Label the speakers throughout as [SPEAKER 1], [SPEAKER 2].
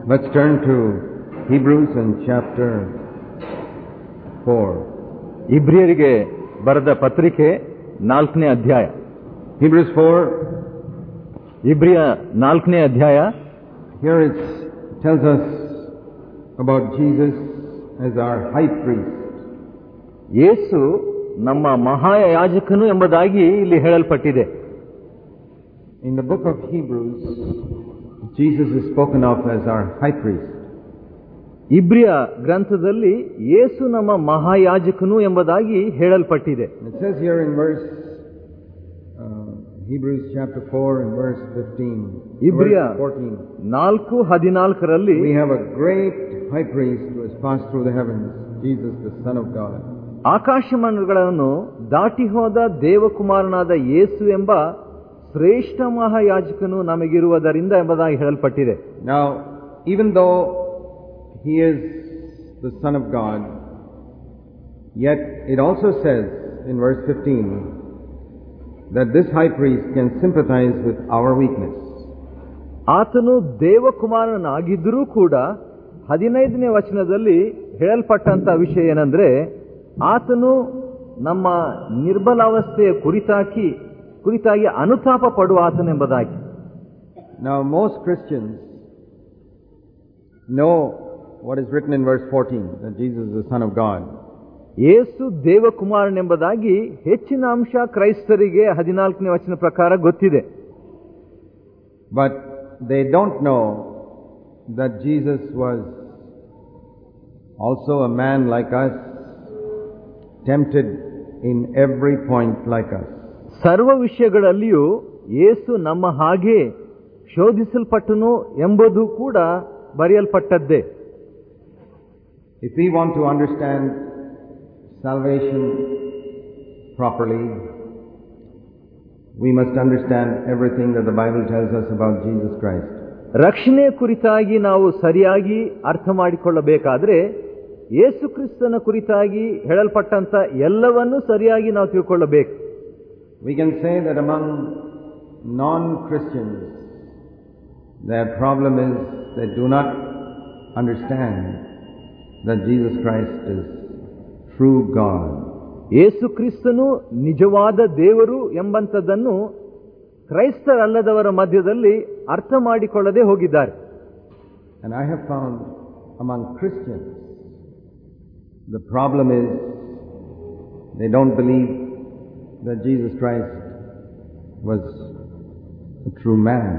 [SPEAKER 1] Let's turn to Hebrews and chapter 4.
[SPEAKER 2] ಇಬ್ರಿಯರಿಗೆ ಬರೆದ ಪತ್ರಿಕೆ ನಾಲ್ಕನೇ ಅಧ್ಯಾಯ
[SPEAKER 1] Hebrews 4,
[SPEAKER 2] ಇಬ್ರಿಯ ನಾಲ್ಕನೇ ಅಧ್ಯಾಯ
[SPEAKER 1] here it tells us about Jesus as our high priest.
[SPEAKER 2] ಯೇಸು ನಮ್ಮ ಮಹಾಯಾಜಕನು ಎಂಬುದಾಗಿ ಇಲ್ಲಿ ಹೇಳಲ್ಪಟ್ಟಿದೆ
[SPEAKER 1] In the book of Hebrews, Jesus is spoken of as our high priest.
[SPEAKER 2] ಇಬ್ರಿಯ ಗ್ರಂಥದಲ್ಲಿ ಯೇಸು ನಮ್ಮ ಮಹಾಯಾಜಕನು ಎಂಬುದಾಗಿ ಹೇಳಲ್ಪಟ್ಟಿದೆ
[SPEAKER 1] it says here in verse, uh, Hebrews chapter 4 and verse 15,
[SPEAKER 2] Ibria.
[SPEAKER 1] verse 14.
[SPEAKER 2] ನಾಲ್ಕು ಹದಿನಾಲ್ಕರಲ್ಲಿ
[SPEAKER 1] We have a great high priest who has passed through the heavens, Jesus the Son of God.
[SPEAKER 2] ಆಕಾಶಮಂಡಗಳನ್ನು ದಾಟಿ ಹೋದ ದೇವಕುಮಾರನಾದ ಯೇಸು ಎಂಬ ಶ್ರೇಷ್ಠ ಮಹಾಯಾಜಕನು ನಮಗಿರುವುದರಿಂದ ಎಂಬುದಾಗಿ ಹೇಳಲ್ಪಟ್ಟಿದೆ
[SPEAKER 1] ನಾವು even though he is the Son of God, yet it also says in verse 15 that this high priest can sympathize with our weakness.
[SPEAKER 2] ಆತನು ದೇವಕುಮಾರನಾಗಿದ್ದರೂ ಕೂಡ ಹದಿನೈದನೇ ವಚನದಲ್ಲಿ ಹೇಳಲ್ಪಟ್ಟಂತ ವಿಷಯ ಏನಂದ್ರೆ ಆತನು ನಮ್ಮ ನಿರ್ಬಲಾವಸ್ಥೆಯ ಕುರಿತಾಗಿ ಕುರಿತಾಗಿ ಅನುತಾಪ ಪಡುವ ಆತನೆಂಬುದಾಗಿ
[SPEAKER 1] Now, most Christians know what is written in verse 14 that Jesus is the Son of God.
[SPEAKER 2] ಯೇಸು ದೇವಕುಮಾರನೆಂಬುದಾಗಿ ಹೆಚ್ಚಿನ ಅಂಶ ಕ್ರೈಸ್ತರಿಗೆ ಹದಿನಾಲ್ಕನೇ ವಚನ ಪ್ರಕಾರ ಗೊತ್ತಿದೆ
[SPEAKER 1] But they don't know that Jesus was also a man like us, tempted in every point like us.
[SPEAKER 2] ಸರ್ವ ವಿಷಯಗಳಲ್ಲಿಯೂ ಯೇಸು ನಮ್ಮ ಹಾಗೆ ಶೋಧಿಸಲ್ಪಟ್ಟನು ಎಂಬುದು ಕೂಡ ಬರೆಯಲ್ಪಟ್ಟದ್ದೇ
[SPEAKER 1] If we want to understand salvation properly, we must understand everything that the Bible tells us about Jesus Christ.
[SPEAKER 2] ರಕ್ಷಣೆ ಕುರಿತಾಗಿ ನಾವು ಸರಿಯಾಗಿ ಅರ್ಥ ಮಾಡಿಕೊಳ್ಳಬೇಕಾದ್ರೆ ಯೇಸು ಕ್ರಿಸ್ತನ ಕುರಿತಾಗಿ ಹೇಳಲ್ಪಟ್ಟಂತ ಎಲ್ಲವನ್ನೂ ಸರಿಯಾಗಿ ನಾವು ತಿಳ್ಕೊಳ್ಳಬೇಕು
[SPEAKER 1] We can say that among non-Christians, their problem is they do not understand that Jesus Christ is true God.
[SPEAKER 2] ಯೇಸು ಕ್ರಿಸ್ತನು ನಿಜವಾದ ದೇವರು ಎಂಬಂಥದ್ದನ್ನು ಕ್ರೈಸ್ತರಲ್ಲದವರ ಮಧ್ಯದಲ್ಲಿ ಅರ್ಥ ಮಾಡಿಕೊಳ್ಳದೆ ಹೋಗಿದ್ದಾರೆ
[SPEAKER 1] And I have found among Christians, the problem is they don't believe that Jesus Christ was a true man.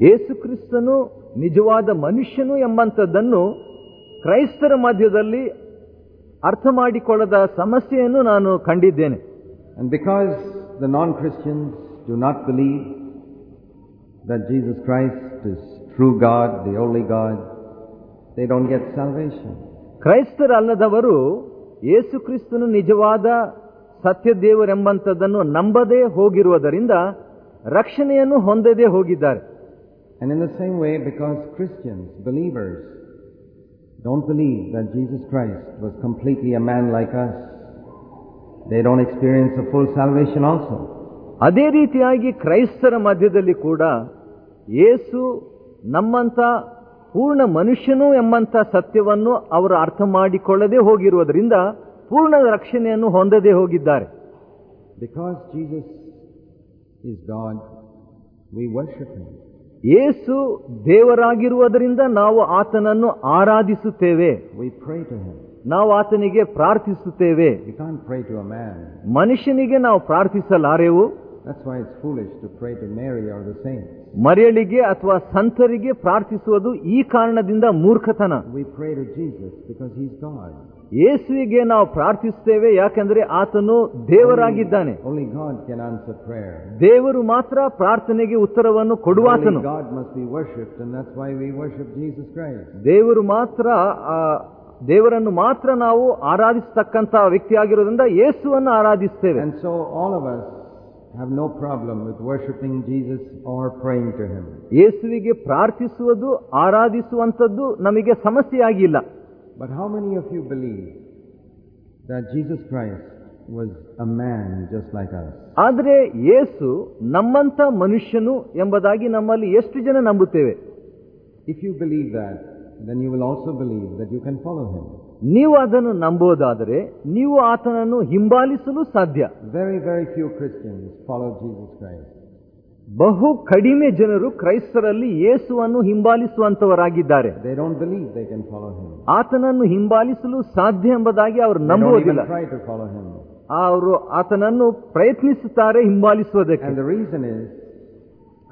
[SPEAKER 2] ಯೇಸು ಕ್ರಿಸ್ತನು ನಿಜವಾದ ಮನುಷ್ಯನು ಎಂಬಂಥದ್ದನ್ನು ಕ್ರೈಸ್ತರ ಮಧ್ಯದಲ್ಲಿ ಅರ್ಥ ಮಾಡಿಕೊಳ್ಳದ ಸಮಸ್ಯೆಯನ್ನು ನಾನು ಕಂಡಿದ್ದೇನೆ
[SPEAKER 1] And because the non-Christians do not believe that Jesus Christ is true God, the only God, they don't get salvation.
[SPEAKER 2] ಕ್ರೈಸ್ತರಲ್ಲದವರು ಯೇಸು ಕ್ರಿಸ್ತನು ನಿಜವಾದ ಸತ್ಯ ದೇವರೆಂಬಂಥದ್ದನ್ನು ನಂಬದೇ ಹೋಗಿರುವುದರಿಂದ ರಕ್ಷಣೆಯನ್ನು ಹೊಂದದೇ ಹೋಗಿದ್ದಾರೆ
[SPEAKER 1] And in the same way, because Christians, believers, don't believe that Jesus Christ was completely a man like us, they don't experience a full salvation also.
[SPEAKER 2] ಅದೇ ರೀತಿಯಾಗಿ ಕ್ರೈಸ್ತರ ಮಧ್ಯದಲ್ಲಿ ಕೂಡ ಯೇಸು ನಮ್ಮಂತ ಪೂರ್ಣ ಮನುಷ್ಯನು ಎಂಬಂತ ಸತ್ಯವನ್ನು ಅವರು ಅರ್ಥ ಮಾಡಿಕೊಳ್ಳದೆ ಹೋಗಿರುವುದರಿಂದ ಪೂರ್ಣ ರಕ್ಷಣೆಯನ್ನು ಹೊಂದದೇ ಹೋಗಿದ್ದಾರೆ.
[SPEAKER 1] Because Jesus is God we worship
[SPEAKER 2] ಯೇಸು ದೇವರಾಗಿರುವುದರಿಂದ ನಾವು ಆತನನ್ನು ಆರಾಧಿಸುತ್ತೇವೆ. ನಾವು ಆತನಿಗೆ ಪ್ರಾರ್ಥಿಸುತ್ತೇವೆ. ಮನುಷ್ಯನಿಗೆ ನಾವು ಪ್ರಾರ್ಥಿಸಲಾರೆವು? ಮರಿಯಳಿಗೆ ಅಥವಾ ಸಂತರಿಗೆ ಪ್ರಾರ್ಥಿಸುವುದು ಈ ಕಾರಣದಿಂದ ಮೂರ್ಖತನ. ಯೇಸುವಿಗೆ ನಾವು ಪ್ರಾರ್ಥಿಸುತ್ತೇವೆ. ಯಾಕಂದ್ರೆ ಆತನು ದೇವರಾಗಿದ್ದಾನೆ. ದೇವರು ಮಾತ್ರ ಪ್ರಾರ್ಥನೆಗೆ ಉತ್ತರವನ್ನು ಕೊಡುವಾತನು ದೇವರು ಮಾತ್ರ ದೇವರನ್ನು ಮಾತ್ರ ನಾವು ಆರಾಧಿಸತಕ್ಕಂತಹ ವ್ಯಕ್ತಿಯಾಗಿರೋದ್ರಿಂದ ಯೇಸುವನ್ನು
[SPEAKER 1] ಆರಾಧಿಸುತ್ತೇವೆ. Have no problem with worshiping Jesus or praying to him.
[SPEAKER 2] ಯೇಸುವಿಗೆ ಪ್ರಾರ್ಥಿಸುವುದು ಆರಾಧಿಸುವಂತದ್ದು ನಮಗೆ ಸಮಸ್ಯೆಯಾಗಿಲ್ಲ.
[SPEAKER 1] But how many of you believe that Jesus Christ was a man just like us?
[SPEAKER 2] ಆದರೆ ಯೇಸು ನಮ್ಮಂತ ಮನುಷ್ಯನು ಎಂಬುದಾಗಿ ನಮ್ಮಲ್ಲಿ ಎಷ್ಟು ಜನ ನಂಬುತ್ತೇವೆ
[SPEAKER 1] If you believe that, then you will also believe that you can follow him.
[SPEAKER 2] ನೀವು ಅದನ್ನು ನಂಬೋದಾದರೆ ನೀವು ಆತನನ್ನು ಹಿಂಬಾಲಿಸಲು ಸಾಧ್ಯ
[SPEAKER 1] Very, very few Christians follow Jesus Christ.
[SPEAKER 2] ಬಹು ಕಡಿಮೆ ಜನರು ಕ್ರೈಸ್ತರಲ್ಲಿ ಯೇಸುವನ್ನು ಹಿಂಬಾಲಿಸುವಂತವರಾಗಿದ್ದಾರೆ. ಆತನನ್ನು ಹಿಂಬಾಲಿಸಲು ಸಾಧ್ಯ ಎಂಬುದಾಗಿ ಅವರು ನಂಬುವುದಿಲ್ಲ. ಅವರು ಆತನನ್ನು ಪ್ರಯತ್ನಿಸುತ್ತಾರೆ ಹಿಂಬಾಲಿಸುವುದಕ್ಕೆ.
[SPEAKER 1] ರೀಸನ್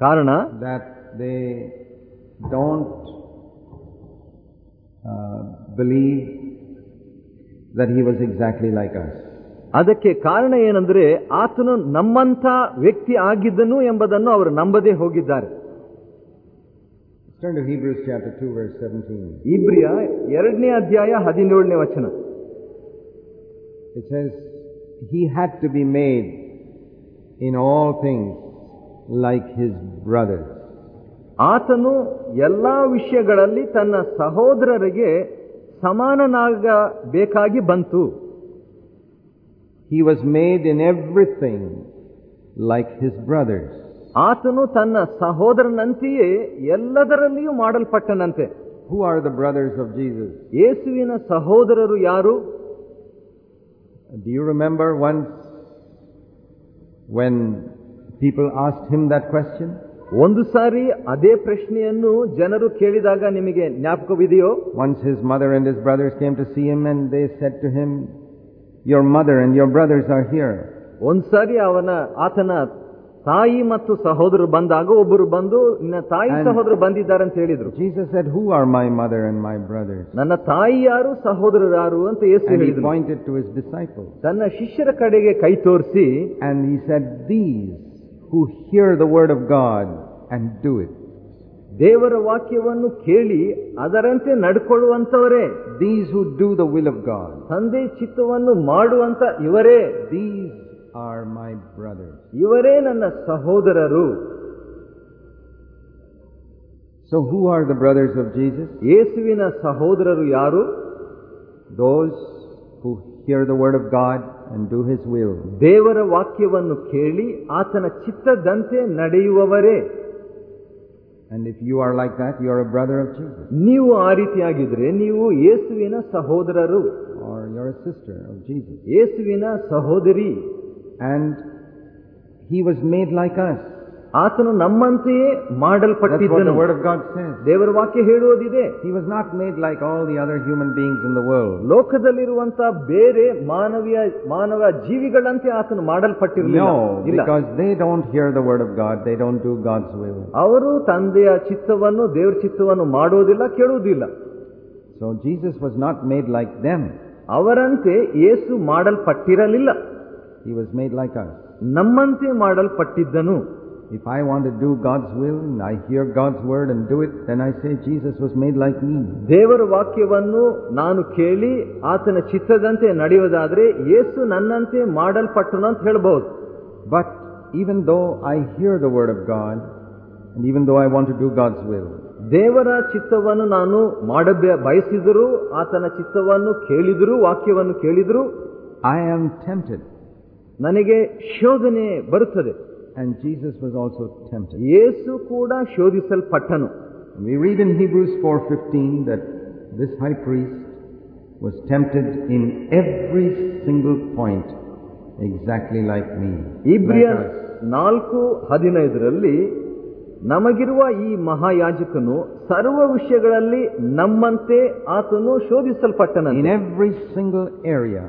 [SPEAKER 2] ಕಾರಣ?
[SPEAKER 1] That they don't believe that he was exactly like us
[SPEAKER 2] ಅದಕ್ಕೆ ಕಾರಣ ಏನಂದ್ರೆ ಆತನು ನಮ್ಮಂಥ ವ್ಯಕ್ತಿ ಆಗಿದ್ದನು ಎಂಬುದನ್ನು ಅವರು ನಂಬದೇ ಹೋಗಿದ್ದಾರೆ
[SPEAKER 1] Let's turn to Hebrews chapter 2, verse 17.
[SPEAKER 2] ಇಬ್ರಿಯ ಎರಡನೇ ಅಧ್ಯಾಯ ಹದಿನೇಳನೇ ವಚನ
[SPEAKER 1] It says, He had to be made in all things like his brothers.
[SPEAKER 2] ಆತನು ಎಲ್ಲ ವಿಷಯಗಳಲ್ಲಿ ತನ್ನ ಸಹೋದರರಿಗೆ ಸಮಾನನಾಗಬೇಕಾಗಿ ಬಂತು
[SPEAKER 1] He was made in everything like his brothers.
[SPEAKER 2] ಆತನು ತನ್ನ ಸಹೋದರನಂತೆಯೇ ಎಲ್ಲದರಲ್ಲಿಯೂ ಮಾಡಲ್ಪಟ್ಟನಂತೆ
[SPEAKER 1] Who are the brothers of Jesus?
[SPEAKER 2] ಯೇಸುವಿನ ಸಹೋದರರು ಯಾರು
[SPEAKER 1] Do you remember once when people asked him that question?
[SPEAKER 2] ಒಂದು ಸಾರಿ ಅದೇ ಪ್ರಶ್ನೆಯನ್ನು ಜನರು ಕೇಳಿದಾಗ ನಿಮಗೆ ಜ್ಞಾಪಕವಿದೆಯೋ
[SPEAKER 1] Once his mother and his brothers came to see him and they said to him, Your mother and your brothers are here.
[SPEAKER 2] ಒಂದು ಸಾರಿ ಅವನ ಆತನ ತಾಯಿ ಮತ್ತು ಸಹೋದರರು ಬಂದಾಗ ಒಬ್ಬರು ಬಂದು ನಿನ್ನ ತಾಯಿ
[SPEAKER 1] And-
[SPEAKER 2] ಸಹೋದರರು ಬಂದಿದ್ದಾರೆ ಅಂತ ಹೇಳಿದ್ರು
[SPEAKER 1] Jesus said, Who are my mother and my brothers?
[SPEAKER 2] ನನ್ನ ತಾಯಿ ಯಾರು ಸಹೋದರರು ಯಾರು ಅಂತ ಯೇಸು
[SPEAKER 1] And he
[SPEAKER 2] ಹೇಳಿದ್ರು
[SPEAKER 1] pointed to his disciples.
[SPEAKER 2] ತನ್ನ ಶಿಷ್ಯರ ಕಡೆಗೆ ಕೈ ತೋರಿಸಿ
[SPEAKER 1] And he said, These who hear the word of God and do it.
[SPEAKER 2] ದೇವರ ವಾಕ್ಯವನ್ನು ಕೇಳಿ ಅದರಂತೆ ನಡ್ಕೊಳ್ಳುವಂತವರೇ
[SPEAKER 1] these who do the will of God
[SPEAKER 2] ತಂದೆ ಚಿತ್ತವನ್ನು ಮಾಡುವಂತ ಇವರೇ.
[SPEAKER 1] ದೀಸ್ ಆರ್ ಮೈ ಬ್ರದರ್
[SPEAKER 2] ಇವರೇ ನನ್ನ ಸಹೋದರರು.
[SPEAKER 1] So who are the brothers of Jesus
[SPEAKER 2] ಯೇಸುವಿನ ಸಹೋದರರು ಯಾರು?
[SPEAKER 1] Those who hear the word of God and do his will
[SPEAKER 2] ದೇವರ ವಾಕ್ಯವನ್ನು ಕೇಳಿ ಆತನ ಚಿತ್ತದಂತೆ ನಡೆಯುವವರೇ.
[SPEAKER 1] And if you are like that, you are a brother of Jesus.
[SPEAKER 2] ನೀವು ಆ ರೀತಿಯಾಗಿದ್ರೆ ನೀವು ಯೇಸುವಿನ ಸಹೋದರರು
[SPEAKER 1] Or you're a sister of Jesus.
[SPEAKER 2] ಯೇಸುವಿನ ಸಹೋದರಿ
[SPEAKER 1] And he was made like us.
[SPEAKER 2] ಆತನು ನಮ್ಮಂತೆಯೇ
[SPEAKER 1] That's what the
[SPEAKER 2] ಮಾಡಲ್ಪಟ್ಟಿದ್ದನು
[SPEAKER 1] word of God says.
[SPEAKER 2] ದೇವರ ವಾಕ್ಯ ಹೇಳುವುದಿದೆ
[SPEAKER 1] He was not made like all the other human beings in the world.
[SPEAKER 2] ಲೋಕದಲ್ಲಿರುವಂತ ಬೇರೆ ಮಾನವೀಯ ಮಾನವ ಜೀವಿಗಳಂತೆ ಆತನು ಮಾಡಲ್ಪಟ್ಟಿರಲಿಲ್ಲ
[SPEAKER 1] No,
[SPEAKER 2] ಇಲ್ಲ
[SPEAKER 1] because they don't hear the word of God. They don't do God's will.
[SPEAKER 2] ಅವರು ತಂದೆಯ ಚಿತ್ತವನ್ನು ದೇವರ ಚಿತ್ತವನ್ನು ಮಾಡುವುದಿಲ್ಲ ಕೇಳುವುದಿಲ್ಲ
[SPEAKER 1] So Jesus was not made like them.
[SPEAKER 2] ಅವರಂತೆ ಯೇಸು ಮಾಡಲ್ಪಟ್ಟಿರಲಿಲ್ಲ
[SPEAKER 1] He was made like us.
[SPEAKER 2] ನಮ್ಮಂತೆ ಮಾಡಲ್ಪಟ್ಟಿದ್ದನು
[SPEAKER 1] If I want to do God's will and I hear God's word and do it, then I say Jesus was made like me.
[SPEAKER 2] ದೇವರ ವಾಕ್ಯವನ್ನು ನಾನು ಕೇಳಿ ಆತನ ಚಿತ್ತದಂತೆ ನಡೆಯುವುದಾದ್ರೆ ಯೇಸು ನನ್ನಂತೆ ಮಾಡಲ್ಪಟ್ಟನು ಅಂತ ಹೇಳಬಹುದು
[SPEAKER 1] But even though I hear the word of God, and even though I want to do God's will,
[SPEAKER 2] ದೇವರ ಚಿತ್ತವನ್ನು ನಾನು ಮಾಡಬೇ ಬಯಸಿದರೂ ಆತನ ಚಿತ್ತವನ್ನು ಕೇಳಿದರೂ ವಾಕ್ಯವನ್ನು ಕೇಳಿದರೂ
[SPEAKER 1] I am tempted.
[SPEAKER 2] ನನಗೆ ಶೋಧನೆ ಬರುತ್ತದೆ
[SPEAKER 1] And Jesus was also tempted.
[SPEAKER 2] ಯೇಸು ಕೂಡ ಶೋಧಿಸಲ್ಪಟ್ಟನು
[SPEAKER 1] We read in Hebrews 4:15 that this high priest was tempted in every single point exactly like me.
[SPEAKER 2] ಇಬ್ರಿಯ
[SPEAKER 1] like us.
[SPEAKER 2] ನಾಲ್ಕು ಹದಿನೈದರಲ್ಲಿ ನಮಗಿರುವ ಈ ಮಹಾಯಾಜಕನು ಸರ್ವ ವಿಷಯಗಳಲ್ಲಿ ನಮ್ಮಂತೆ ಆತನು
[SPEAKER 1] In
[SPEAKER 2] ಶೋಧಿಸಲ್ಪಟ್ಟನಂತೆ
[SPEAKER 1] every single area,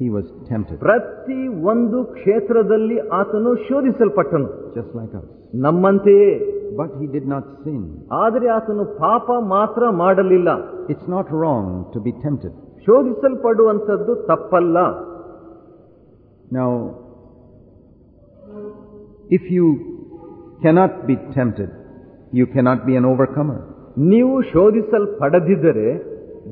[SPEAKER 1] he was tempted,
[SPEAKER 2] ಪ್ರತಿ ಒಂದು ಕ್ಷೇತ್ರದಲ್ಲಿ ಆತನು ಶೋಧಿಸಲ್ಪಟ್ಟನು
[SPEAKER 1] just like us.
[SPEAKER 2] ನಮ್ಮಂತೆಯೇ
[SPEAKER 1] But he did not sin.
[SPEAKER 2] ಆದರೆ ಆತನು ಪಾಪ ಮಾತ್ರ ಮಾಡಲಿಲ್ಲ
[SPEAKER 1] It's not wrong to be tempted.
[SPEAKER 2] ಶೋಧಿಸಲ್ಪಡುವಂಥದ್ದು ತಪ್ಪಲ್ಲ
[SPEAKER 1] Now, if you cannot be tempted, you cannot be an overcomer.
[SPEAKER 2] ನೀವು ಶೋಧಿಸಲ್ಪಡದಿದ್ದರೆ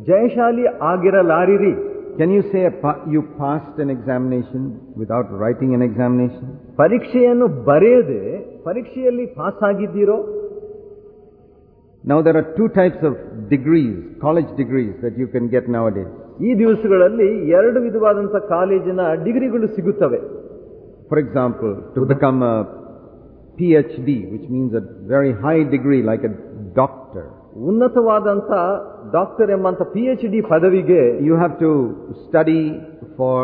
[SPEAKER 2] ಜಯಶಾಲಿ ಆಗಿರಲಾರಿರಿ
[SPEAKER 1] Can you say a pa- you passed an examination without writing an examination?
[SPEAKER 2] ಪರೀಕ್ಷೆಯನ್ನು ಬರೆಯದೆ ಪರೀಕ್ಷೆಯಲ್ಲಿ ಪಾಸ್ ಆಗಿದ್ದೀರೋ
[SPEAKER 1] Now there are two types of degrees, college degrees that you can get nowadays.
[SPEAKER 2] ಈ ದಿವಸಗಳಲ್ಲಿ ಎರಡು ವಿಧವಾದಂಥ ಕಾಲೇಜಿನ ಡಿಗ್ರಿಗಳು ಸಿಗುತ್ತವೆ
[SPEAKER 1] For example, to become a PhD, which means a very high degree like a doctor.
[SPEAKER 2] ಉನ್ನತವಾದಂತ doctor ಎಂಬಂತ P H D ಪದವಿಗೆ
[SPEAKER 1] you have to study for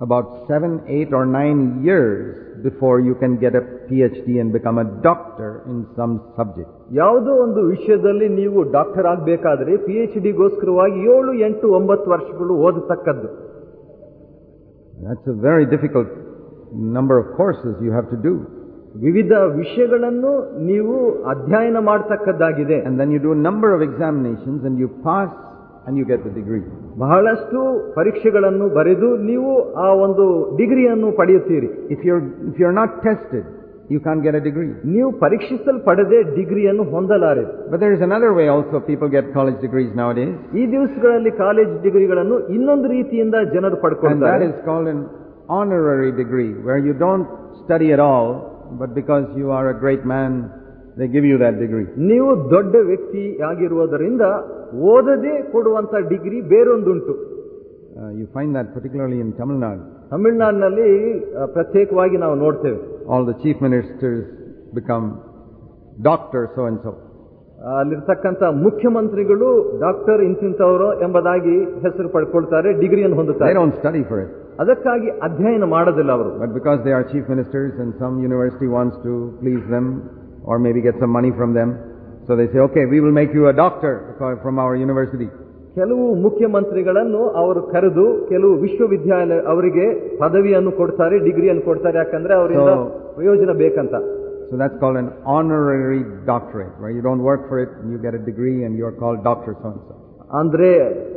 [SPEAKER 1] about seven, eight, or nine years before you can get a PhD and become a doctor in some subject.
[SPEAKER 2] ಯಾವುದೋ ಒಂದು ವಿಷಯದಲ್ಲಿ ನೀವು doctor ಆಗಬೇಕಾದ್ರೆ P H ಡಿಗೋಸ್ಕರವಾಗಿ ಏಳು ಎಂಟು ಒಂಬತ್ತು ವರ್ಷಗಳು ಓದತಕ್ಕದ್ದು
[SPEAKER 1] That's a very difficult number of courses you have to do.
[SPEAKER 2] ವಿವಿಧ ವಿಷಯಗಳನ್ನು ನೀವು ಅಧ್ಯಯನ ಮಾಡತಕ್ಕದ್ದಾಗಿದೆ
[SPEAKER 1] And then you do a number of examinations and you pass and you get the degree.
[SPEAKER 2] ಬಹಳಷ್ಟು ಪರೀಕ್ಷೆಗಳನ್ನು ಬರೆದು ನೀವು ಆ ಒಂದು ಡಿಗ್ರಿಯನ್ನು ಪಡೆಯುತ್ತೀರಿ
[SPEAKER 1] If you're, if you're not tested, you can't get a degree.
[SPEAKER 2] ನೀವು ಪರೀಕ್ಷಿಸಲ್ಪಡದೆ ಡಿಗ್ರಿಯನ್ನು ಹೊಂದಲಾರೆ
[SPEAKER 1] But there is another way also people get college degrees nowadays.
[SPEAKER 2] ಈ ದಿವಸಗಳಲ್ಲಿ ಕಾಲೇಜ್ ಡಿಗ್ರಿಗಳನ್ನು ಇನ್ನೊಂದು ರೀತಿಯಿಂದ ಜನರು
[SPEAKER 1] And that
[SPEAKER 2] ಪಡ್ಕೊಳ್ತಾರೆ
[SPEAKER 1] is called an honorary degree, where you don't study at all, but because you are a great man, they give you that degree.
[SPEAKER 2] ನೀವು ದೊಡ್ಡ ವ್ಯಕ್ತಿ ಆಗಿರುವುದರಿಂದ ಓದದೆ ಕೊಡುವಂತ ಡಿಗ್ರಿ ಬೇರೊಂದುಂಟು
[SPEAKER 1] Uh, you find that particularly in Tamil Nadu.
[SPEAKER 2] ತಮಿಳುನಾಡಿನಲ್ಲಿ ಆ, ಪ್ರತ್ಯೇಕವಾಗಿ ನಾವು ನೋಡ್ತೇವೆ
[SPEAKER 1] All the chief ministers become doctor so and so.
[SPEAKER 2] ಆ, ಅಲ್ಲಿರ್ತಕ್ಕಂಥ ಮುಖ್ಯಮಂತ್ರಿಗಳು ಡಾಕ್ಟರ್ ಇಂತಿಂತವರು ಎಂಬುದಾಗಿ ಹೆಸರು ಪಡ್ಕೊಳ್ತಾರೆ ಡಿಗ್ರಿಯನ್ನು
[SPEAKER 1] They
[SPEAKER 2] ಹೊಂದುತ್ತಾರೆ
[SPEAKER 1] don't study for it.
[SPEAKER 2] ಅದಕ್ಕಾಗಿ ಅಧ್ಯಯನ ಮಾಡೋದಿಲ್ಲ ಅವರು
[SPEAKER 1] But because they are chief ministers and some university wants to please them or maybe get some money from them, so they say, okay, we will make you a doctor from our university.
[SPEAKER 2] ಕೆಲವು ಮುಖ್ಯಮಂತ್ರಿಗಳನ್ನು ಅವರು ಕರೆದು ಕೆಲವು ವಿಶ್ವವಿದ್ಯಾಲಯ ಅವರಿಗೆ ಪದವಿಯನ್ನು ಕೊಡ್ತಾರೆ ಡಿಗ್ರಿಯನ್ನು ಕೊಡ್ತಾರೆ ಯಾಕಂದ್ರೆ ಅವರಿಂದ
[SPEAKER 1] So-
[SPEAKER 2] ಪ್ರಯೋಜನ ಬೇಕಂತ
[SPEAKER 1] So that's called an honorary doctorate, where you don't work for it and you get a degree and you're called doctor so and so.
[SPEAKER 2] ಅಂದ್ರೆ ಆ,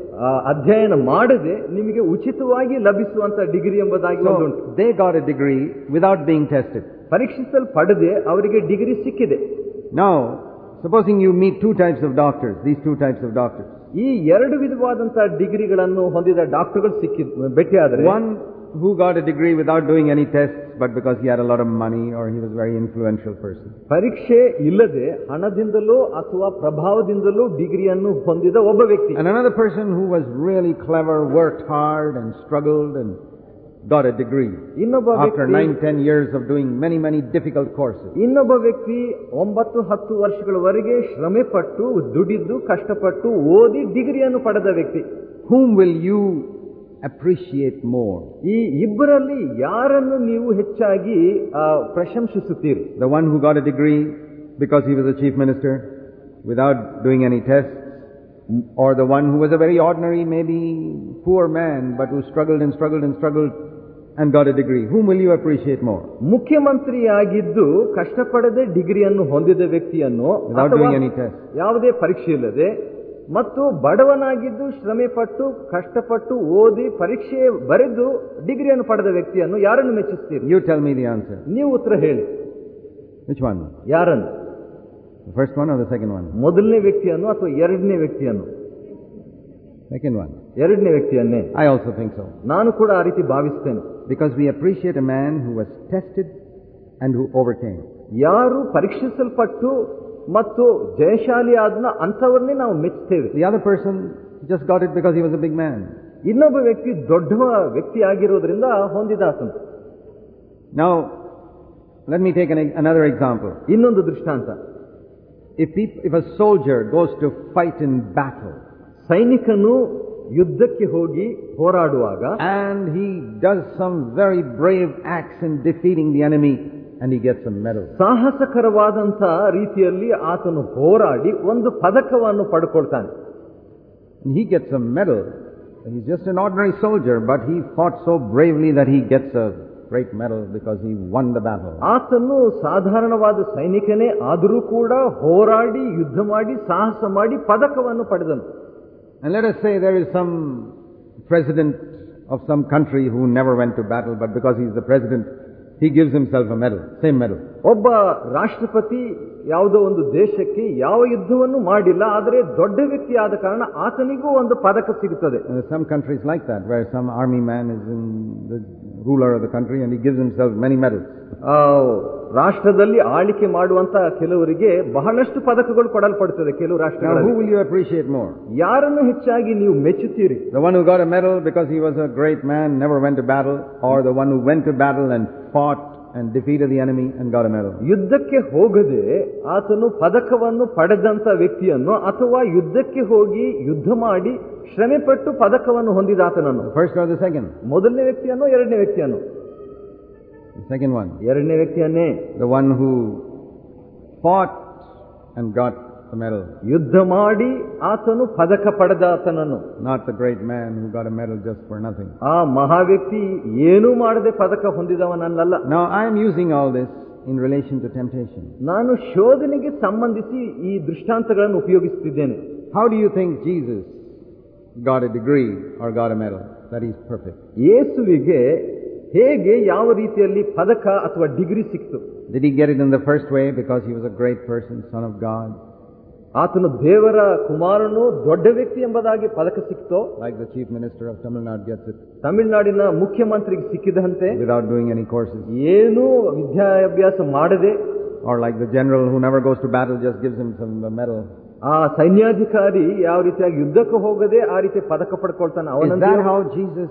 [SPEAKER 2] ಅಧ್ಯಯನ ಮಾಡದೆ ನಿಮಗೆ ಉಚಿತವಾಗಿ ಲಭಿಸುವಂತ ಡಿಗ್ರಿ ಎಂಬುದಾಗಿ ಒಂದುಂಟು
[SPEAKER 1] So they got a degree without being tested.
[SPEAKER 2] ಪರೀಕ್ಷಿಸಲ್ಪಡದೆ ಅವರಿಗೆ degree ಸಿಕ್ಕಿದೆ
[SPEAKER 1] Now, supposing you meet two types of doctors, these two types of doctors.
[SPEAKER 2] ಈ ಎರಡು ವಿಧವಾದಂತಹ ಡಿಗ್ರಿಗಳನ್ನು ಹೊಂದಿದ ಡಾಕ್ಟರ್ಗಳು ಸಿಕ್ಕಿ ಭೇಟಿಯಾದರೆ
[SPEAKER 1] One who got a degree without doing any tests, but because he had a lot of money or he was a very influential person.
[SPEAKER 2] ಪರೀಕ್ಷೆ ಇಲ್ಲದೆ ಹಣದಿಂದಲೋ ಅಥವಾ ಪ್ರಭಾವದಿಂದಲೋ ಡಿಗ್ರಿಯನ್ನು ಹೊಂದಿದ ಒಬ್ಬ ವ್ಯಕ್ತಿ
[SPEAKER 1] And another person who was really clever, worked hard and struggled and got a degree
[SPEAKER 2] ಇನ್ನೊಬ್ಬ
[SPEAKER 1] after
[SPEAKER 2] ವ್ಯಕ್ತಿ
[SPEAKER 1] nine, ten years of doing many, many difficult courses.
[SPEAKER 2] ಇನ್ನೊಬ್ಬ ವ್ಯಕ್ತಿ ಒಂಬತ್ತು ಹತ್ತು ವರ್ಷಗಳವರೆಗೆ ಶ್ರಮೆ ಪಟ್ಟು ದುಡಿದು ಕಷ್ಟಪಟ್ಟು ಓದಿ ಡಿಗ್ರಿಯನ್ನು ಪಡೆದ ವ್ಯಕ್ತಿ
[SPEAKER 1] Whom will you appreciate more?
[SPEAKER 2] ಈ ಇಬ್ಬರಲ್ಲಿ ಯಾರನ್ನು ನೀವು ಹೆಚ್ಚಾಗಿ ಆ, ಪ್ರಶಂಸಿಸುತ್ತೀರಿ
[SPEAKER 1] The one who got a degree because he was a chief minister without doing any tests, or the one who was a very ordinary, maybe poor man, but who struggled and struggled and struggled and got a degree. Whom will you appreciate more?
[SPEAKER 2] ಮುಖ್ಯಮಂತ್ರಿಯಾಗಿದ್ದು ಕಷ್ಟಪಡದೆ ಡಿಗ್ರಿಯನ್ನು ಹೊಂದಿದ ವ್ಯಕ್ತಿಯನ್ನು
[SPEAKER 1] Without
[SPEAKER 2] ಅಥವಾ
[SPEAKER 1] doing any tests.
[SPEAKER 2] ಯಾವುದೇ ಪರೀಕ್ಷೆ ಇಲ್ಲದೆ ಮತ್ತು ಬಡವನಾಗಿದ್ದು ಶ್ರಮೆ ಪಟ್ಟು ಕಷ್ಟಪಟ್ಟು ಓದಿ ಪರೀಕ್ಷೆ ಬರೆದು ಡಿಗ್ರಿಯನ್ನು ಪಡೆದ ವ್ಯಕ್ತಿಯನ್ನು ಯಾರನ್ನು ಮೆಚ್ಚಿಸ್ತೀರಿ
[SPEAKER 1] You tell me the answer
[SPEAKER 2] ನೀವು ಉತ್ತರ ಹೇಳಿ
[SPEAKER 1] Which one?
[SPEAKER 2] ಯಾರನ್ನು
[SPEAKER 1] first first one or the second one?
[SPEAKER 2] ಮೊದಲನೇ ವ್ಯಕ್ತಿಯನ್ನು ಅಥವಾ ಎರಡನೇ ವ್ಯಕ್ತಿಯನ್ನು
[SPEAKER 1] ಸೆಕೆಂಡ್ ಒನ್
[SPEAKER 2] ಎರಡನೇ ವ್ಯಕ್ತಿಯನ್ನೇ
[SPEAKER 1] ಐ ಆಲ್ಸೋ ಥಿಂಕ್ so.
[SPEAKER 2] ನಾನು ಕೂಡ ಆ ರೀತಿ ಭಾವಿಸ್ತೇನೆ
[SPEAKER 1] because we appreciate a man who was tested and who overcame.
[SPEAKER 2] ಯಾರು ಪರೀಕ್ಷಿಸಲ್ಪಟ್ಟು ಮತ್ತು ಜಯಶಾಲಿ ಆದ್ನ ಅಂಥವ್ರನ್ನೇ ನಾವು ಮೆಚ್ಚುತ್ತೇವೆ
[SPEAKER 1] The other person just got it because he was a big man.
[SPEAKER 2] ಇನ್ನೊಬ್ಬ ವ್ಯಕ್ತಿ ದೊಡ್ಡ ವ್ಯಕ್ತಿ ಆಗಿರೋದ್ರಿಂದ ಹೊಂದಿದ ಆತನು
[SPEAKER 1] Now, let me take an, another example.
[SPEAKER 2] ಇನ್ನೊಂದು ದೃಷ್ಟಾಂತ
[SPEAKER 1] If, peop if a soldier goes to fight in battle
[SPEAKER 2] ಸೈನಿಕನು ಯುದ್ಧಕ್ಕೆ ಹೋಗಿ ಹೋರಾಡುವಾಗ
[SPEAKER 1] and he does some very brave acts in defeating the enemy and he gets a medal.
[SPEAKER 2] ಸಾಹಸಕರವಾದಂಥ ರೀತಿಯಲ್ಲಿ ಆತನು ಹೋರಾಡಿ ಒಂದು ಪದಕವನ್ನು ಪಡ್ಕೊಳ್ತಾನೆ
[SPEAKER 1] And he gets a medal. He's just an ordinary soldier, but he fought so bravely that he gets a great medal because he won the battle.
[SPEAKER 2] ಆತನು ಸಾಧಾರಣವಾದ ಸೈನಿಕನೇ ಆದರೂ ಕೂಡ ಹೋರಾಡಿ ಯುದ್ಧ ಮಾಡಿ ಸಾಹಸ ಮಾಡಿ ಪದಕವನ್ನು ಪಡೆದನು
[SPEAKER 1] And let us say there is some president of some country who never went to battle, but because he's the president, he gives himself medal same medal
[SPEAKER 2] ಒಬ್ಬ ರಾಷ್ಟ್ರಪತಿ ಯಾವುದೋ ಒಂದು ದೇಶಕ್ಕೆ ಯಾವ ಯುದ್ಧವನ್ನು ಮಾಡಿಲ್ಲ ಆದರೆ ದೊಡ್ಡ ವ್ಯಕ್ತಿ ಆದ ಕಾರಣ ಆತನಿಗೂ ಒಂದು ಪದಕ ಸಿಗುತ್ತದೆ.
[SPEAKER 1] Some countries like that where some army man is in man is in the ruler of the country and he gives himself many medals.
[SPEAKER 2] ಆ, ರಾಷ್ಟ್ರದಲ್ಲಿ ಆಳಿಕೆ ಮಾಡುವಂತ ಕೆಲವರಿಗೆ ಬಹಳಷ್ಟು ಪದಕಗಳು ಕೊಡಲ್ಪಡುತ್ತದೆ ಕೆಲವು
[SPEAKER 1] Now, who
[SPEAKER 2] ರಾಷ್ಟ್ರಗಳಲ್ಲಿ
[SPEAKER 1] will you appreciate more?
[SPEAKER 2] ಯಾರನ್ನು ಹೆಚ್ಚಾಗಿ ನೀವು ಮೆಚ್ಚುತ್ತೀರಿ
[SPEAKER 1] The one who got a medal because he was a great man, never went to battle, or the one who went to battle and fought and defeated the enemy and got a medal.
[SPEAKER 2] ಯುದ್ಧಕ್ಕೆ ಹೋಗದೆ ಆತನು ಪದಕವನ್ನು ಪಡೆದಂತ ವ್ಯಕ್ತಿಯನ್ನು ಅಥವಾ ಯುದ್ಧಕ್ಕೆ ಹೋಗಿ ಯುದ್ಧ ಮಾಡಿ ಶ್ರಮೆಪಟ್ಟು ಪದಕವನ್ನು ಹೊಂದಿದ ಆತನನ್ನು
[SPEAKER 1] The first or the second?
[SPEAKER 2] ಮೊದಲನೇ ವ್ಯಕ್ತಿಯನ್ನು ಎರಡನೇ ವ್ಯಕ್ತಿಯನ್ನು
[SPEAKER 1] The second one.
[SPEAKER 2] ಎರಡನೇ ವ್ಯಕ್ತಿಯನ್ನೇ
[SPEAKER 1] The one who fought and got the medal.
[SPEAKER 2] ಯುದ್ಧ ಮಾಡಿ ಆತನು ಪದಕ ಪಡೆದ ಆತನನ್ನು
[SPEAKER 1] Not the great man who got a medal just for nothing.
[SPEAKER 2] ಆ ಮಹಾವ್ಯಕ್ತಿ ಏನೂ ಮಾಡದೆ ಪದಕ ಹೊಂದಿದವನಲ್ಲ
[SPEAKER 1] Now I am using all this in relation to temptation.
[SPEAKER 2] ನಾನು ಶೋಧನೆಗೆ ಸಂಬಂಧಿಸಿ ಈ ದೃಷ್ಟಾಂತಗಳನ್ನು ಉಪಯೋಗಿಸುತ್ತಿದ್ದೇನೆ
[SPEAKER 1] How do you think Jesus got a degree or got a medal? That he's perfect.
[SPEAKER 2] ಯೇಸುವಿಗೆ ಹೇಗೆ ಯಾವ ರೀತಿಯಲ್ಲಿ ಪದಕ ಅಥವಾ ಡಿಗ್ರಿ ಸಿಕ್ತು
[SPEAKER 1] Did he get it in the first way because he was a great person, son of God,
[SPEAKER 2] ಆತನು ದೇವರ ಕುಮಾರನು ದೊಡ್ಡ ವ್ಯಕ್ತಿ ಎಂಬುದಾಗಿ ಪದಕ ಸಿಕ್ತೋ
[SPEAKER 1] like the chief minister of Tamil Nadu gets it
[SPEAKER 2] ತಮಿಳುನಾಡಿನ ಮುಖ್ಯಮಂತ್ರಿಗೆ ಸಿಕ್ಕಿದಂತೆ
[SPEAKER 1] without doing any courses?
[SPEAKER 2] ಏನೂ ವಿದ್ಯಾಭ್ಯಾಸ ಮಾಡದೆ
[SPEAKER 1] Or like the general who never goes to battle just gives him some uh, medal?
[SPEAKER 2] ಆ ಸೈನ್ಯಾಧಿಕಾರಿ ಯಾವ ರೀತಿಯಾಗಿ ಯುದ್ಧಕ್ಕೆ ಹೋಗದೆ ಆ ರೀತಿ ಪದಕ ಪಡ್ಕೊಳ್ತಾನೆ
[SPEAKER 1] Is
[SPEAKER 2] ಅವನಂತೆ
[SPEAKER 1] that how Jesus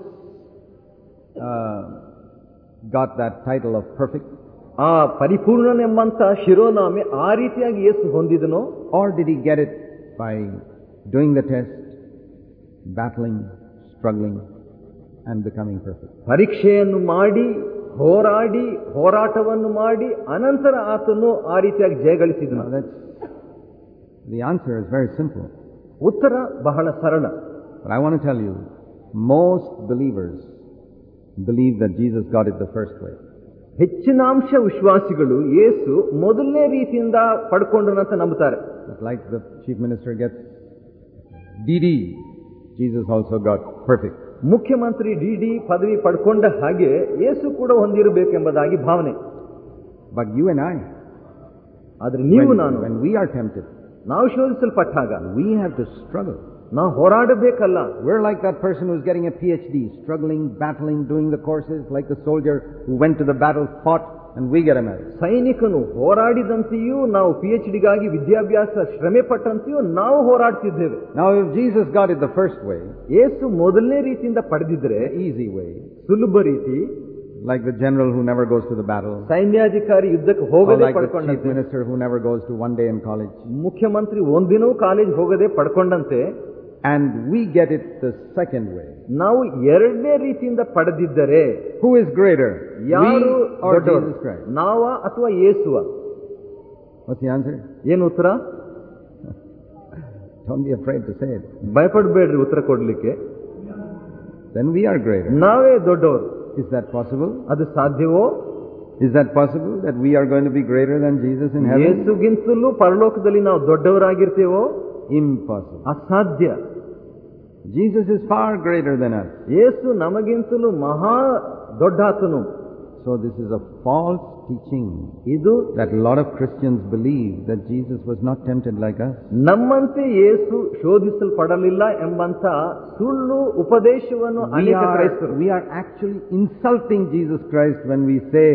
[SPEAKER 1] uh, got that title of perfect?
[SPEAKER 2] ಆ ಪರಿಪೂರ್ಣನೆಂಬಂತ ಶಿರೋನಾಮೆ ಆ ರೀತಿಯಾಗಿ ಯೇಸು ಹೊಂದಿದನು
[SPEAKER 1] Or did he get it by doing the test, battling, struggling, and becoming perfect?
[SPEAKER 2] ಪರೀಕ್ಷೆಯನ್ನು ಮಾಡಿ ಹೋರಾಡಿ ಹೋರಾಟವನ್ನು ಮಾಡಿ ಅನಂತರ ಆತನು ಆ ರೀತಿಯಾಗಿ ಜಯಗಳಿಸಿದನು
[SPEAKER 1] Now that's, the answer is very simple.
[SPEAKER 2] ಉತ್ತರ ಬಹಳ ಸರಳ
[SPEAKER 1] But I want to tell you, most believers believe that Jesus got it the first way.
[SPEAKER 2] ಹೆಚ್ಚಿನಾಂಶ ವಿಶ್ವಾಸಿಗಳು ಯೇಸು ಮೊದಲನೇ ರೀತಿಯಿಂದ ಪಡ್ಕೊಂಡನಂತ ನಂಬುತ್ತಾರೆ
[SPEAKER 1] But like the chief minister gets DD, Jesus also got perfect.
[SPEAKER 2] ಮುಖ್ಯಮಂತ್ರಿ D D ಪದವಿ ಪಡ್ಕೊಂಡ ಹಾಗೆ ಯೇಸು ಕೂಡ ಹೊಂದಿರಬೇಕೆಂಬುದಾಗಿ ಭಾವನೆ
[SPEAKER 1] But you and I,
[SPEAKER 2] ಆದ್ರೆ ನೀವು
[SPEAKER 1] when,
[SPEAKER 2] ನಾನು
[SPEAKER 1] when we are tempted,
[SPEAKER 2] ನಾವು ಶೋಧಿಸಲ್ಪಟ್ಟಾಗ
[SPEAKER 1] we have to struggle.
[SPEAKER 2] ನಾವು ಹೋರಾಡಬೇಕಲ್ಲ
[SPEAKER 1] We're like that person who's getting a PhD, struggling, battling, doing the courses, like the soldier who went to the battle, fought, and we get a medal.
[SPEAKER 2] ಸೈನಿಕನು ಹೋರಾಡಿದಂತೆಯೂ ನಾವು P H ಡಿಗಾಗಿ ವಿದ್ಯಾಭ್ಯಾಸ ಶ್ರಮೆ ಪಟ್ಟಂತೆಯೂ ನಾವು ಹೋರಾಡ್ತಿದ್ದೇವೆ
[SPEAKER 1] Now, if Jesus got it the first way,
[SPEAKER 2] ಯೇಸು ಮೊದಲನೇ ರೀತಿಯಿಂದ ಪಡೆದಿದ್ರೆ
[SPEAKER 1] the easy way,
[SPEAKER 2] ಸುಲಭ ರೀತಿ
[SPEAKER 1] like the general who never goes to the battle,
[SPEAKER 2] ಸೈನ್ಯಾಧಿಕಾರಿ ಯುದ್ಧಕ್ಕೆ
[SPEAKER 1] or
[SPEAKER 2] ಹೋಗದೆ
[SPEAKER 1] like the chief
[SPEAKER 2] ಪಡ್ಕೊಂಡಂತೆ
[SPEAKER 1] minister who never goes to one day in college,
[SPEAKER 2] ಮುಖ್ಯಮಂತ್ರಿ ಒಂದಿನೂ college ಹೋಗದೆ ಪಡ್ಕೊಂಡಂತೆ
[SPEAKER 1] and we get it the second way.
[SPEAKER 2] ನಾವು ಎರಡನೇ ರೀತಿಯಿಂದ ಪಡೆದಿದ್ದರೆ
[SPEAKER 1] Who is greater,
[SPEAKER 2] ಯಾರು
[SPEAKER 1] we or
[SPEAKER 2] ದೊಡ್ಡವರು?
[SPEAKER 1] Jesus Christ?
[SPEAKER 2] ನಾವ ಅಥವಾ ಯೇಸುವ
[SPEAKER 1] What's the answer?
[SPEAKER 2] ಏನು ಉತ್ತರ
[SPEAKER 1] Don't be afraid to say it.
[SPEAKER 2] ಭಯಪಡಬೇಡ್ರಿ ಉತ್ತರ ಕೊಡ್ಲಿಕ್ಕೆ
[SPEAKER 1] Then we are greater.
[SPEAKER 2] ನಾವೇ ದೊಡ್ಡವರು
[SPEAKER 1] Is that possible?
[SPEAKER 2] ಅದು ಸಾಧ್ಯವೋ
[SPEAKER 1] Is that possible that we are going to be greater than Jesus in heaven?
[SPEAKER 2] ಯೇಸುಗಿಂತಲೂ ಪರಲೋಕದಲ್ಲಿ ನಾವು ದೊಡ್ಡವರಾಗಿರ್ತೇವೋ
[SPEAKER 1] Impossible.
[SPEAKER 2] ಅಸಾಧ್ಯ
[SPEAKER 1] Jesus is far greater than us.
[SPEAKER 2] ಯೇಸು ನಮಗಿಂತಲೂ ಮಹಾ ದೊಡ್ಡಾತನು
[SPEAKER 1] So this is a false teaching
[SPEAKER 2] ಇದು
[SPEAKER 1] that a lot of Christians believe that Jesus was not tempted like us.
[SPEAKER 2] ನಮ್ಮಂತೆ ಯೇಸು ಶೋಧಿಸಲ್ಪಡಲಿಲ್ಲ ಎಂಬಂತ ಸುಳ್ಳು ಉಪದೇಶವನ್ನು
[SPEAKER 1] We
[SPEAKER 2] ಅನೇಕ
[SPEAKER 1] are,
[SPEAKER 2] ಕ್ರೈಸ್ತರು
[SPEAKER 1] we are actually insulting Jesus Christ when we say,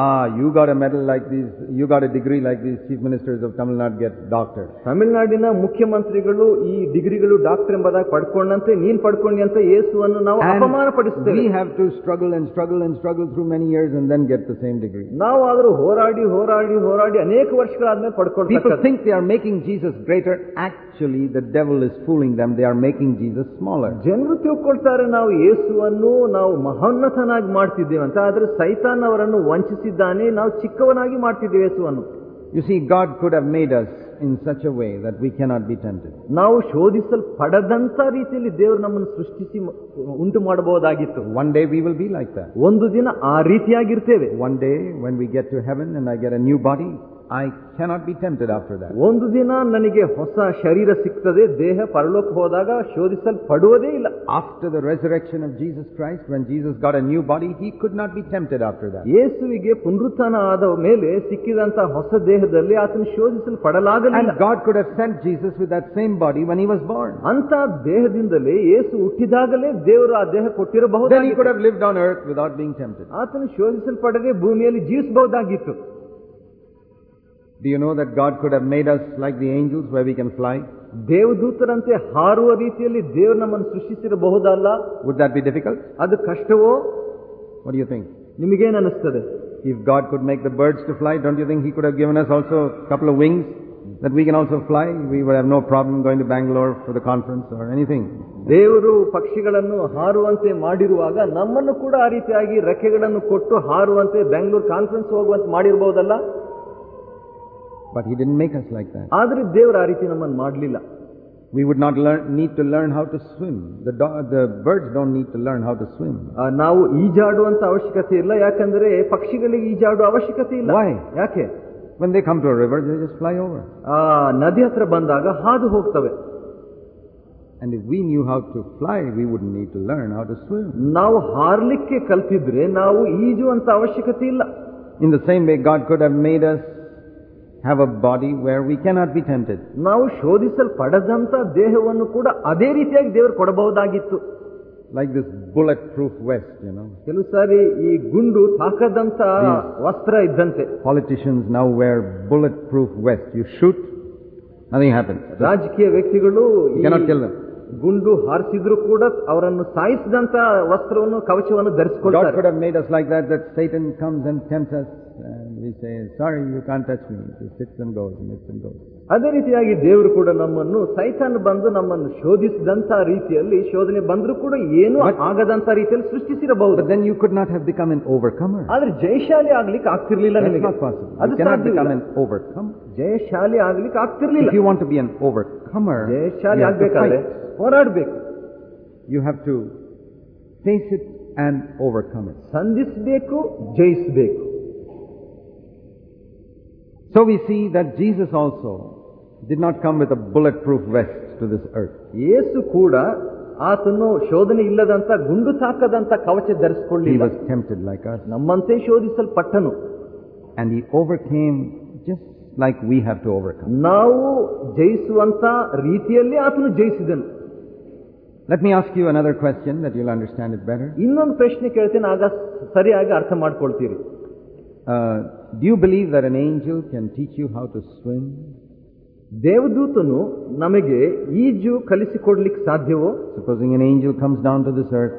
[SPEAKER 1] ah, you got a medal like these, you got a degree like these chief ministers of Tamil Nadu get doctors.
[SPEAKER 2] ತಮಿಳುನಾಡಿನ ಮುಖ್ಯಮಂತ್ರಿಗಳು ಈ ಡಿಗ್ರಿಗಳು doctor ಎಂಬುದಾಗಿ ಪಡ್ಕೊಂಡಂತೆ ನೀನ್ ಪಡ್ಕೊಂಡಿ ಅಂತ ಯೇಸುವನ್ನು ನಾವು ಅಪಮಾನ
[SPEAKER 1] And
[SPEAKER 2] ಪಡಿಸ್ತೇವೆ
[SPEAKER 1] we have to struggle and struggle and struggle through many years and then get the same degree.
[SPEAKER 2] ನಾವು horadi, ಹೋರಾಡಿ ಹೋರಾಡಿ ಹೋರಾಡಿ ಅನೇಕ ವರ್ಷಗಳಾದ್ಮೇಲೆ
[SPEAKER 1] People think they are making Jesus greater. Actually, the devil is fooling them. They are making Jesus smaller.
[SPEAKER 2] ಜನರು ತಿಳ್ಕೊಳ್ತಾರೆ ನಾವು ಯೇಸುವನ್ನು ನಾವು ಮಹೋನ್ನತನಾಗಿ ಮಾಡ್ತಿದ್ದೇವೆ ಅಂತ ಆದ್ರೆ ಸೈತಾನ್ ಅವರನ್ನು ವಂಚಿಸಿದ್ದಾನೆ ನಾವು ಚಿಕ್ಕವನಾಗಿ ಮಾಡ್ತಿದ್ದೇವೆ ಯೇಸುವನ್ನು
[SPEAKER 1] You see, God could have made us in such a way that we cannot be tempted.
[SPEAKER 2] ನಾವು ಶೋಧಿಸಲ್ಪಡದಂತ ರೀತಿಯಲ್ಲಿ ದೇವರು ನಮ್ಮನ್ನು ಸೃಷ್ಟಿಸಿ srushtisi ಉಂಟು ಮಾಡಬಹುದಾಗಿತ್ತು
[SPEAKER 1] One day we will be like that.
[SPEAKER 2] ಒಂದು ದಿನ ಆ ರೀತಿಯಾಗಿರ್ತೇವೆ
[SPEAKER 1] One day when we get to heaven and I get a new body, I cannot be tempted after that.
[SPEAKER 2] ಒಂದು ದಿನ ನನಗೆ ಹೊಸ ಶರೀರ ಸಿಗ್ತದೆ ದೇಹ ಪರಲೋಕ ಹೋದಾಗ ಶೋಧಿಸಲ್ಪಡುವುದೇ ಇಲ್ಲ
[SPEAKER 1] After the resurrection of Jesus Christ, when Jesus got a new body, he could not be tempted after that.
[SPEAKER 2] ಯೇಸುವಿಗೆ ಪುನರುತ್ಥಾನ ಆದ ಮೇಲೆ ಸಿಕ್ಕಿದಂತ ಹೊಸ ದೇಹದಲ್ಲಿ ಆತನು ಶೋಧಿಸಲ್ಪಡಲಾಗಲಿಲ್ಲ
[SPEAKER 1] And God could have sent Jesus with that same body when he was born.
[SPEAKER 2] ಅಂತ ದೇಹದಿಂದಲೇ ಯೇಸು ಹುಟ್ಟಿದಾಗಲೇ ದೇವರು ಆ ದೇಹ
[SPEAKER 1] Then he could
[SPEAKER 2] ಕೊಟ್ಟಿರಬಹುದು
[SPEAKER 1] have lived on earth without being tempted.
[SPEAKER 2] ಆತನು ಶೋಧಿಸಲ್ಪಡದೆ ಭೂಮಿಯಲ್ಲಿ ಜೀವಿಸಬಹುದಾಗಿತ್ತು
[SPEAKER 1] Do you know that God could have made us like the angels where we can fly?
[SPEAKER 2] ದೇವದೂತರಂತೆ ಹಾರುವ ರೀತಿಯಲ್ಲಿ ದೇವರು ನಮ್ಮನ್ನು ಸೃಷ್ಟಿಸಿರಬಹುದಲ್ಲ
[SPEAKER 1] Would that be difficult?
[SPEAKER 2] ಅದು ಕಷ್ಟವೋ
[SPEAKER 1] What do you think?
[SPEAKER 2] ನಿಮಗೇನು ಅನಿಸ್ತದೆ
[SPEAKER 1] If God could make the birds to fly, don't you think He could have given us also a couple of wings that we can also fly? We would have no problem going to Bangalore for the conference or anything.
[SPEAKER 2] ದೇವರು ಪಕ್ಷಿಗಳನ್ನು ಹಾರುವಂತೆ ಮಾಡಿರುವಾಗ ನಮ್ಮನ್ನು ಕೂಡ ಆ ರೀತಿಯಾಗಿ ರೆಕ್ಕೆಗಳನ್ನು ಕೊಟ್ಟು ಹಾರುವಂತೆ Bengaluru conference ಹೋಗುವಂತೆ ಮಾಡಿರ್ಬೋದಲ್ಲ
[SPEAKER 1] But He didn't make us like that.
[SPEAKER 2] ಆದ್ರೆ ದೇವರು ಆ ರೀತಿ ನಮ್ಮನ್ನು ಮಾಡಲಿಲ್ಲ
[SPEAKER 1] We would not learn, need to learn how to swim. The, do- the birds don't need to learn how to swim.
[SPEAKER 2] ನಾವು ಈಜಾಡುವಂತ ಅವಶ್ಯಕತೆ ಇಲ್ಲ ಯಾಕಂದ್ರೆ ಪಕ್ಷಿಗಳಿಗೆ ಈಜಾಡುವ ಅವಶ್ಯಕತೆ ಇಲ್ಲ
[SPEAKER 1] Why?
[SPEAKER 2] ಯಾಕೆ
[SPEAKER 1] When they come to a river, they just fly over.
[SPEAKER 2] ಆ ನದಿ ಹತ್ರ ಬಂದಾಗ ಹಾದು ಹೋಗ್ತವೆ
[SPEAKER 1] And if we knew how to fly, we wouldn't need to learn how to swim.
[SPEAKER 2] ನಾವು ಹಾರ್ಲಿಕ್ಕೆ ಕಲ್ತಿದ್ರೆ ನಾವು ಈಜುವಂತ ಅವಶ್ಯಕತೆ ಇಲ್ಲ
[SPEAKER 1] In the same way, God could have made us have a body where we cannot be tempted.
[SPEAKER 2] ನಾವು ಶೋಧಿಸಲ್ಪಡದಂತ ದೇಹವನ್ನು ಕೂಡ ಅದೇ ರೀತಿಯಾಗಿ ದೇವರು ಕೊಡಬಹುದಾಗಿತ್ತು
[SPEAKER 1] Like this bulletproof vest, you know.
[SPEAKER 2] ಕೆಲವು ಸಾರಿ ಈ ಗುಂಡು ತಾಕದಂತ ವಸ್ತ್ರ ಇದ್ದಂತೆ
[SPEAKER 1] Politicians now wear bulletproof vest. You shoot, nothing happens.
[SPEAKER 2] ರಾಜಕೀಯ ವ್ಯಕ್ತಿಗಳು ಈ
[SPEAKER 1] You cannot kill them.
[SPEAKER 2] ಗುಂಡು ಹಾರಿಸಿದ್ರು ಕೂಡ ಅವರನ್ನು ಸಾಯಿಸಿದಂತ ವಸ್ತ್ರವನ್ನು ಕವಚವನ್ನು
[SPEAKER 1] God
[SPEAKER 2] ಧರಿಸಿಕೊಳ್ತಾರೆ
[SPEAKER 1] could have made us like that, that Satan comes and tempts us, and we say, sorry, you can't touch me. It just sits and goes, and sits and goes.
[SPEAKER 2] ಅದೇ ರೀತಿಯಾಗಿ ದೇವರು ಕೂಡ ನಮ್ಮನ್ನು ಸೈತಾನ್ ಬಂದು ನಮ್ಮನ್ನು ಶೋಧಿಸಿದಂತ ರೀತಿಯಲ್ಲಿ ಶೋಧನೆ ಬಂದರೂ ಕೂಡ ಏನೂ
[SPEAKER 1] But-
[SPEAKER 2] ಆಗದಂತ ರೀತಿಯಲ್ಲಿ ಸೃಷ್ಟಿಸಿರಬಹುದು
[SPEAKER 1] But then you could not have become an overcomer.
[SPEAKER 2] ಆದ್ರೆ ಜಯಶಾಲಿ ಆಗ್ಲಿಕ್ಕೆ ಆಗ್ತಿರ್ಲಿಲ್ಲ
[SPEAKER 1] That's
[SPEAKER 2] ನಿಮಗೆ
[SPEAKER 1] not possible.
[SPEAKER 2] ಅದು
[SPEAKER 1] You cannot become
[SPEAKER 2] ಸಾಧ್ಯವಿಲ್ಲ
[SPEAKER 1] an overcomer.
[SPEAKER 2] ಜಯಶಾಲಿ ಆಗ್ಲಿಕ್ಕೆ ಆಗ್ತಿರ್ಲಿಲ್ಲ
[SPEAKER 1] If you want to be an overcomer,
[SPEAKER 2] ಜಯಶಾಲಿ
[SPEAKER 1] you have to
[SPEAKER 2] ಆಗ್ಬೇಕಾದ್ರೆ
[SPEAKER 1] fight.
[SPEAKER 2] ಹೋರಾಡ್ಬೇಕು
[SPEAKER 1] You have to face it and overcome it.
[SPEAKER 2] ಸಂಧಿಸಬೇಕು ಜಯಿಸಬೇಕು
[SPEAKER 1] So we see that Jesus also did not come with a bulletproof vest to this earth.
[SPEAKER 2] ಯೇಸು ಕೂಡ ಆತನು ಶೋಧನೆ ಇಲ್ಲದಂತ ಗುಂಡು ತಾಕದಂತ ಕವಚ
[SPEAKER 1] He
[SPEAKER 2] ಧರಿಸಿಕೊಳ್ಳಿಲ್ಲ
[SPEAKER 1] was tempted like us,
[SPEAKER 2] ನಮ್ಮಂತೆ ಶೋಧಿಸಲ್ಪಟ್ಟನು
[SPEAKER 1] and he overcame just like we have to overcome.
[SPEAKER 2] ನಾವು ಜಯಿಸುವಂತ ರೀತಿಯಲ್ಲಿ ಆತನು ಜಯಿಸಿದನು
[SPEAKER 1] Let me ask you another question that you'll understand it better.
[SPEAKER 2] ಇನ್ನೊಂದು ಪ್ರಶ್ನೆ ಕೇಳ್ತೇನೆ ಆಗ ಸರಿಯಾಗಿ ಅರ್ಥ ಮಾಡ್ಕೊಳ್ತೀರಿ
[SPEAKER 1] Uh, do you believe that an angel can teach you how to swim?
[SPEAKER 2] ದೇವದೂತನು ನಮಗೆ ಈಜು ಕಲಿಸಿಕೊಡ್ಲಿಕ್ಕೆ ಸಾಧ್ಯವೋ
[SPEAKER 1] Supposing an angel comes down to this earth,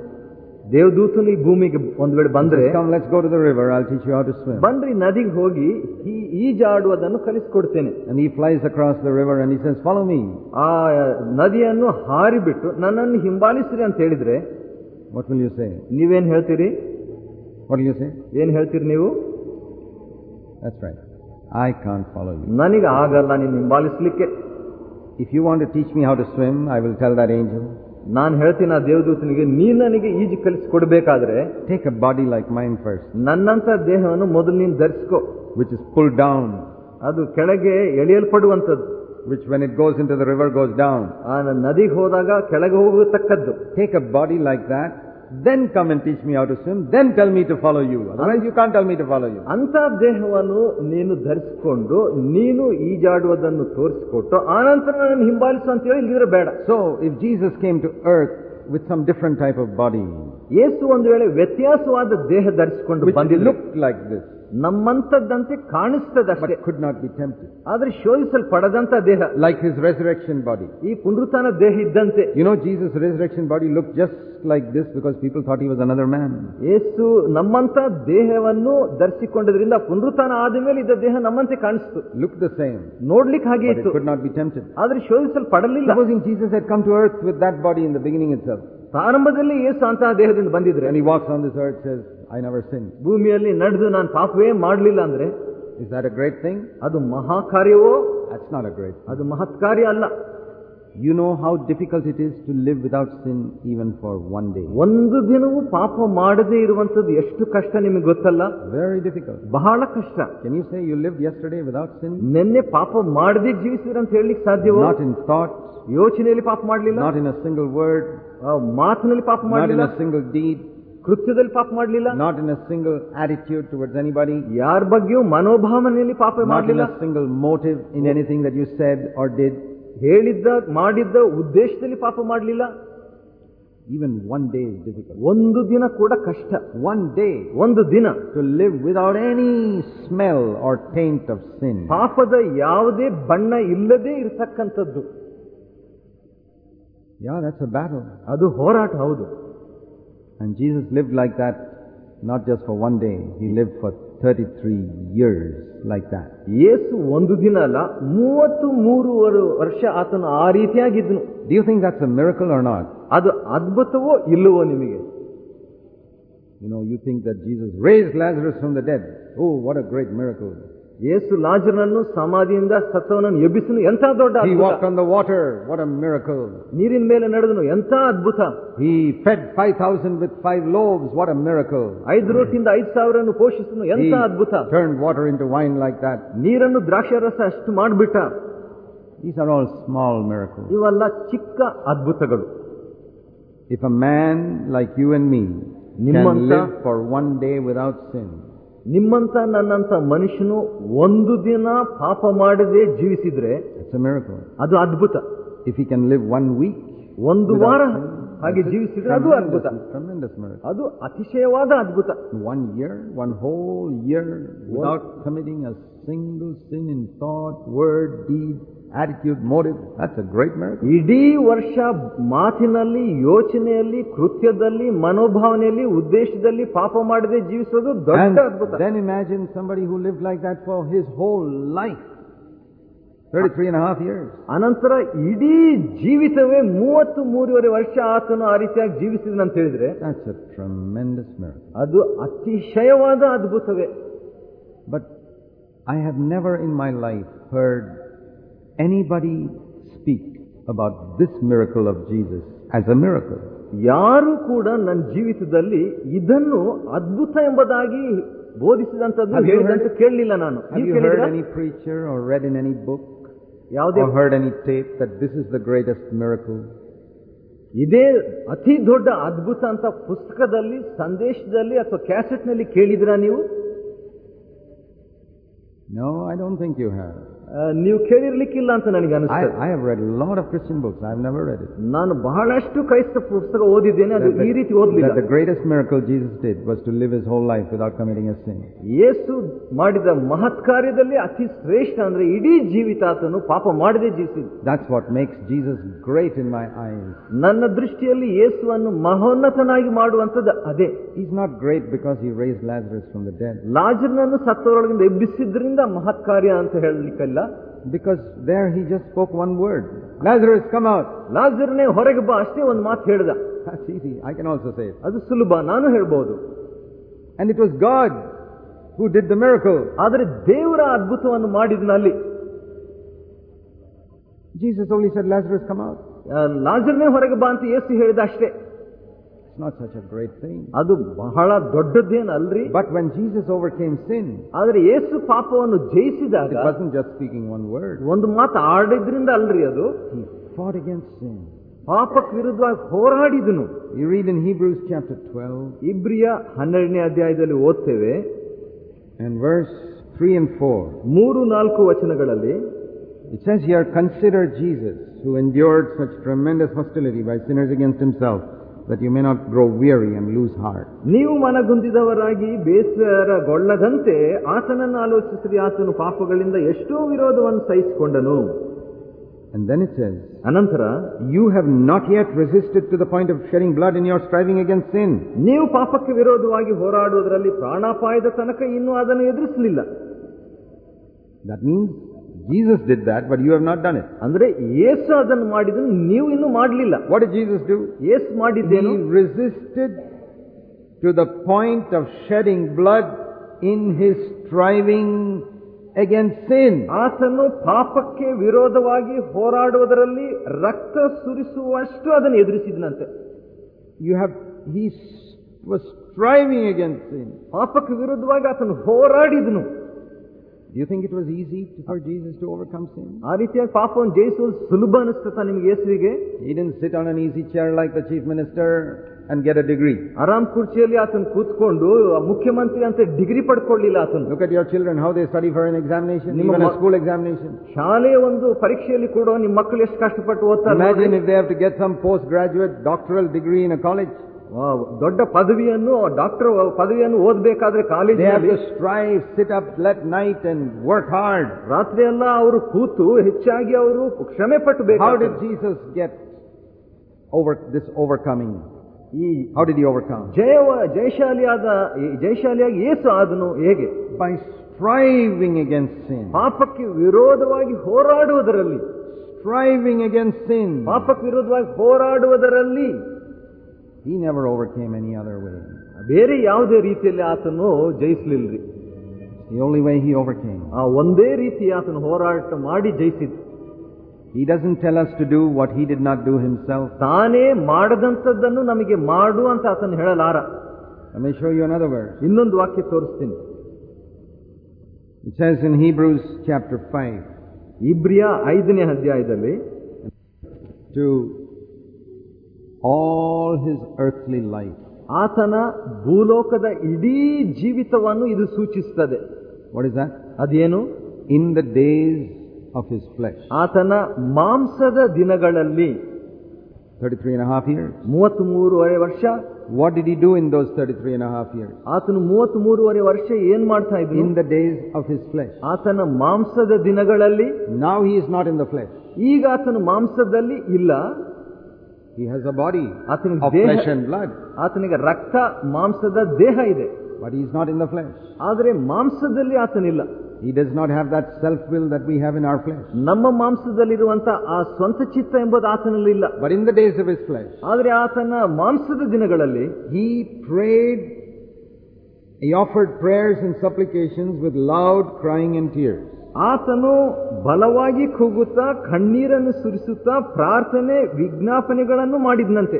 [SPEAKER 2] ದೇವದೂತನು ಈ ಭೂಮಿಗೆ ಒಂದ್ ವೇಳೆ ಬಂದ್ರೆ
[SPEAKER 1] says, come, let's go to the river, I'll teach you how to swim.
[SPEAKER 2] ಬನ್ರಿ ನದಿಗೆ ಹೋಗಿ ಈ ಈಜಾಡುವುದನ್ನು ಕಲಿಸಿಕೊಡ್ತೇನೆ
[SPEAKER 1] And he flies across the river and he says, follow me.
[SPEAKER 2] ಆ ನದಿಯನ್ನು ಹಾರಿಬಿಟ್ಟು ನನ್ನನ್ನು ಹಿಂಬಾಲಿಸ್ರಿ ಅಂತ ಹೇಳಿದ್ರೆ
[SPEAKER 1] What will you say?
[SPEAKER 2] ನೀವೇನ್ ಹೇಳ್ತೀರಿ
[SPEAKER 1] What will you say?
[SPEAKER 2] ಏನ್ ಹೇಳ್ತೀರಿ ನೀವು
[SPEAKER 1] That's right. I can't follow you.
[SPEAKER 2] ನನಗೆ ಆಗಲ್ಲ ನೀನು ಹಿಂಬಾಲಿಸ್ಲಿಕ್ಕೆ
[SPEAKER 1] If you want to teach me how to swim, I will tell that angel,
[SPEAKER 2] ನಾನು ಹೇಳ್ತೀನಿ ಆ ದೇವದೂತನಿಗೆ ನೀನ್ ನನಗೆ ಈಜು ಕಲಿಸಿಕೊಡ್ಬೇಕಾದ್ರೆ
[SPEAKER 1] take a body like mine first,
[SPEAKER 2] ನನ್ನಂತ ದೇಹವನ್ನು ಮೊದಲು ನೀನು ಧರಿಸ್ಕೋ
[SPEAKER 1] which is pulled down,
[SPEAKER 2] ಅದು ಕೆಳಗೆ ಎಳೆಯಲ್ಪಡುವಂಥದ್ದು
[SPEAKER 1] which when it goes into the river goes down.
[SPEAKER 2] ಆ ನದಿಗೆ ಹೋದಾಗ ಕೆಳಗೆ ಹೋಗತಕ್ಕದ್ದು
[SPEAKER 1] Take a body like that, then come and teach me how to swim, then tell me to follow you. Otherwise you can't tell me to follow you.
[SPEAKER 2] ಅಂತ ದೇಹವನ್ನು ನೀನು ಧರಿಸಿಕೊಂಡು ನೀನು ಈಜಾಡುವುದನ್ನು ತೋರಿಸಿಕೊಟ್ಟು ಆನಂತರ ನನ್ನ ಹಿಂಬಾಲಿಸು ಅಂತ ಹೇಳಿ ಇಲ್ಲಿದ್ರೆ ಬೇಡ
[SPEAKER 1] So, if Jesus came to earth with some different type of body,
[SPEAKER 2] ಯೇಸು ಒಂದು ವೇಳೆ ವ್ಯತ್ಯಾಸವಾದ ದೇಹ ಧರಿಸಿಕೊಂಡು
[SPEAKER 1] which
[SPEAKER 2] ಬಂದಿದ್ರು
[SPEAKER 1] looked like this,
[SPEAKER 2] ನಮ್ಮಂತದ್ದಂತೆ ಕಾಣಿಸ್ತದಷ್ಟೇ
[SPEAKER 1] but could not be tempted,
[SPEAKER 2] ಆದ್ರೆ ಶೋಧಿಸಲ್ಪಡದಂತ ದೇಹ
[SPEAKER 1] like his resurrection body.
[SPEAKER 2] ಈ ಪುನರುತ್ಥಾನ ದೇಹ ಇದ್ದಂತೆ
[SPEAKER 1] You know, Jesus' resurrection body looked just like this because people thought he was another man.
[SPEAKER 2] ಯೇಸು ನಮ್ಮಂತ ದೇಹವನ್ನು ಧರಿಸಿಕೊಂಡದ್ರಿಂದ ಪುನರುತ್ಥಾನ ಆದ ಮೇಲೆ ಇದ್ದ ದೇಹ ನಮ್ಮಂತೆ ಕಾಣಿಸ್ತು
[SPEAKER 1] Looked the same,
[SPEAKER 2] ನೋಡ್ಲಿಕ್ಕೆ ಹಾಗೆ
[SPEAKER 1] but it
[SPEAKER 2] ಇತ್ತು
[SPEAKER 1] could not be tempted.
[SPEAKER 2] ಆದ್ರೆ ಶೋಧಿಸಲ್ಪಡಲಿಲ್ಲ
[SPEAKER 1] Supposing Jesus had come to earth with that body in the beginning itself,
[SPEAKER 2] ಪ್ರಾರಂಭದಲ್ಲಿ ಯೇಸು ಅಂತಹ ದೇಹದಿಂದ ಬಂದಿದ್ರೆ
[SPEAKER 1] and he walks on this earth says, I never sinned.
[SPEAKER 2] ಭೂಮಿಯಲ್ಲಿ ನಡೆದು ನಾನು ಪಾಪವೇ ಮಾಡಲಿಲ್ಲ ಅಂದ್ರೆ
[SPEAKER 1] Is that a great thing?
[SPEAKER 2] ಅದು ಮಹಾ ಕಾರ್ಯವೋ
[SPEAKER 1] That's not a great thing.
[SPEAKER 2] ಅದು ಮಹತ್ ಕಾರ್ಯ ಅಲ್ಲ
[SPEAKER 1] You know how difficult it is to live without sin even for one day.
[SPEAKER 2] ಒಂದು ದಿನವೂ ಪಾಪ ಮಾಡದೇ ಇರುವಂತದ್ದು ಎಷ್ಟು ಕಷ್ಟ ನಿಮಗೆ ಗೊತ್ತಲ್ಲ
[SPEAKER 1] Very difficult.
[SPEAKER 2] ಬಹಳ ಕಷ್ಟ
[SPEAKER 1] Can you say you lived yesterday without sinning?
[SPEAKER 2] ನಿನ್ನೆ ಪಾಪ ಮಾಡದೆ ಜೀವಿಸಿದ್ರ ಅಂತ ಹೇಳಲಿಕ್ಕೆ ಸಾಧ್ಯವೋ
[SPEAKER 1] Not in thought,
[SPEAKER 2] ಯೋಚನೆಯಲ್ಲಿ ಪಾಪ ಮಾಡಲಿಲ್ಲ
[SPEAKER 1] not in a single word,
[SPEAKER 2] ಮಾತಿನಲ್ಲಿ ಪಾಪ
[SPEAKER 1] not in
[SPEAKER 2] ಮಾಡಲಿಲ್ಲ
[SPEAKER 1] a single deed,
[SPEAKER 2] ಕೃತ್ಯದಲ್ಲಿ ಪಾಪ ಮಾಡಲಿಲ್ಲ
[SPEAKER 1] not in a single attitude towards anybody,
[SPEAKER 2] ಯಾರ ಬಗ್ಗೆಯೂ ಮನೋಭಾವನೆಯಲ್ಲಿ ಪಾಪ
[SPEAKER 1] not in
[SPEAKER 2] ಮಾಡಲಿಲ್ಲ
[SPEAKER 1] a single motive in anything that you said or did.
[SPEAKER 2] ಹೇಳಿದ್ದ ಮಾಡಿದ್ದ ಉದ್ದೇಶದಲ್ಲಿ ಪಾಪ ಮಾಡಲಿಲ್ಲ
[SPEAKER 1] Even one day is difficult.
[SPEAKER 2] ಒಂದು ದಿನ ಕೂಡ ಕಷ್ಟ
[SPEAKER 1] One day
[SPEAKER 2] ಒಂದು ದಿನ
[SPEAKER 1] to live without any smell or taint of sin.
[SPEAKER 2] ಪಾಪದ ಯಾವುದೇ ಬಣ್ಣ ಇಲ್ಲದೆ ಇರತಕ್ಕಂಥದ್ದು
[SPEAKER 1] Yeah, that's a battle.
[SPEAKER 2] ಅದು ಹೋರಾಟ ಹೌದು
[SPEAKER 1] And Jesus lived like that not just for one day. He lived for 33 years like that.
[SPEAKER 2] ಯೇಸು ಒಂದು ದಿನ ಅಲ್ಲ ಮೂವತ್ತು ಮೂರುವರೆ ವರ್ಷ ಆತನು ಆ ರೀತಿಯಾಗಿದ್ದನು
[SPEAKER 1] Do you think that's a miracle or not?
[SPEAKER 2] ಅದು ಅದ್ಭುತವೋ ಇಲ್ಲವೋ ನಿಮಗೆ
[SPEAKER 1] You know, you think that Jesus raised Lazarus from the dead. Oh, what a great miracle.
[SPEAKER 2] ಯೇಸು ಲಾಜರನನ್ನು ಸಮಾಧಿಯಿಂದ ಸತ್ತವನನ್ನು ಎಬ್ಬಿಸನು ಎಂಥ ದೊಡ್ಡ
[SPEAKER 1] He
[SPEAKER 2] ಅದ್ಭುತ
[SPEAKER 1] walked on the water. What a miracle.
[SPEAKER 2] ನೀರಿನ ಮೇಲೆ ನಡೆದನು ಎಂಥ ಅದ್ಭುತ
[SPEAKER 1] He fed 5,000 with five loaves. What a miracle.
[SPEAKER 2] ಐದು ರೋಟಿಯಿಂದ ಐದು ಸಾವಿರನ್ನು ಪೋಷಿಸನು
[SPEAKER 1] He
[SPEAKER 2] ಎಂಥ ಅದ್ಭುತ
[SPEAKER 1] turned water into wine like that.
[SPEAKER 2] ನೀರನ್ನು ದ್ರಾಕ್ಷಾರಸ ಅಷ್ಟು ಮಾಡಿಬಿಟ್ಟ
[SPEAKER 1] These are all small miracles.
[SPEAKER 2] ಇವೆಲ್ಲ ಚಿಕ್ಕ ಅದ್ಭುತಗಳು
[SPEAKER 1] If a man like you and me can
[SPEAKER 2] ನಿಮ್ಮಂತ-
[SPEAKER 1] live for one day without sin,
[SPEAKER 2] ನಿಮ್ಮಂತ ನನ್ನಂತ ಮನುಷ್ಯನು ಒಂದು ದಿನ ಪಾಪ ಮಾಡದೆ ಜೀವಿಸಿದ್ರೆ ಅದು ಅದ್ಭುತ.
[SPEAKER 1] If you can live one week
[SPEAKER 2] ಒಂದು ವಾರ ಹಾಗೆ ಜೀವಿಸಿದ್ರೆ ಅದು ಅದ್ಭುತ. ಅದು ಅತಿಶಯವಾದ ಅದ್ಭುತ.
[SPEAKER 1] One year one whole year committing a single sin in thought word deed attitude, motive. That's a great miracle.
[SPEAKER 2] ಇಡೀ ವರ್ಷ ಮಾತಿನಲ್ಲಿ ಯೋಚನೆಯಲ್ಲಿ ಕೃತ್ಯದಲ್ಲಿ ಮನೋಭಾವನೆಯಲ್ಲಿ ಉದ್ದೇಶದಲ್ಲಿ ಪಾಪ ಮಾಡದೆ ಜೀವಿಸೋದು ದೊಡ್ಡ
[SPEAKER 1] And
[SPEAKER 2] ಅದ್ಭುತ
[SPEAKER 1] then imagine somebody who lived like that for his whole life. 33 and a half years.
[SPEAKER 2] ಅನಂತರ ಇಡೀ ಜೀವಿತವೇ ಮೂವತ್ತು ಮೂರುವರೆ ವರ್ಷ ಆತನು ಆ ರೀತಿಯಾಗಿ ಜೀವಿಸಿದನಂತ ಹೇಳಿದ್ರೆ
[SPEAKER 1] That's a tremendous miracle.
[SPEAKER 2] ಅದು ಅತಿಶಯವಾದ ಅದ್ಭುತವೇ
[SPEAKER 1] But I have never in my life heard anybody speak about this miracle of Jesus as a miracle.
[SPEAKER 2] ಯಾರು ಕೂಡ ನನ್ನ ಜೀವಿತದಲ್ಲಿ ಇದನ್ನು ಅದ್ಭುತ ಎಂಬುದಾಗಿ ಬೋಧಿಸಿದಂತದ್ದು
[SPEAKER 1] Have you
[SPEAKER 2] ಹೇಳಿದಂತ ಕೇಳಲಿಲ್ಲ ನಾನು
[SPEAKER 1] Have
[SPEAKER 2] ನೀವು
[SPEAKER 1] you heard
[SPEAKER 2] ಕೇಳಿದ್ರಾ?
[SPEAKER 1] any preacher or read in any book
[SPEAKER 2] ಯಾವುದೇ
[SPEAKER 1] or heard any tape that this is the greatest miracle?
[SPEAKER 2] ಇದೇ ಅತಿ ದೊಡ್ಡ ಅದ್ಭುತ ಅಂತ ಪುಸ್ತಕದಲ್ಲಿ ಸಂದೇಶದಲ್ಲಿ ಅಥವಾ ಕ್ಯಾಸೆಟ್ನಲ್ಲಿ ಕೇಳಿದ್ರಾ ನೀವು
[SPEAKER 1] No, I don't think you have.
[SPEAKER 2] ಆ, ನೀವು ಕೇಳಿರ್ಲಿಕ್ಕಿಲ್ಲ ಅಂತ ನನಗೆ
[SPEAKER 1] I,
[SPEAKER 2] ಅನಿಸ್ತದೆ
[SPEAKER 1] I have read a lot of Christian books. I've never read it.
[SPEAKER 2] ನಾನು ಬಹಳಷ್ಟು ಕ್ರೈಸ್ತ ಪುಸ್ತಕ ಓದಿದ್ದೇನೆ ಅದು
[SPEAKER 1] That
[SPEAKER 2] ಈ
[SPEAKER 1] the,
[SPEAKER 2] ರೀತಿ ಓದಲಿಲ್ಲ
[SPEAKER 1] that the greatest miracle Jesus did was to live his whole life without committing a sin.
[SPEAKER 2] ಯೇಸು ಮಾಡಿದ ಮಹತ್ ಕಾರ್ಯದಲ್ಲಿ ಅತಿ ಶ್ರೇಷ್ಠ ಅಂದ್ರೆ ಇಡೀ ಜೀವಿತ ಆತನು ಪಾಪ ಮಾಡದೆ ಜೀವಿಸಿದ
[SPEAKER 1] That's what makes Jesus great in my eyes.
[SPEAKER 2] ನನ್ನ ದೃಷ್ಟಿಯಲ್ಲಿ ಯೇಸುವನ್ನು ಮಹೋನ್ನತನಾಗಿ ಮಾಡುವಂಥದ್ದು ಅದೇ
[SPEAKER 1] He's not great because he raised Lazarus from the dead.
[SPEAKER 2] ಲಾಜರ್ನನ್ನು ಸತ್ತವರೊಳಗಿಂದ ಎಬ್ಬಿಸಿದ್ರಿಂದ ಮಹತ್ ಕಾರ್ಯ ಅಂತ ಹೇಳಲಿಕ್ಕಿಲ್ಲ ಇರಲಿಲ್ಲ
[SPEAKER 1] because there he just spoke one word Lazarus come out
[SPEAKER 2] ಲಾಜರ್ನೇ ಹೊರಗೆ ಬಾ ಅಷ್ಟೇ ಒಂದು ಮಾತು ಹೇಳಿದ.
[SPEAKER 1] ಐ ಕ್ಯಾನ್ ಆಲ್ಸೋ ಸೇ
[SPEAKER 2] ಅದು ಸುಲಭ ನಾನು ಹೇಳ್ಬೋದು.
[SPEAKER 1] And it was God who did the miracle
[SPEAKER 2] ಆದರೆ ದೇವರ ಅದ್ಭುತವನ್ನು ಮಾಡಿದ್ನ ಅಲ್ಲಿ.
[SPEAKER 1] Jesus only said Lazarus come out
[SPEAKER 2] ಲಾಜರ್ನೇ ಹೊರಗೆ ಬಾ ಅಂತ ಯೇಸು ಹೇಳಿದ ಅಷ್ಟೇ.
[SPEAKER 1] It's not such a great thing.
[SPEAKER 2] ಅದು ಬಹಳ ದೊಡ್ಡದ್ದೇನಲ್ರಿ
[SPEAKER 1] But when Jesus overcame sin,
[SPEAKER 2] ಆದರೆ ಯೇಸು ಪಾಪವನ್ನು ಜಯಿಸಿದಾಗ
[SPEAKER 1] it wasn't just speaking one word.
[SPEAKER 2] ಒಂದು ಮಾತು ಆಡಿದ್ರಿಂದ ಅಲ್ರಿ ಅದು
[SPEAKER 1] He fought against sin.
[SPEAKER 2] ಪಾಪಕ್ಕೆ ವಿರುದ್ಧವಾಗಿ ಹೋರಾಡಿದನು
[SPEAKER 1] You read in Hebrews chapter 12
[SPEAKER 2] ಇಬ್ರಿಯ ಹನ್ನೆರಡನೇ ಅಧ್ಯಾಯದಲ್ಲಿ ಓದ್ತೇವೆ
[SPEAKER 1] and verse 3 and 4.
[SPEAKER 2] ಮೂರು ನಾಲ್ಕು ವಚನಗಳಲ್ಲಿ
[SPEAKER 1] It says here, consider Jesus, who endured such tremendous hostility by sinners against himself, that you may not grow weary and lose heart.
[SPEAKER 2] ನೀವು ಮನಗುಂದಿದವರಾಗಿ ಬೇಸರಗೊಳ್ಳದಂತೆ ಆತನನ್ನು ಆಲೋಚಿಸಿರಿ ಆತನು ಪಾಪಗಳಿಂದ ಎಷ್ಟೋ ವಿರೋಧವನ್ನು ಸಹಿಸಿಕೊಂಡನು
[SPEAKER 1] And then it says,
[SPEAKER 2] ಅನಂತರ
[SPEAKER 1] You have not yet resisted to the point of shedding blood in your striving against sin.
[SPEAKER 2] ನೀವು ಪಾಪಕ್ಕೆ ವಿರೋಧವಾಗಿ ಹೋರಾಡುವುದರಲ್ಲಿ ಪ್ರಾಣಾಪಾಯದ ತನಕ ಇನ್ನೂ ಅದನ್ನು ಎದುರಿಸಲಿಲ್ಲ
[SPEAKER 1] That means Jesus did that but you have not done it
[SPEAKER 2] ಅಂದ್ರೆ ಏಸು ಅದನ್ನು ಮಾಡಿದನ್ನು ನೀವು ಇನ್ನೂ ಮಾಡಲಿಲ್ಲ.
[SPEAKER 1] What is Jesus do
[SPEAKER 2] Yesu ಮಾಡಿದ್ದೇನು?
[SPEAKER 1] Resisted to the point of shedding blood in his striving against sin
[SPEAKER 2] ಆತನು ಪಾಪಕ್ಕೆ ವಿರೋಧವಾಗಿ ಹೋರಾಡುವುದರಲ್ಲಿ ರಕ್ತ ಸುರಿಸುವಷ್ಟು ಅದನ್ನು ಎದುರಿಸಿದನಂತೆ.
[SPEAKER 1] You have he was striving against sin
[SPEAKER 2] ಪಾಪಕ್ಕೆ ವಿರುದ್ಧವಾಗಿ ಆತನು ಹೋರಾಡಿದನು.
[SPEAKER 1] Do you think it was easy for Jesus to overcome sin?
[SPEAKER 2] ಆ ರೀತಿಯಾಗಿ ಪಾಪವನ್ನು ಜಯಿಸುವುದು ಸುಲಭ ಅನಿಸ್ತತ ನಿಮ್ಗೆ ಯೇಸುವಿಗೆ
[SPEAKER 1] He didn't sit on an easy chair like the chief minister and get a degree.
[SPEAKER 2] ಆರಾಮ್ ಕುರ್ಚಿಯಲ್ಲಿ ಆತನು ಕೂತ್ಕೊಂಡು ಮುಖ್ಯಮಂತ್ರಿ ಅಂತ ಡಿಗ್ರಿ ಪಡ್ಕೊಳ್ಳಿಲ್ಲ ಆತನು
[SPEAKER 1] Look at your children, how they study for an examination,
[SPEAKER 2] ನಿಮ್ಮ
[SPEAKER 1] even a
[SPEAKER 2] ಮ-
[SPEAKER 1] school examination.
[SPEAKER 2] ಶಾಲೆಯ ಒಂದು ಪರೀಕ್ಷೆಯಲ್ಲಿ ಕೂಡ ನಿಮ್ಮ ಮಕ್ಕಳು ಎಷ್ಟು ಕಷ್ಟಪಟ್ಟು ಓದ್ತಾರೆ
[SPEAKER 1] Imagine
[SPEAKER 2] ನೋಡ್ರಿ.
[SPEAKER 1] if they have to get some postgraduate doctoral degree in a college.
[SPEAKER 2] ದೊಡ್ಡ ಪದವಿಯನ್ನು ಡಾಕ್ಟರ್ ಪದವಿಯನ್ನು ಓದಬೇಕಾದ್ರೆ
[SPEAKER 1] college sit up late night work hard
[SPEAKER 2] ರಾತ್ರಿ ಎಲ್ಲ ಅವರು ಕೂತು ಹೆಚ್ಚಾಗಿ ಅವರು ಕ್ಷಮೆ ಪಟ್ಟಬೇಕು
[SPEAKER 1] how did Jesus get over this overcoming
[SPEAKER 2] ಈ
[SPEAKER 1] ಹೌ ಡಿಡ್
[SPEAKER 2] ಜಯ ಜಯಶಾಲಿಯಾದ ಜಯಶಾಲಿಯಾಗಿ ಏಸು ಆದನು ಹೇಗೆ?
[SPEAKER 1] ಬೈ ಸ್ಟ್ರೈವಿಂಗ್ ಅಗೇನ್ಸ್ಟ್ ಸಿನ್
[SPEAKER 2] ಪಾಪಕ್ಕೆ ವಿರೋಧವಾಗಿ ಹೋರಾಡುವುದರಲ್ಲಿ.
[SPEAKER 1] ಸ್ಟ್ರೈವಿಂಗ್ ಅಗೇನ್ಸ್ಟ್ ಸಿನ್
[SPEAKER 2] ಪಾಪಕ್ಕೆ ವಿರೋಧವಾಗಿ ಹೋರಾಡುವುದರಲ್ಲಿ.
[SPEAKER 1] He never overcame any other way.
[SPEAKER 2] ಬೇರೆ ಯಾವುದೇ ರೀತಿಯಲ್ಲಿ ಆತನು ಜಯಿಸ್ಲಿಲ್ರಿ
[SPEAKER 1] The only way he overcame.
[SPEAKER 2] ಆ ಒಂದೇ ರೀತಿ ಆತನು ಹೋರಾಟ ಮಾಡಿ ಜಯಿಸಿದ್
[SPEAKER 1] He doesn't tell us to do what he did not do himself.
[SPEAKER 2] ತಾನೇ ಮಾಡದಂಥದ್ದನ್ನು ನಮಗೆ ಮಾಡು ಅಂತ ಆತನು ಹೇಳಲಾರ
[SPEAKER 1] Let me show you another verse.
[SPEAKER 2] ಇನ್ನೊಂದು ವಾಕ್ಯ ತೋರಿಸ್ತೀನಿ
[SPEAKER 1] It says in Hebrews chapter 5
[SPEAKER 2] ಇಬ್ರಿಯ ಐದನೇ ಅಧ್ಯಾಯದಲ್ಲಿ
[SPEAKER 1] to all his earthly life
[SPEAKER 2] ಆತನ ಭೂಲೋಕದ ಇಡೀ ಜೀವಿತವನ್ನು ಇದು
[SPEAKER 1] ಸೂಚಿಸ್ತದೆ. ಒಡಿದ
[SPEAKER 2] ಅದೇನು?
[SPEAKER 1] In the days of his flesh
[SPEAKER 2] ಆತನ ಮಾಂಸದ ದಿನಗಳಲ್ಲಿ.
[SPEAKER 1] Thirty three and half year
[SPEAKER 2] ಮೂವತ್ತ್ ಮೂರುವರೆ ವರ್ಷ.
[SPEAKER 1] What did he do in those thirty three and half year
[SPEAKER 2] ಆತನು ಮೂವತ್ತ್ ಮೂರುವರೆ ವರ್ಷ ಏನ್ ಮಾಡ್ತಾ ಇದ್ದ
[SPEAKER 1] in the days of his flesh
[SPEAKER 2] ಆತನ ಮಾಂಸದ ದಿನಗಳಲ್ಲಿ.
[SPEAKER 1] Now he is not in the flesh
[SPEAKER 2] ಈಗ ಆತನು ಮಾಂಸದಲ್ಲಿ ಇಲ್ಲ.
[SPEAKER 1] He has a body
[SPEAKER 2] ಆತನಿಗೆ
[SPEAKER 1] of
[SPEAKER 2] ದೇಹ
[SPEAKER 1] flesh and blood,
[SPEAKER 2] ಆತನಿಗೆ ರಕ್ತ ಮಾಂಸದ ದೇಹ ಇದೆ
[SPEAKER 1] but he is not in the flesh.
[SPEAKER 2] ಆದರೆ ಮಾಂಸದಲ್ಲಿ ಆತನಿಲ್ಲ
[SPEAKER 1] He does not have that self-will that we have in our flesh.
[SPEAKER 2] ನಮ್ಮ ಮಾಂಸದಲ್ಲಿರುವಂತ ಆ ಸ್ವಂತ ಚಿತ್ತ ಎಂಬುದು ಆತನಲ್ಲಿ ಇಲ್ಲ
[SPEAKER 1] But in the days of his flesh,
[SPEAKER 2] ಆದರೆ ಆತನ ಮಾಂಸದ ದಿನಗಳಲ್ಲಿ
[SPEAKER 1] he prayed, he offered prayers and supplications with loud crying and tears.
[SPEAKER 2] ಆತನು ಬಲವಾಗಿ ಕೂಗುತ್ತಾ ಕಣ್ಣೀರನ್ನು ಸುರಿಸುತ್ತಾ ಪ್ರಾರ್ಥನೆ ವಿಜ್ಞಾಪನೆಗಳನ್ನು ಮಾಡಿದ್ನಂತೆ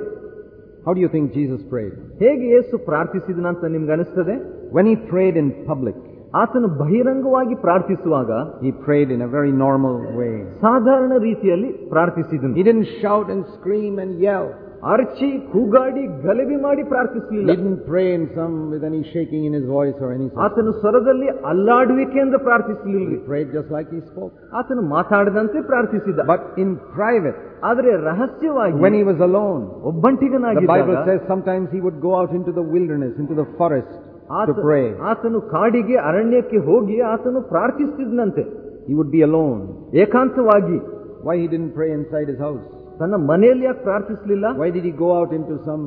[SPEAKER 1] How do you think Jesus prayed?
[SPEAKER 2] ಹೇಗೆ ಯೇಸು ಪ್ರಾರ್ಥಿಸಿದನಂತ ನಿಮ್ಗೆ ಅನಿಸ್ತದೆ
[SPEAKER 1] When he prayed in public,
[SPEAKER 2] ಆತನು ಬಹಿರಂಗವಾಗಿ ಪ್ರಾರ್ಥಿಸುವಾಗ
[SPEAKER 1] he prayed in a very normal way.
[SPEAKER 2] ಸಾಧಾರಣ ರೀತಿಯಲ್ಲಿ ಪ್ರಾರ್ಥಿಸಿದನು
[SPEAKER 1] He didn't shout and scream and yell.
[SPEAKER 2] ಅರ್ಚಿ ಕೂಗಾಡಿ ಗಲಭೆ ಮಾಡಿ
[SPEAKER 1] He
[SPEAKER 2] ಪ್ರಾರ್ಥಿಸಲಿಲ್ಲ
[SPEAKER 1] didn't pray in some with any shaking in his voice or any such.
[SPEAKER 2] ಆತನು ಸ್ವರದಲ್ಲಿ ಅಲ್ಲಾಡುವಿಕೆಯಿಂದ ಪ್ರಾರ್ಥಿಸಲಿಲ್ಲ
[SPEAKER 1] He prayed just like he spoke.
[SPEAKER 2] ಆತನು ಮಾತಾಡದಂತೆ ಪ್ರಾರ್ಥಿಸಿದ
[SPEAKER 1] But in private,
[SPEAKER 2] ಆದರೆ ರಹಸ್ಯವಾಗಿ
[SPEAKER 1] when he was alone, the Bible
[SPEAKER 2] ಒಬ್ಬಂಟಿಗನಾಗಿದ್ದಾಗ
[SPEAKER 1] says sometimes he would go out into the wilderness, into the forest to
[SPEAKER 2] ಆತ-
[SPEAKER 1] pray.
[SPEAKER 2] ಆತನು ಕಾಡಿಗೆ ಅರಣ್ಯಕ್ಕೆ ಹೋಗಿ ಆತನು ಪ್ರಾರ್ಥಿಸ್ತಿದ್ನಂತೆ
[SPEAKER 1] He would be alone.
[SPEAKER 2] ಏಕಾಂತವಾಗಿ
[SPEAKER 1] Why he didn't pray inside his house?
[SPEAKER 2] ತನ್ನ ಮನೆಯಲ್ಲಿ ಯಾಕೆ ಪ್ರಾರ್ಥಿಸಲಿಲ್ಲ
[SPEAKER 1] Why did he go out into some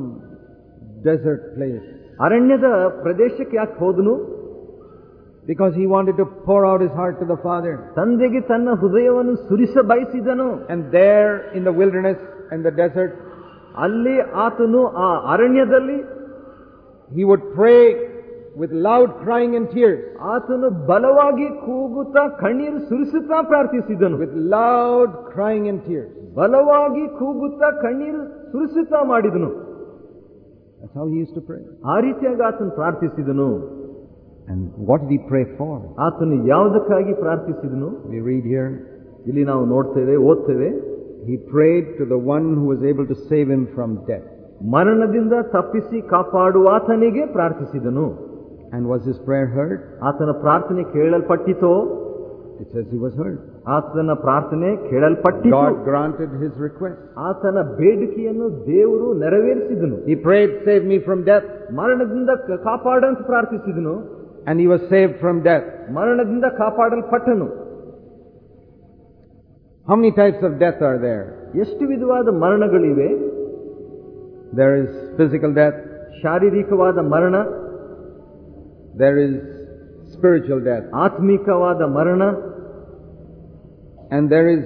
[SPEAKER 1] desert place?
[SPEAKER 2] ಅರಣ್ಯದ ಪ್ರದೇಶಕ್ಕೆ ಯಾಕೆ ಹೋದನು
[SPEAKER 1] Because he wanted to pour out his heart to the Father.
[SPEAKER 2] ತಂದೆಗೆ ತನ್ನ ಹೃದಯವನ್ನು ಸುರಿಸ ಬಯಸಿದನು
[SPEAKER 1] And there in the wilderness and the desert,
[SPEAKER 2] ಅಲ್ಲಿ ಆತನು ಆ ಅರಣ್ಯದಲ್ಲಿ
[SPEAKER 1] he would pray with loud crying and tears.
[SPEAKER 2] ಆತನು ಬಲವಾಗಿ ಕೂಗುತ್ತಾ ಕಣ್ಣೀರು ಸುರಿಸುತ್ತಾ ಪ್ರಾರ್ಥಿಸಿದನು
[SPEAKER 1] With loud crying and tears.
[SPEAKER 2] ಬಲವಾಗಿ ಕೂಗುತ್ತಾ ಕಣ್ಣೀರು ಸುರಿಸುತ್ತಾ ಮಾಡಿದನು
[SPEAKER 1] That's how he used to pray.
[SPEAKER 2] ಆ ರೀತಿಯಾಗಿ ಆತನು ಪ್ರಾರ್ಥಿಸಿದನು
[SPEAKER 1] And what did he pray for?
[SPEAKER 2] ಆತನು ಯಾವುದಕ್ಕಾಗಿ ಪ್ರಾರ್ಥಿಸಿದನು
[SPEAKER 1] We read here,
[SPEAKER 2] ಇಲ್ಲಿ ನಾವು ನೋಡ್ತೇವೆ ಓದ್ತೇವೆ
[SPEAKER 1] he prayed to the one who was able to save him from death.
[SPEAKER 2] ಮರಣದಿಂದ ತಪ್ಪಿಸಿ ಕಾಪಾಡುವಾತನಿಗೆ ಪ್ರಾರ್ಥಿಸಿದನು
[SPEAKER 1] And was his prayer heard?
[SPEAKER 2] ಆತನ ಪ್ರಾರ್ಥನೆ ಕೇಳಲ್ಪಟ್ಟಿತೋ
[SPEAKER 1] It says he was heard.
[SPEAKER 2] ಆತನ ಪ್ರಾರ್ಥನೆ ಕೇಳಲ್ಪಟ್ಟಿತು
[SPEAKER 1] God granted his request.
[SPEAKER 2] ಆತನ ಬೇಡಿಕೆಯನ್ನು ದೇವರು ನೆರವೇರಿಸಿದನು
[SPEAKER 1] He prayed, save me from death.
[SPEAKER 2] ಮರಣದಿಂದ ಕ- ಕಾಪಾಡಂತ ಪ್ರಾರ್ಥಿಸಿದನು
[SPEAKER 1] And he was saved from death.
[SPEAKER 2] ಮರಣದಿಂದ ಕಾಪಾಡಲ್ಪಟ್ಟನು
[SPEAKER 1] How many types of death are there?
[SPEAKER 2] ಎಷ್ಟು ವಿಧವಾದ ಮರಣಗಳಿವೆ
[SPEAKER 1] There is physical death.
[SPEAKER 2] ಶಾರೀರಿಕವಾದ ಮರಣ
[SPEAKER 1] There is spiritual death.
[SPEAKER 2] ಆತ್ಮಿಕವಾದ ಮರಣ
[SPEAKER 1] And there is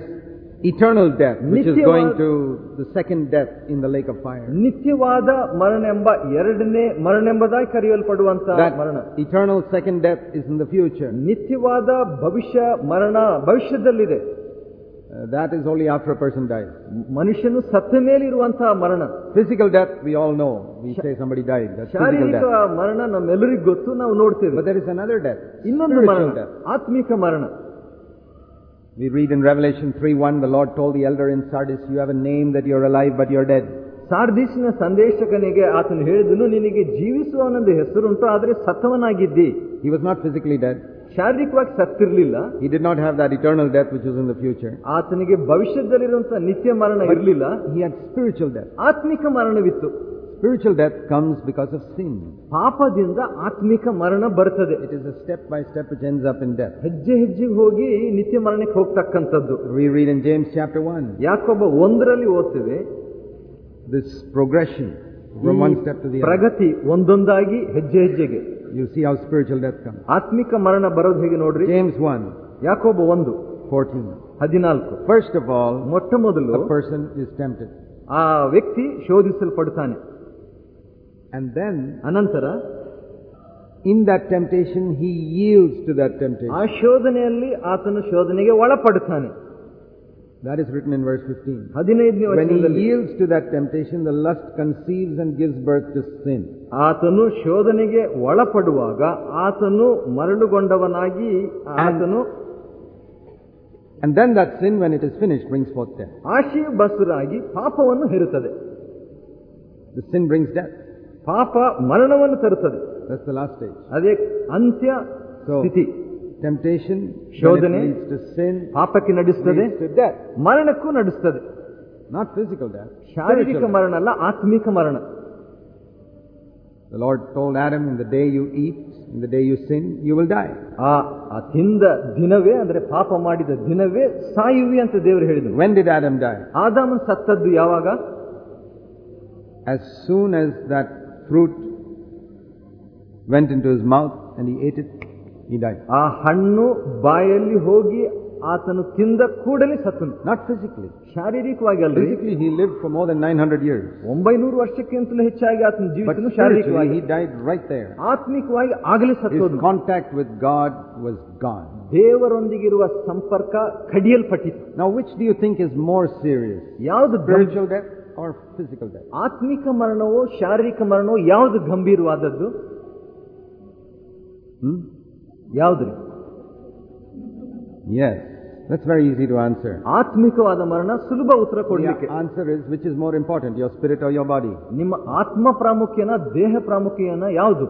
[SPEAKER 1] eternal death, which is
[SPEAKER 2] Nityavad-
[SPEAKER 1] going to the second death in the lake of fire.
[SPEAKER 2] ನಿತ್ಯವಾದ ಮರಣ ಎಂಬ ಎರಡನೇ ಮರಣ ಎಂಬುದಾಗಿ ಕರೆಯಲ್ಪಡುವಂತಹ ಮರಣ
[SPEAKER 1] That eternal second death is in the future.
[SPEAKER 2] ನಿತ್ಯವಾದ ಭವಿಷ್ಯ ಮರಣ ಭವಿಷ್ಯದಲ್ಲಿದೆ
[SPEAKER 1] Uh, that is only after a person dies.
[SPEAKER 2] ಮನುಷ್ಯನು ಸತ್ತ ಮೇಲಿರುವಂತಹ ಮರಣ
[SPEAKER 1] Physical death, we all know. We say somebody died. That's physical
[SPEAKER 2] ಶಾರೀರಿಕ
[SPEAKER 1] death.
[SPEAKER 2] ಮರಣ ನಮ್ಮೆಲ್ಲರಿಗೂ ಗೊತ್ತು ನಾವು ನೋಡ್ತೇವೆ
[SPEAKER 1] But there is another death.
[SPEAKER 2] ಇನ್ನೊಂದು ಮರಣ
[SPEAKER 1] Spiritual death.
[SPEAKER 2] ಆತ್ಮಿಕ ಮರಣ
[SPEAKER 1] We read in Revelation 3.1, the Lord told the elder in Sardis, you have a name that you're alive, but you're dead.
[SPEAKER 2] ಸಾರ್ದಿಸಿನ ಸಂದೇಶಕನಿಗೆ ಆತನು ಹೇಳಿದನು ನಿನಗೆ ಜೀವಿಸುವವನೊಂದು ಹೆಸರುಂಟು ಆದರೆ ಸತ್ತವನಾಗಿದ್ದಿ
[SPEAKER 1] He was not physically dead.
[SPEAKER 2] ಶಾರೀರಿಕವಾಗಿ ಸತ್ತಿರ್ಲಿಲ್ಲ
[SPEAKER 1] He did not have that eternal death which is in the future.
[SPEAKER 2] ಆತನಿಗೆ ಭವಿಷ್ಯದಲ್ಲಿರುವಂತಹ ನಿತ್ಯ ಮರಣ ಇರಲಿಲ್ಲ
[SPEAKER 1] He had spiritual death.
[SPEAKER 2] ಆತ್ಮಿಕ ಮರಣವಿತ್ತು
[SPEAKER 1] Spiritual death comes because of sin.
[SPEAKER 2] ಪಾಪದಿಂದ ಆತ್ಮಿಕ ಮರಣ ಬರ್ತದೆ
[SPEAKER 1] It is a step by step which ends up in death.
[SPEAKER 2] ಹೆಜ್ಜೆ ಹೆಜ್ಜೆಗೆ ಹೋಗಿ ನಿತ್ಯ ಮರಣಕ್ಕೆ ಹೋಗ್ತಕ್ಕಂಥದ್ದು
[SPEAKER 1] We read in James chapter 1,
[SPEAKER 2] ಯಾಕೊಬ್ಬ ಒಂದರಲ್ಲಿ ಓದ್ತೇವೆ
[SPEAKER 1] this progression. from
[SPEAKER 2] ಈ
[SPEAKER 1] one step to the other.
[SPEAKER 2] ಪ್ರಗತಿ ಒಂದೊಂದಾಗಿ ಹೆಜ್ಜೆ ಹೆಜ್ಜೆಗೆ
[SPEAKER 1] you see how spiritual death come
[SPEAKER 2] ಆತ್ಮಿಕ ಮರಣ ಬರೋದು ಹೇಗೆ ನೋಡ್ರಿ?
[SPEAKER 1] ಜೇಮ್ಸ್ ಒನ್
[SPEAKER 2] ಯಾಕೋಬ ಒಂದು
[SPEAKER 1] ಫೋರ್ಟೀನ್
[SPEAKER 2] ಹದಿನಾಲ್ಕು.
[SPEAKER 1] ಫಸ್ಟ್ ಆಫ್ ಆಲ್
[SPEAKER 2] ಮೊಟ್ಟ ಮೊದಲು
[SPEAKER 1] ಪರ್ಸನ್ ಇಸ್ ಟೆಂಪ್ಟೆಡ್
[SPEAKER 2] ಆ ವ್ಯಕ್ತಿ ಶೋಧಿಸಲ್ಪಡ್ತಾನೆ.
[SPEAKER 1] ಅಂಡ್ ದೆನ್
[SPEAKER 2] ಅನಂತರ
[SPEAKER 1] in that temptation he use to that temptation ಆ
[SPEAKER 2] ಶೋಧನೆಯಲ್ಲಿ ಆತನು ಶೋಧನೆಗೆ ಒಳಪಡುತ್ತಾನೆ
[SPEAKER 1] That is written in verse 15.
[SPEAKER 2] ಹದಿನೈದನೇ
[SPEAKER 1] When he
[SPEAKER 2] ವರ್ಷದಲ್ಲಿ
[SPEAKER 1] yields to that temptation, the lust conceives and gives birth to sin.
[SPEAKER 2] ಆತನು ಶೋಧನೆಗೆ ಒಳಪಡುವಾಗ ಆತನು ಮರಳುಗೊಂಡವನಾಗಿ ಆತನು
[SPEAKER 1] And then that sin, when it is finished, brings forth death.
[SPEAKER 2] ಆಶೆಯ ಬಸುರಾಗಿ ಪಾಪವನ್ನು ಹೇರುತ್ತದೆ
[SPEAKER 1] The sin brings death.
[SPEAKER 2] ಪಾಪ ಮರಣವನ್ನು ತರುತ್ತದೆ
[SPEAKER 1] That's the last stage.
[SPEAKER 2] ಅದೇ ಅಂತ್ಯ
[SPEAKER 1] So,
[SPEAKER 2] ಸ್ಥಿತಿ
[SPEAKER 1] temptation, when
[SPEAKER 2] ಶೋಧನೆ,
[SPEAKER 1] it leads to sin,
[SPEAKER 2] ಪಾಪಕ್ಕೆ ನಡೆಸ್ತದೆ
[SPEAKER 1] leads to death.
[SPEAKER 2] ಮರಣಕ್ಕೂ ನಡೆಸ್ತದೆ
[SPEAKER 1] Not physical death.
[SPEAKER 2] ಶಾರೀರಿಕ
[SPEAKER 1] spiritual death.
[SPEAKER 2] ಮರಣ ಅಲ್ಲ ಆತ್ಮಿಕ ಮರಣ
[SPEAKER 1] The Lord told Adam, in the day you eat, in the day you sin, you will die.
[SPEAKER 2] ಆ ಆ ತಿಂದ ದಿನವೇ ಅಂದ್ರೆ ಪಾಪ ಮಾಡಿದ ದಿನವೇ ಸಾಯುವಿ ಅಂತ ದೇವರು ಹೇಳಿದರು
[SPEAKER 1] When did Adam die?
[SPEAKER 2] ಆದಾಮನ್ ಸತ್ತದ್ದು ಯಾವಾಗ
[SPEAKER 1] As soon as that fruit went into his mouth and he ate it, he died.
[SPEAKER 2] ಆ ಹಣ್ಣು ಬಾಯಲ್ಲಿ ಹೋಗಿ ಆತನು ತಿಂದ ಕೂಡಲೇ ಸತ್ತನು
[SPEAKER 1] Not physically.
[SPEAKER 2] ಶಾರೀರಿಕವಾಗಿ ಅಲ್ರಿ
[SPEAKER 1] Physically, he lived for more than 900 years.
[SPEAKER 2] ಒಂಬೈನೂರು ವರ್ಷಕ್ಕಿಂತಲೂ ಹೆಚ್ಚಾಗಿ ಆತನ
[SPEAKER 1] But
[SPEAKER 2] ಜೀವಿತನು
[SPEAKER 1] spiritually,
[SPEAKER 2] ಶಾರೀರಿಕವಾಗಿ
[SPEAKER 1] he died right there.
[SPEAKER 2] ಆತ್ಮಿಕವಾಗಿ ಆಗಲೇ
[SPEAKER 1] His
[SPEAKER 2] ಸತ್ತೋದು
[SPEAKER 1] contact with God was gone.
[SPEAKER 2] ದೇವರೊಂದಿಗಿರುವ ಸಂಪರ್ಕ ಕಡಿಯಲ್ಪಟ್ಟಿತು
[SPEAKER 1] Now, which do you think is more serious?
[SPEAKER 2] ಯಾವುದು ಗಂ-
[SPEAKER 1] Spiritual death or physical death?
[SPEAKER 2] ಆತ್ಮಿಕ ಮರಣವೋ ಶಾರೀರಿಕ ಮರಣವೋ ಯಾವುದು ಗಂಭೀರವಾದದ್ದು
[SPEAKER 1] Hmm?
[SPEAKER 2] ಯಾವ್ದ್ರಿ
[SPEAKER 1] Yes. That's very easy to answer.
[SPEAKER 2] ಆತ್ಮಿಕವಾದ ಮರಣ ಸುಲಭ ಉತ್ತರ ಕೊಡ್ಲಿಕ್ಕೆ
[SPEAKER 1] The answer is which is more important, your spirit or your body?
[SPEAKER 2] ನಿಮ್ಮ ಆತ್ಮ ಪ್ರಾಮುಖ್ಯನ ದೇಹ ಪ್ರಾಮುಖ್ಯನ ಯಾವುದು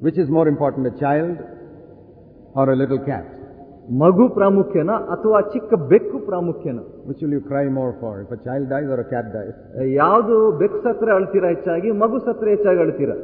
[SPEAKER 1] Which is more important, a child or a little cat?
[SPEAKER 2] ಮಗು ಪ್ರಾಮುಖ್ಯನ ಅಥವಾ ಚಿಕ್ಕ ಬೆಕ್ಕು ಪ್ರಾಮುಖ್ಯನ
[SPEAKER 1] Which will you cry more for, if a child dies or a cat dies?
[SPEAKER 2] ಯಾವುದು ಬೆಕ್ಕು ಸತ್ರ ಅಳ್ತೀರಾ ಹೆಚ್ಚಾಗಿ ಮಗು ಸತ್ರ ಹೆಚ್ಚಾಗಿ ಅಳ್ತೀರಾ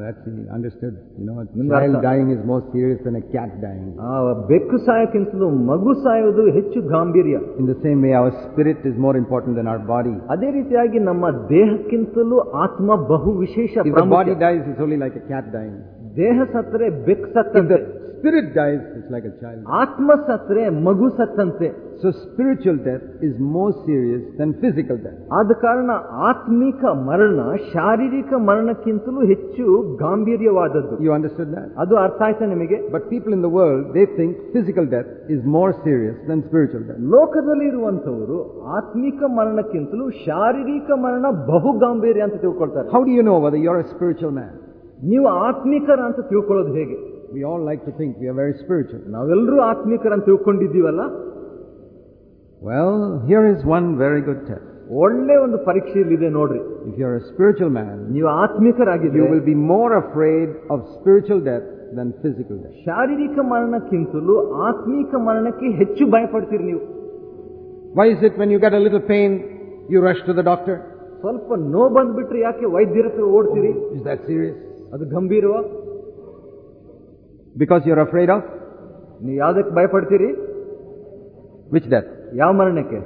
[SPEAKER 1] that's understood. You know, a
[SPEAKER 2] Nimga
[SPEAKER 1] child
[SPEAKER 2] artha.
[SPEAKER 1] dying is more serious than a cat dying.
[SPEAKER 2] ಆ ಬೆಕ್ಕು ಸಾಯಕ್ಕಿಂತಲೂ ಮಗು ಸಾಯೋದು ಹೆಚ್ಚು ಗಾಂಭೀರ್ಯ
[SPEAKER 1] In the same way, our spirit is more important than our body.
[SPEAKER 2] ಅದೇ ರೀತಿಯಾಗಿ ನಮ್ಮ ದೇಹಕ್ಕಿಂತಲೂ ಆತ್ಮ ಬಹು ವಿಶೇಷ
[SPEAKER 1] If the
[SPEAKER 2] ಪ್ರಾಮುಖ್ಯ.
[SPEAKER 1] body dies, it's only like a cat dying.
[SPEAKER 2] ದೇಹ ಸತ್ರೆ ಬೆಕ್ಕು
[SPEAKER 1] If
[SPEAKER 2] ಸತ್ತಂತೆ
[SPEAKER 1] the spirit dies, it's like a child.
[SPEAKER 2] ಆತ್ಮ ಸತ್ರೆ ಮಗು ಸತ್ತಂತೆ
[SPEAKER 1] So spiritual death is more serious than physical death.
[SPEAKER 2] ಆದ ಕಾರಣ ಆತ್ಮಿಕ ಮರಣ ಶಾರೀರಿಕ ಮರಣಕ್ಕಿಂತಲೂ ಹೆಚ್ಚು ಗಾಂಭೀರ್ಯವಾದದ್ದು
[SPEAKER 1] You understood that?
[SPEAKER 2] ಅದು ಅರ್ಥ ಆಯ್ತಾ ನಿಮಗೆ
[SPEAKER 1] But people in the world, they think physical death is more serious than spiritual death.
[SPEAKER 2] ಲೋಕದಲ್ಲಿ ಇರುವಂತವರು ಆತ್ಮಿಕ ಮರಣಕ್ಕಿಂತಲೂ ಶಾರೀರಿಕ ಮರಣ ಬಹು ಗಾಂಭೀರ್ಯ ಅಂತ ತಿಳ್ಕೊಳ್ತಾರೆ
[SPEAKER 1] How do you know whether you're a spiritual man?
[SPEAKER 2] ನೀವು ಆತ್ಮಿಕರ ಅಂತ ತಿಳ್ಕೊಳ್ಳೋದು ಹೇಗೆ
[SPEAKER 1] We all like to think we are very spiritual.
[SPEAKER 2] ನಾವೆಲ್ಲರೂ ಆತ್ಮಿಕರ ಅಂತ ತಿಳ್ಕೊಂಡಿದ್ದೀವಲ್ಲ
[SPEAKER 1] Well, here is one very good test.
[SPEAKER 2] ಒಳ್ಳೆ ಒಂದು ಪರೀಕ್ಷೆ ಇಲ್ಲಿದೆ ನೋಡ್ರಿ
[SPEAKER 1] If you're a spiritual man,
[SPEAKER 2] ನೀವು ಆತ್ಮಿಕರಾಗಿದ್ರೆ
[SPEAKER 1] you will be more afraid of spiritual death than physical death.
[SPEAKER 2] ಶಾರೀರಿಕ ಮರಣಕ್ಕಿಂತಲೂ ಆತ್ಮಿಕ ಮರಣಕ್ಕೆ ಹೆಚ್ಚು ಭಯಪಡ್ತೀರಿ ನೀವು
[SPEAKER 1] Why is it when you get a little pain, you rush to the doctor?
[SPEAKER 2] ಸ್ವಲ್ಪ ನೋವು ಬಂದ್ಬಿಟ್ರೆ ಯಾಕೆ ವೈದ್ಯರ ಹತ್ರ ಓಡ್ತೀರಿ
[SPEAKER 1] Is that serious?
[SPEAKER 2] ಅದು ಗಂಭೀರವ?
[SPEAKER 1] Because you are afraid of
[SPEAKER 2] ನೀವು ಯಾವುದಕ್ಕೆ ಭಯಪಡ್ತೀರಿ?
[SPEAKER 1] ವಿಚ್ ಡೆತ್
[SPEAKER 2] ಯಾವ ಮರಣಕ್ಕೆ?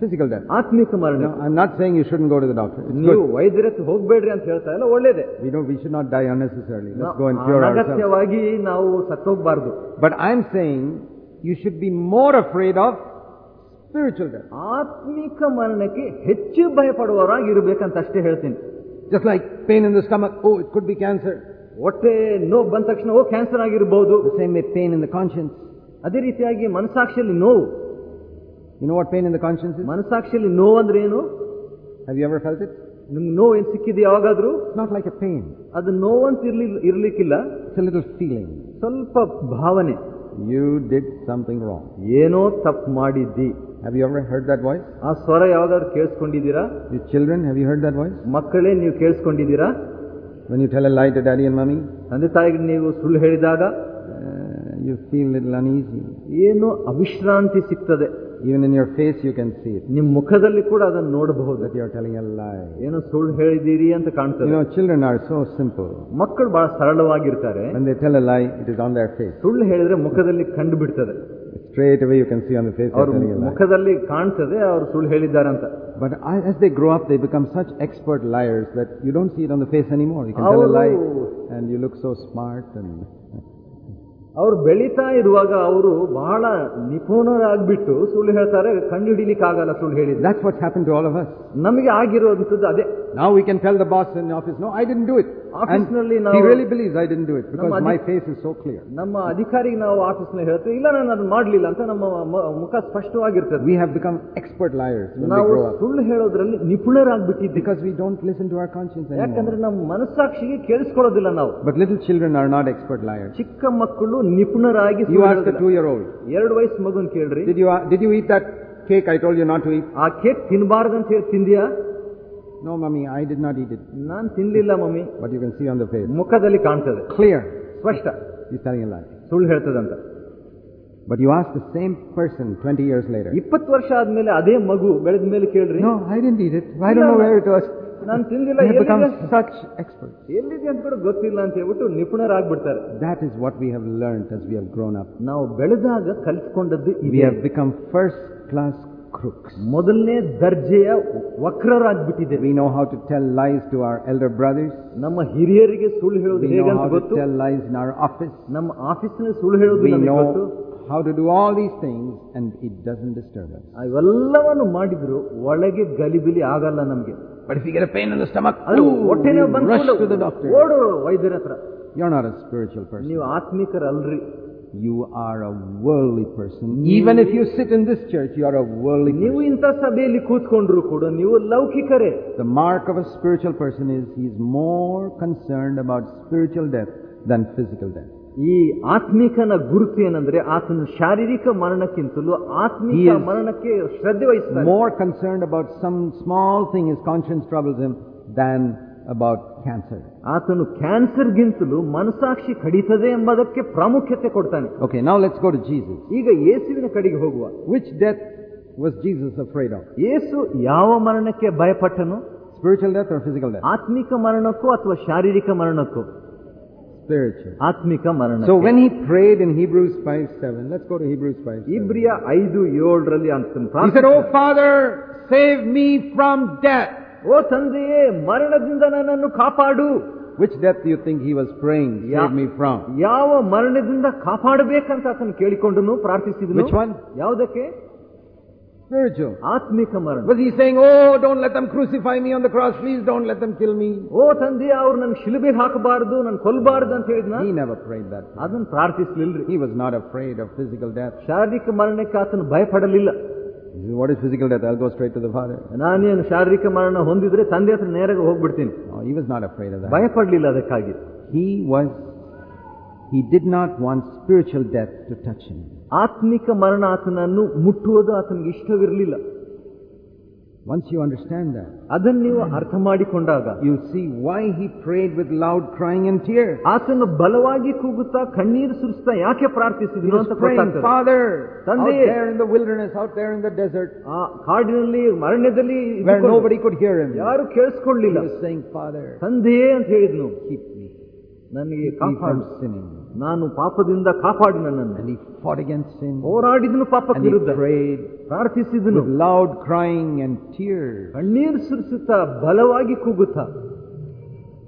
[SPEAKER 1] ಫಿಸಿಕಲ್ ಡೆತ್
[SPEAKER 2] ಆತ್ಮಿಕ ಮರಣ
[SPEAKER 1] I not saying you should go to doctor
[SPEAKER 2] ನೀವು ವೈದ್ಯರ ಹೋಗಬೇಡ್ರಿ ಅಂತ ಹೇಳ್ತಾ ಇಲ್ಲ ಒಳ್ಳೇದೇ.
[SPEAKER 1] We know we should not die unnecessary
[SPEAKER 2] ಅಗತ್ಯವಾಗಿ ನಾವು ಸತ್ತೋಗಬಾರದು.
[SPEAKER 1] But I am saying you should be more afraid of spiritual death
[SPEAKER 2] ಆತ್ಮಿಕ ಮರಣಕ್ಕೆ ಹೆಚ್ಚು ಭಯಪಡುವವರಾಗಿ ಇರಬೇಕಂತ ಅಷ್ಟೇ ಹೇಳ್ತೀನಿ.
[SPEAKER 1] Just like pain in the stomach. Oh, it could be cancer.
[SPEAKER 2] ಹೊಟ್ಟೆ ನೋವು ಬಂದ ತಕ್ಷಣ ಓ ಕ್ಯಾನ್ಸರ್ ಆಗಿರ್ಬೋದು
[SPEAKER 1] The same way pain in the conscience.
[SPEAKER 2] ಅದೇ ರೀತಿಯಾಗಿ ಮನಸಾಕ್ಷಿಯಲ್ಲಿ ನೋವು
[SPEAKER 1] You know what pain in the conscience is?
[SPEAKER 2] ಮನಸಾಕ್ಷಿಯಲ್ಲಿ ನೋವು ಅಂದ್ರೆ ಏನು
[SPEAKER 1] Have you ever felt it?
[SPEAKER 2] ನಿಮ್ಗೆ ನೋವು ಏನ್ ಸಿಕ್ಕಿದೆ ಯಾವಾಗಾದ್ರೂ
[SPEAKER 1] It's not like a pain.
[SPEAKER 2] ಅದು ನೋವಂತ ಇರ್ಲಿ ಇರ್ಲಿಕ್ಕಿಲ್ಲ
[SPEAKER 1] It's a little feeling.
[SPEAKER 2] ಸ್ವಲ್ಪ ಭಾವನೆ
[SPEAKER 1] You did something wrong.
[SPEAKER 2] ಏನೋ ತಪ್ಪು ಮಾಡಿದ್ದಿ
[SPEAKER 1] Have you ever heard that voice?
[SPEAKER 2] ಆ ಸ್ವರ ಯಾವಾಗಾದ್ರೂ ಕೇಳಿಸ್ಕೊಂಡಿದ್ದೀರಾ
[SPEAKER 1] Your children, have you heard that voice?
[SPEAKER 2] ಮಕ್ಕಳೇ ನೀವು ಕೇಳಿಸ್ಕೊಂಡಿದ್ದೀರಾ
[SPEAKER 1] When you tell a lie to daddy and mommy,
[SPEAKER 2] ತಂದೆ ತಾಯಿಗೆ ನೀವು ಸುಳ್ಳು ಹೇಳಿದಾಗ
[SPEAKER 1] uh, you feel a little uneasy.
[SPEAKER 2] ಏನು ಅವಿಶ್ರಾಂತಿ ಸಿಗ್ತದೆ
[SPEAKER 1] Even in your face, you can see it.
[SPEAKER 2] ನಿಮ್ ಮುಖದಲ್ಲಿ ಕೂಡ ಅದನ್ನು ನೋಡಬಹುದು
[SPEAKER 1] That you're telling a lie.
[SPEAKER 2] ಏನೋ ಸುಳ್ಳು ಹೇಳಿದ್ದೀರಿ ಅಂತ
[SPEAKER 1] You
[SPEAKER 2] ಕಾಣ್ತದೆ
[SPEAKER 1] know, children are so simple.
[SPEAKER 2] ಮಕ್ಕಳು ಬಹಳ ಸರಳವಾಗಿರ್ತಾರೆ
[SPEAKER 1] When they tell a lie, it is on their face.
[SPEAKER 2] ಸುಳ್ಳು ಹೇಳಿದ್ರೆ ಮುಖದಲ್ಲಿ ಕಂಡು ಬಿಡ್ತದೆ
[SPEAKER 1] It's straight way you can see on face
[SPEAKER 2] ಅವರು ಮುಖದಲ್ಲಿ ಕಾಣ್ತದೆ ಅವರು ಸುಳ್ಳು ಹೇಳಿದ್ದಾರೆ ಅಂತ
[SPEAKER 1] but I as they grow up they become such expert lawyers that you don't see it on the face any
[SPEAKER 2] more
[SPEAKER 1] and you look so smart and
[SPEAKER 2] ಅವರು ಬೆಳೀತಾ ಇರುವಾಗ ಅವರು ಬಹಳ ನಿಪುಣರಾಗ್ಬಿಟ್ಟು ಸುಳ್ಳು ಹೇಳ್ತಾರೆ ಕಂಡು ಹಿಡೀಲಿಕ್ಕೆ ಆಗಲ್ಲ ಸುಳ್ಳು ಹೇಳಿ
[SPEAKER 1] like what happen to all our
[SPEAKER 2] ನಮಗೆ ಆಗಿರುವಂಥದ್ದು ಅದೇ.
[SPEAKER 1] Now we can tell the boss in the office, no, I didn't do it.
[SPEAKER 2] Office
[SPEAKER 1] And
[SPEAKER 2] ನಲ್ಲಿ
[SPEAKER 1] he
[SPEAKER 2] ನಾವು-
[SPEAKER 1] really believes I didn't do it because
[SPEAKER 2] ನಮ್ಮ
[SPEAKER 1] my
[SPEAKER 2] ಅಧಿ-
[SPEAKER 1] face is so clear.
[SPEAKER 2] ನಮ್ಮ ಅಧಿಕಾರಿಗೆ ನಾವು ಆಫೀಸ್ನ ಹೇಳ್ತೇವೆ ಇಲ್ಲ ನಾನು ಅದನ್ನ ಮಾಡ್ಲಿಲ್ಲ ಅಂತ ನಮ್ಮ ಮ- ಮುಖ ಸ್ಪಷ್ಟವಾಗಿರ್ತದೆ
[SPEAKER 1] We have become expert liars when we
[SPEAKER 2] ನಾವು
[SPEAKER 1] grow up
[SPEAKER 2] ಸುಳ್ಳು ಹೇಳೋದ್ರಲ್ಲಿ ನಿಪುಣರಾಗ್ಬಿಟ್ಟಿದ್ದೀವಿ
[SPEAKER 1] because we don't listen to our conscience
[SPEAKER 2] ಯಾಕಂದ್ರೆ
[SPEAKER 1] anymore.
[SPEAKER 2] ನಮ್ಮ ಮನಸ್ಸಾಕ್ಷಿಗೆ ಕೇಳಿಸ್ಕೊಳ್ಳೋದಿಲ್ಲ ನಾವು
[SPEAKER 1] But little children are not expert liars.
[SPEAKER 2] ಚಿಕ್ಕ ಮಕ್ಕಳು ನಿಪುಣರಾಗಿ
[SPEAKER 1] You
[SPEAKER 2] ಸುಳ್ಳು
[SPEAKER 1] ask a
[SPEAKER 2] ಹೇಳೋದಿಲ್ಲ.
[SPEAKER 1] two-year-old,
[SPEAKER 2] ಎರಡು ವಯಸ್ಸು ಮಗುನ್ ಕೇಳ್ರಿ
[SPEAKER 1] did you, did you eat that cake I told you not to eat?
[SPEAKER 2] ಆ ಕೇಕ್ ತಿನ್ಬಾರ್ದಂತ ಹೇಳಿ ತಿಂದ್ಯಾ
[SPEAKER 1] No, mommy, I did not eat it.
[SPEAKER 2] Non ತಿನ್ಲಿಲ್ಲ mummy
[SPEAKER 1] But you can see on the face.
[SPEAKER 2] ಮುಖದಲ್ಲಿ ಕಾಣ್ತದೆ
[SPEAKER 1] Clear.
[SPEAKER 2] ಸ್ಪಷ್ಟ
[SPEAKER 1] He's telling a lie.
[SPEAKER 2] ಸುಳ್ಳು ಹೇಳ್ತದಂತ
[SPEAKER 1] But you ask the same person 20 years later.
[SPEAKER 2] ಇಪ್ಪತ್ತು ವರ್ಷ ಆದ್ಮೇಲೆ ಅದೇ ಮಗು ಬೆಳೆದ ಮೇಲೆ ಕೇಳ್ರಿ
[SPEAKER 1] No, I didn't eat it. I don't know where it was.
[SPEAKER 2] ನಾನು ತಿಂದಿಲ್ಲ
[SPEAKER 1] They have become
[SPEAKER 2] ಎಲ್ಲಿದೆ
[SPEAKER 1] such experts.
[SPEAKER 2] ಎಲ್ಲಿದೆ ಅಂತ ಕೂಡ ಗೊತ್ತಿಲ್ಲ ಅಂತ ಹೇಳ್ಬಿಟ್ಟು ನಿಪುಣರಾಗ್ಬಿಡ್ತಾರೆ
[SPEAKER 1] That is what we have learned as we have grown up.
[SPEAKER 2] ನಾವು ಬೆಳೆದಾಗ ಕಲಿತ್ಕೊಂಡದ್ದು
[SPEAKER 1] We
[SPEAKER 2] ಇದೆ
[SPEAKER 1] have become first class crooks.
[SPEAKER 2] ಮೊದಲನೇ ದರ್ಜೆಯ ವಕ್ರರಾಗ್ಬಿಟ್ಟಿದೆ
[SPEAKER 1] We know how to tell lies to our elder brothers.
[SPEAKER 2] ನಮ್ಮ ಹಿರಿಯರಿಗೆ ಸುಳ್ಳು ಹೇಳೋದು
[SPEAKER 1] We
[SPEAKER 2] ಹೇಗೆ
[SPEAKER 1] know
[SPEAKER 2] ಅಂತ
[SPEAKER 1] how to
[SPEAKER 2] ಗೊತ್ತು
[SPEAKER 1] tell lies in our office.
[SPEAKER 2] ನಮ್ಮ ಆಫೀಸ್ನಲ್ಲಿ ಸುಳ್ಳು ಹೇಳೋದು
[SPEAKER 1] We
[SPEAKER 2] ನಮಗೆ ಗೊತ್ತು
[SPEAKER 1] know how to do all these things and it doesn't disturb us.
[SPEAKER 2] ಅವೆಲ್ಲವನ್ನು ಮಾಡಿದ್ರು ಒಳಗೆ ಗಲಿಬಿಲಿ ಆಗಲ್ಲ ನಮ್ಗೆ
[SPEAKER 1] But if you get a pain in the stomach,
[SPEAKER 2] ಅದು
[SPEAKER 1] oh,
[SPEAKER 2] ಹೊಟ್ಟೆನೇ
[SPEAKER 1] you rush
[SPEAKER 2] ಬಂದ್ಕೊಂಡು
[SPEAKER 1] to the doctor.
[SPEAKER 2] ಓಡು ವೈದ್ಯರ ಹತ್ರ
[SPEAKER 1] You're not a spiritual person.
[SPEAKER 2] ನೀವು ಆತ್ಮಿಕರಲ್ರಿ
[SPEAKER 1] You are a worldly person. Even if you sit in this church, you are a worldly
[SPEAKER 2] ನೀವು
[SPEAKER 1] person.
[SPEAKER 2] ಇಂಥ ಸಭೆಯಲ್ಲಿ ಕೂತ್ಕೊಂಡ್ರು ಕೂಡ ನೀವು ಲೌಕಿಕರೇ
[SPEAKER 1] The mark of a spiritual person is he is more concerned about spiritual death than physical death.
[SPEAKER 2] ಈ ಆತ್ಮಿಕನ ಗುರುತು ಏನಂದ್ರೆ ಆತನ ಶಾರೀರಿಕ ಮರಣಕ್ಕಿಂತಲೂ ಆತ್ಮಿಕ
[SPEAKER 1] He is
[SPEAKER 2] ಮರಣಕ್ಕೆ ಶ್ರದ್ಧೆ ವಹಿಸ್ತಾನೆ
[SPEAKER 1] More concerned about some small thing his conscience troubles him than about cancer.
[SPEAKER 2] ಆತನು ಕ್ಯಾನ್ಸರ್ಗಿಂತಲೂ ಮನಸಾಕ್ಷಿ ಕಡಿತದೆ ಎಂಬುದಕ್ಕೆ ಪ್ರಾಮುಖ್ಯತೆ ಕೊಡ್ತಾನೆ
[SPEAKER 1] Okay, now let's go to Jesus.
[SPEAKER 2] ಈಗ ಯೇಸುವಿನ ಕಡೆಗೆ ಹೋಗುವ
[SPEAKER 1] Which death was Jesus afraid of?
[SPEAKER 2] ಯೇಸು ಯಾವ ಮರಣಕ್ಕೆ ಭಯಪಟ್ಟನು
[SPEAKER 1] Spiritual death or physical death?
[SPEAKER 2] ಆತ್ಮಿಕ ಮರಣಕ್ಕೂ ಅಥವಾ ಶಾರೀರಿಕ ಮರಣಕ್ಕೂ
[SPEAKER 1] Spiritual.
[SPEAKER 2] ಆತ್ಮಿಕ ಮರಣ
[SPEAKER 1] So when he prayed in Hebrews 5 7, let's go to Hebrews 5 7.
[SPEAKER 2] ಇಬ್ರಿಯ ಐದು ಏಳರಲ್ಲಿ ಅಂತ
[SPEAKER 1] He said, Oh Father, save me from death.
[SPEAKER 2] ಓ ತಂದೆಯೇ ಮರಣದಿಂದ ನನ್ನನ್ನು ಕಾಪಾಡು
[SPEAKER 1] Which death do you think he was praying,
[SPEAKER 2] Yeah.
[SPEAKER 1] save me from?
[SPEAKER 2] ಯಾವ ಮರಣದಿಂದ ಕಾಪಾಡಬೇಕಂತ ಆತನು ಕೇಳಿಕೊಂಡನು ಪ್ರಾರ್ಥಿಸಿದನು
[SPEAKER 1] Which one?
[SPEAKER 2] ಯಾವುದಕ್ಕೆ
[SPEAKER 1] Spiritual.
[SPEAKER 2] ಆತ್ಮಿಕ ಮರಣ
[SPEAKER 1] Was he saying, Oh, don't let them crucify me on the cross, please don't let them kill me?
[SPEAKER 2] ಓ ತಂದೆ ಅವ್ರು ನನ್ ಶಿಲುಬೆಗೆ ಹಾಕಬಾರದು ನನ್ ಕೊಲ್ಬಾರ್ದು ಅಂತ ಹೇಳಿದ್ನ
[SPEAKER 1] He never prayed that.
[SPEAKER 2] ಅದನ್ನ ಪ್ರಾರ್ಥಿಸ್ಲಿಲ್ರಿ
[SPEAKER 1] He was not afraid of physical death.
[SPEAKER 2] ಶಾರೀರಿಕ ಮರಣಕ್ಕೆ ಆತನು ಭಯಪಡಲಿಲ್ಲ
[SPEAKER 1] He said, What is physical death? I'll go straight to the Father.
[SPEAKER 2] ನಾನೇನು ಶಾರೀರಿಕ ಮರಣ ಹೊಂದಿದ್ರೆ ತಂದೆ ಹತ್ರ ನೇರಾಗಿ ಹೋಗ್ಬಿಡ್ತೀನಿ
[SPEAKER 1] No, he was not afraid of that.
[SPEAKER 2] ಭಯಪಡ್ಲಿಲ್ಲ ಅದಕ್ಕಾಗಿ
[SPEAKER 1] He was, he did not want spiritual death to touch him.
[SPEAKER 2] ಆತ್ಮಿಕ ಮರಣ ಆತನನ್ನು ಮುಟ್ಟುವುದು ಆತನಿಗೆ ಇಷ್ಟವಿರಲಿಲ್ಲ
[SPEAKER 1] Once you understand that,
[SPEAKER 2] ಅದನ್ನು ನೀವು ಅರ್ಥ ಮಾಡಿಕೊಂಡಾಗ
[SPEAKER 1] you see why he prayed with loud crying and tears.
[SPEAKER 2] ಆತನು ಬಲವಾಗಿ ಕೂಗುತ್ತಾ ಕಣ್ಣೀರು ಸುರಿಸ್ತಾ ಯಾಕೆ
[SPEAKER 1] He
[SPEAKER 2] ಪ್ರಾರ್ಥಿಸಿದ್ರು
[SPEAKER 1] was
[SPEAKER 2] ಅಂತ
[SPEAKER 1] praying,
[SPEAKER 2] ಗೊತ್ತಾಗ್ತದೆ
[SPEAKER 1] Father, out
[SPEAKER 2] ತಂದೆಯೇ.
[SPEAKER 1] there in the wilderness, out there in the desert,
[SPEAKER 2] ಆ ಕಾಡಿನಲ್ಲಿ ಅರಣ್ಯದಲ್ಲಿ
[SPEAKER 1] where
[SPEAKER 2] ಇದ್ದುಕೊಂಡು
[SPEAKER 1] nobody could hear him.
[SPEAKER 2] ಯಾರು
[SPEAKER 1] He
[SPEAKER 2] ಕೇಳಿಸ್ಕೊಳ್ಳಿಲ್ಲ
[SPEAKER 1] was saying, Father,
[SPEAKER 2] ತಂದೆಯೇ ಅಂತ ಹೇಳಿದ್ನು
[SPEAKER 1] keep me,
[SPEAKER 2] ನನಗೆ
[SPEAKER 1] keep me
[SPEAKER 2] ಕಾಪಾಡು
[SPEAKER 1] from sinning.
[SPEAKER 2] ನಾನು ಪಾಪದಿಂದ ಕಾಪಾಡು ನನ್ನನ್ನು
[SPEAKER 1] And he fought against sin.
[SPEAKER 2] ಹೋರಾಡಿದನು ಪಾಪಕ್ಕೆ
[SPEAKER 1] And he
[SPEAKER 2] ವಿರುದ್ಧ
[SPEAKER 1] prayed
[SPEAKER 2] ಪ್ರಾರ್ಥಿಸಿದನು
[SPEAKER 1] with loud crying and tears.
[SPEAKER 2] ಕಣ್ಣೀರು ಸುರಿಸುತ್ತಾ ಬಲವಾಗಿ ಕೂಗುತ್ತಾ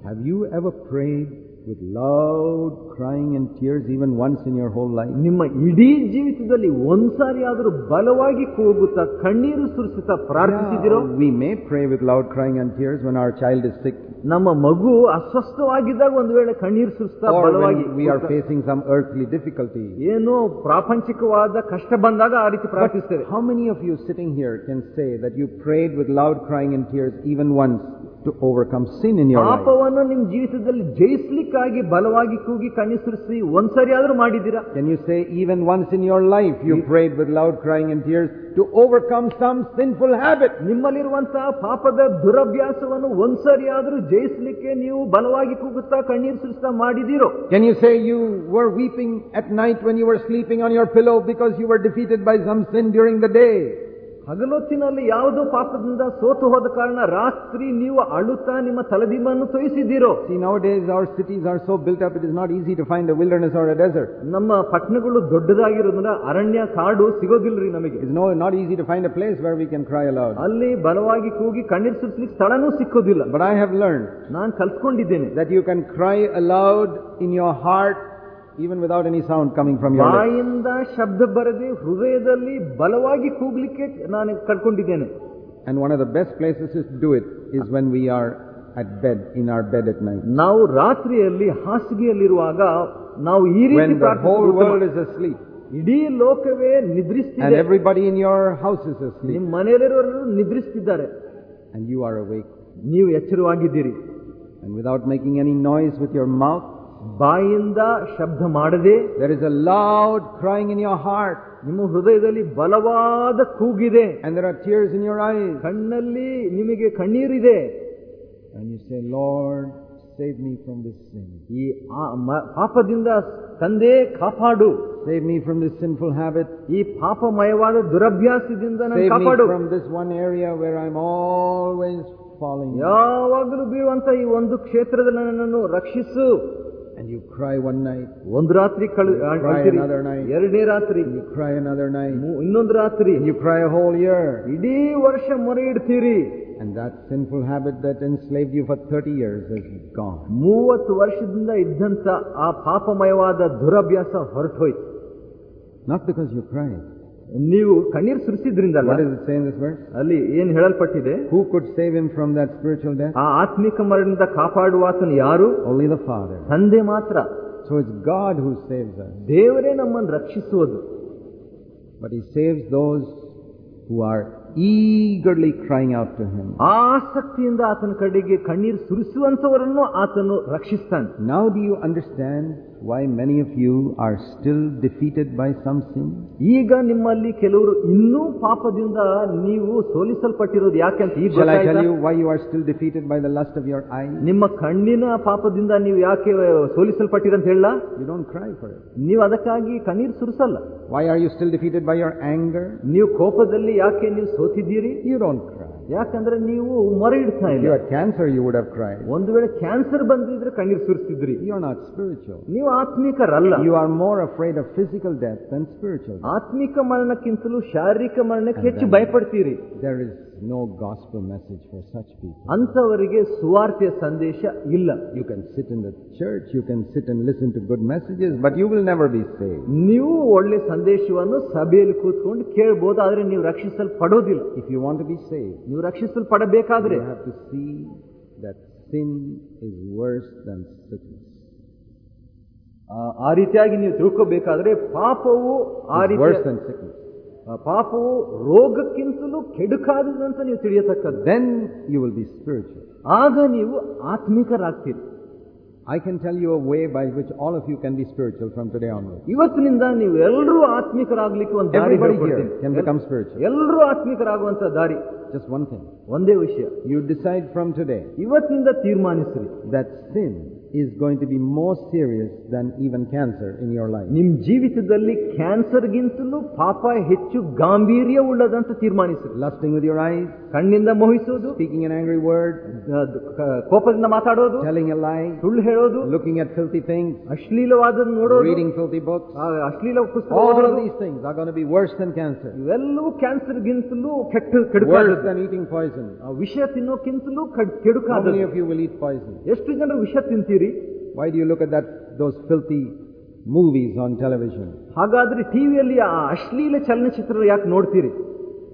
[SPEAKER 1] Have you ever prayed with loud crying and tears even once in your whole life?
[SPEAKER 2] ನಿಮ್ಮ ಇಡೀ ಜೀವಿತದಲ್ಲಿ ಒಂದ್ಸಾರಿ ಆದರೂ ಬಲವಾಗಿ ಕೂಗುತ್ತಾ ಕಣ್ಣೀರು ಸುರಿಸುತ್ತಾ ಪ್ರಾರ್ಥಿಸಿದಿರೋ
[SPEAKER 1] Yeah, we may pray with loud crying and tears when our child is sick
[SPEAKER 2] ನಮ್ಮ ಮಗು ಅಸ್ವಸ್ಥವಾಗಿದ್ದಾಗ ಒಂದು ವೇಳೆ ಕಣ್ಣೀರು ಸುರಿಸ್ತಾ
[SPEAKER 1] or
[SPEAKER 2] ಬಲವಾಗಿ
[SPEAKER 1] when we are
[SPEAKER 2] ಕೂಗ್ತಾ-
[SPEAKER 1] facing some earthly difficulty.
[SPEAKER 2] ಏನೋ ಪ್ರಾಪಂಚಿಕವಾದ ಕಷ್ಟ ಬಂದಾಗ ಆ ರೀತಿ ಪ್ರಾರ್ಥಿಸ್ತೇವೆ
[SPEAKER 1] How many of you sitting here can say that you prayed with loud crying and tears even once to overcome sin in your life?
[SPEAKER 2] ಪಾಪವನ್ನು ನಿಮ್ ಜೀವಿತದಲ್ಲಿ ಜಯಿಸ್ಲಿಕ್ಕಾಗಿ ಬಲವಾಗಿ ಕೂಗಿ ಕಣ್ಣೀರು ಸುರಿಸಿ ಒಂದ್ಸರಿ ಆದ್ರೂ ಮಾಡಿದ್ದೀರಾ
[SPEAKER 1] Can you say even once in your life you prayed with loud crying and tears to overcome some sinful habit?
[SPEAKER 2] ನಿಮ್ಮಲ್ಲಿರುವಂತಹ ಪಾಪದ ದುರಭ್ಯಾಸವನ್ನು ಒಂದ್ಸರಿ ಆದ್ರೂ ಜಯಿಸ್ಲಿಕ್ಕೆ ನೀವು ಬಲವಾಗಿ ಕೂಗುತ್ತಾ ಕಣ್ಣೀರು ಸುರಿಸ್ತಾ ಮಾಡಿದಿರೋ
[SPEAKER 1] Can you say you were weeping at night when you were sleeping on your pillow because you were defeated by some sin during the day?
[SPEAKER 2] ಹಗಲೊತ್ತಿನಲ್ಲಿ ಯಾವುದೋ ಪಾಪದಿಂದ ಸೋತು ಹೋದ ಕಾರಣ ರಾತ್ರಿ ನೀವು ಅಳುತ್ತಾ ನಿಮ್ಮ ತಲೆದಿಂಬನ್ನು ತೊಯಿಸಿದ್ದೀರೋ
[SPEAKER 1] See, nowadays our cities are so built up, it is not easy to find a wilderness or a desert.
[SPEAKER 2] ನಮ್ಮ ಪಟ್ಟಣಗಳು ದೊಡ್ಡದಾಗಿರೋದ್ರಿಂದ ಅರಣ್ಯ ಕಾಡು ಸಿಗೋದಿಲ್ರಿ ನಮಗೆ
[SPEAKER 1] It's no, not easy to find a place where we can cry aloud.
[SPEAKER 2] ಅಲ್ಲಿ ಬಲವಾಗಿ ಕೂಗಿ ಕಣ್ಣೀರು ಸುರಿಸ್ಲಿಕ್ಕೆ ಸ್ಥಳನೂ ಸಿಕ್ಕೋದಿಲ್ಲ
[SPEAKER 1] But I have learned
[SPEAKER 2] ನಾನು ಕಲ್ತ್ಕೊಂಡಿದ್ದೇನೆ
[SPEAKER 1] that you can cry aloud in your heart even without any sound coming from your lips.
[SPEAKER 2] ಬಾಯಿಂದ ಶಬ್ದ ಬರದೆ ಹೃದಯದಲ್ಲಿ ಬಲವಾಗಿ ಕೂಗ್ಲಿಕ್ಕೆ ನಾನು ಕಲ್ತ್ಕೊಂಡಿದ್ದೇನೆ
[SPEAKER 1] And one of the best places to do it is when we are at bed, in our bed at night.
[SPEAKER 2] ನಾವು ರಾತ್ರಿಯಲ್ಲಿ ಹಾಸಿಗೆಯಲ್ಲಿರುವಾಗ ನಾವು ಈ ರೀತಿ
[SPEAKER 1] When the whole
[SPEAKER 2] ಪ್ರಾರ್ಥಿಸುವುದು
[SPEAKER 1] world
[SPEAKER 2] ಉತ್ತಮ.
[SPEAKER 1] is asleep
[SPEAKER 2] ಇಡೀ ಲೋಕವೇ
[SPEAKER 1] and
[SPEAKER 2] ನಿದ್ರಿಸ್ತಿದೆ
[SPEAKER 1] everybody in your house is asleep
[SPEAKER 2] ನಿಮ್ಮ ಮನೆಯಲ್ಲಿರೋರು ನಿದ್ರಿಸ್ತಿದ್ದಾರೆ
[SPEAKER 1] and you are awake
[SPEAKER 2] ನೀವು ಎಚ್ಚರವಾಗಿದ್ದೀರಿ
[SPEAKER 1] and without making any noise with your mouth,
[SPEAKER 2] ಬಾಯಿಂದ ಶಬ್ದ ಮಾಡದೆ
[SPEAKER 1] there is a loud crying in your heart
[SPEAKER 2] ನಿಮ್ಮ ಹೃದಯದಲ್ಲಿ ಬಲವಾದ ಕೂಗಿದೆ
[SPEAKER 1] and there are tears in your eyes
[SPEAKER 2] ಕಣ್ಣಲ್ಲಿ ನಿಮಗೆ ಕಣ್ಣೀರಿದೆ
[SPEAKER 1] and you say, Lord, save me from this sin.
[SPEAKER 2] ಈ ಆ- ಮ- ಪಾಪದಿಂದ ತಂದೆ ಕಾಪಾಡು
[SPEAKER 1] Save me from this sinful habit.
[SPEAKER 2] ಈ ಪಾಪಮಯವಾದ ದುರಭ್ಯಾಸದಿಂದ ನಾನು
[SPEAKER 1] Save me
[SPEAKER 2] ಕಾಪಾಡು
[SPEAKER 1] from this one area where I'm always falling.
[SPEAKER 2] ಯಾವಾಗಲೂ ಬೀಳುವಂತ ಈ ಒಂದು ಕ್ಷೇತ್ರದಲ್ಲಿ ನನ್ನನ್ನು ರಕ್ಷಿಸು
[SPEAKER 1] And you cry one night,
[SPEAKER 2] ಒಂದು ರಾತ್ರಿ ಕಳ್ ಆ-
[SPEAKER 1] Cry
[SPEAKER 2] ಅಳ್ತೀರಿ.
[SPEAKER 1] another night.
[SPEAKER 2] ಎರಡನೇ ರಾತ್ರಿ
[SPEAKER 1] and you cry another night,
[SPEAKER 2] ಮೂ- ಇನ್ನೊಂದು ರಾತ್ರಿ
[SPEAKER 1] and you cry a whole year.
[SPEAKER 2] ಇಡೀ ವರ್ಷ ಮೊರೆ ಇಡ್ತೀರಿ
[SPEAKER 1] And that sinful habit that enslaved you for 30 years is gone.
[SPEAKER 2] ಮೂವತ್ತು ವರ್ಷದಿಂದ ಇದ್ದಂತ ಆ ಪಾಪಮಯವಾದ ದುರಭ್ಯಾಸ ಹೊರಟೋಯ್ತು
[SPEAKER 1] Not because you cried.
[SPEAKER 2] ನೀವು ಕಣ್ಣೀರು ಸುರಿಸಿದ್ರಿಂದಲ್ಲ
[SPEAKER 1] What does it say in this verse?
[SPEAKER 2] ಅಲ್ಲಿ ಏನ್ ಹೇಳಲ್ಪಟ್ಟಿದೆ
[SPEAKER 1] Who could save him from that spiritual death?
[SPEAKER 2] ಆ ಆತ್ಮಿಕ ಮರಣದಿಂದ ಕಾಪಾಡುವಾತನು ಯಾರು
[SPEAKER 1] Only the Father.
[SPEAKER 2] ತಂದೆ ಮಾತ್ರ
[SPEAKER 1] So it's God who saves us.
[SPEAKER 2] ದೇವರೇ ನಮ್ಮನ್ನು ರಕ್ಷಿಸುವುದು
[SPEAKER 1] But He saves those who are eagerly crying out to Him.
[SPEAKER 2] ಆಸಕ್ತಿಯಿಂದ ಆತನ ಕಡೆಗೆ ಕಣ್ಣೀರು ಸುರಿಸುವಂತವರನ್ನು ಆತನು ರಕ್ಷಿಸ್ತಾನೆ
[SPEAKER 1] Now do you understand why many of you are still defeated by some sin?
[SPEAKER 2] ಈಗ ನಿಮ್ಮಲ್ಲಿ ಕೆಲವರು ಇನ್ನೂ ಪಾಪದಿಂದ ನೀವು ಸೋಲಿಸಲ್ಪಟ್ಟಿರೋದು ಯಾಕೆಂತ ಈಗ
[SPEAKER 1] Shall I
[SPEAKER 2] ಗೊತ್ತಾಯ್ತಾ?
[SPEAKER 1] tell you why you are still defeated by the lust of your eye?
[SPEAKER 2] ನಿಮ್ಮ ಕಣ್ಣಿನ ಪಾಪದಿಂದ ನೀವು ಯಾಕೆ ಸೋಲಿಸಲ್ಪಟ್ಟಿರಂತ ಹೇಳ
[SPEAKER 1] You don't cry for it.
[SPEAKER 2] ನೀವು ಅದಕ್ಕಾಗಿ ಕಣ್ಣೀರು ಸುರಿಸಲ್ಲ
[SPEAKER 1] Why are you still defeated by your anger?
[SPEAKER 2] ನೀವು ಕೋಪದಲ್ಲಿ ಯಾಕೆ ನೀವು ಸೋತಿದ್ದೀರಿ
[SPEAKER 1] You don't cry.
[SPEAKER 2] ಯಾಕಂದ್ರೆ ನೀವು ಮೊರೆ ಇಡ್ತಾ
[SPEAKER 1] If you
[SPEAKER 2] ಇಲ್ಲ
[SPEAKER 1] had cancer, you would have cried.
[SPEAKER 2] ಒಂದು ವೇಳೆ ಕ್ಯಾನ್ಸರ್ ಬಂದಿದ್ರೆ ಕಣ್ಣೀರು ಸುರಿಸ್ತಿದ್ರಿ
[SPEAKER 1] You're not spiritual.
[SPEAKER 2] ನೀವು ಆತ್ಮಿಕರಲ್ಲ
[SPEAKER 1] You are more afraid of physical death than spiritual death.
[SPEAKER 2] ಆತ್ಮಿಕ ಮರಣಕ್ಕಿಂತಲೂ ಶಾರೀರಿಕ ಮರಣಕ್ಕೆ ಹೆಚ್ಚು ಭಯಪಡ್ತೀರಿ
[SPEAKER 1] There is no gospel message for such people.
[SPEAKER 2] ಅಂತವರಿಗೆ ಸುವಾರ್ತೆಯ ಸಂದೇಶ ಇಲ್ಲ
[SPEAKER 1] You can sit in the church, you can sit and listen to good messages, but you will never be saved.
[SPEAKER 2] ನೀವು ಒಳ್ಳೆ ಸಂದೇಶವನ್ನು ಸಭೆಯಲ್ಲಿ ಕೂತ್ಕೊಂಡು ಕೇಳ್ಬೋದು ಆದ್ರೆ ನೀವು ರಕ್ಷಿಸಲ್ಪಡೋದಿಲ್ಲ
[SPEAKER 1] If you want to be saved,
[SPEAKER 2] ನೀವು ರಕ್ಷಿಸಲ್ಪಡಬೇಕಾದ್ರೆ
[SPEAKER 1] you have to see that sin is worse than sickness.
[SPEAKER 2] ಆ, ಆ ರೀತಿಯಾಗಿ ನೀವು ತಿಳ್ಕೋಬೇಕಾದ್ರೆ ಪಾಪವು ಆ
[SPEAKER 1] It's
[SPEAKER 2] ರೀತಿ
[SPEAKER 1] worse than sickness.
[SPEAKER 2] ಪಾಪವು ರೋಗಕ್ಕಿಂತಲೂ ಕೆಡುಕಾದದಂತ ನೀವು ತಿಳಿಯತಕ್ಕದ್ದು
[SPEAKER 1] Then you will be spiritual.
[SPEAKER 2] ಆಗ ನೀವು ಆತ್ಮಿಕರಾಗ್ತೀರಿ
[SPEAKER 1] I can tell you a way by which all of you can be spiritual from today onwards.
[SPEAKER 2] ಇವತ್ತಿನಿಂದ ನೀವು ಎಲ್ಲರೂ ಆತ್ಮಿಕರಾಗ್ಲಿಕ್ಕೆ ಒಂದು ದಾರಿ
[SPEAKER 1] Everybody here
[SPEAKER 2] ಹೇಳ್ಕೊಡ್ತೀನಿ.
[SPEAKER 1] can become spiritual.
[SPEAKER 2] ಎಲ್ಲರೂ ಆತ್ಮಿಕರಾಗುವಂತ ದಾರಿ
[SPEAKER 1] Just one thing.
[SPEAKER 2] ಒಂದೇ ವಿಷಯ
[SPEAKER 1] You decide from today
[SPEAKER 2] ಇವತ್ತಿನಿಂದ ತೀರ್ಮಾನಿಸ್ರಿ
[SPEAKER 1] that sin is going to be more serious than even cancer in your life.
[SPEAKER 2] ನಿಮ್ ಜೀವಿತದಲ್ಲಿ ಕ್ಯಾನ್ಸರ್ಗಿಂತಲೂ ಪಾಪ ಹೆಚ್ಚು ಗಾಂಭೀರ್ಯ ಉಳ್ಳದಂತ ತೀರ್ಮಾನಿಸ್ರಿ
[SPEAKER 1] Lusting with your eyes,
[SPEAKER 2] ಕಣ್ಣಿಂದ ಮೋಹಿಸೋದು
[SPEAKER 1] speaking an angry word,
[SPEAKER 2] ಆ, ದ- ಕ- ಕೋಪದಿಂದ ಮಾತಾಡೋದು
[SPEAKER 1] telling a lie,
[SPEAKER 2] ಸುಳ್ಳು ಹೇಳೋದು
[SPEAKER 1] looking at filthy things,
[SPEAKER 2] ಅಶ್ಲೀಲವಾದ ನೋಡೋದು
[SPEAKER 1] reading filthy books.
[SPEAKER 2] ಆ, ಅಶ್ಲೀಲ ಪುಸ್ತಕ
[SPEAKER 1] All of
[SPEAKER 2] ಓದೋದು.
[SPEAKER 1] these things are going to be worse than cancer.
[SPEAKER 2] ಇವೆಲ್ಲವೂ ಕ್ಯಾನ್ಸರ್ಗಿಂತಲೂ ಕೆಟ್ಟ
[SPEAKER 1] Worse
[SPEAKER 2] ಕೆಡುಕಾದದ್ದು
[SPEAKER 1] than eating poison.
[SPEAKER 2] ಆ ವಿಷ ತಿನ್ನೋಕ್ಕಿಂತಲೂ ಕಡ್-
[SPEAKER 1] How many
[SPEAKER 2] ಕೆಡುಕಾದದ್ದು
[SPEAKER 1] of you will eat poison?
[SPEAKER 2] ಎಷ್ಟು ಜನರು ವಿಷ ತಿಂತೀರಿ
[SPEAKER 1] Why do you look at that those filthy movies on television?
[SPEAKER 2] ಹಾಗಾದ್ರೆ ಟಿವಿಯಲ್ಲಿ ಆ ಅಶ್ಲೀಲ ಚಲನಚಿತ್ರ ಯಾಕೆ ನೋಡ್ತೀರಿ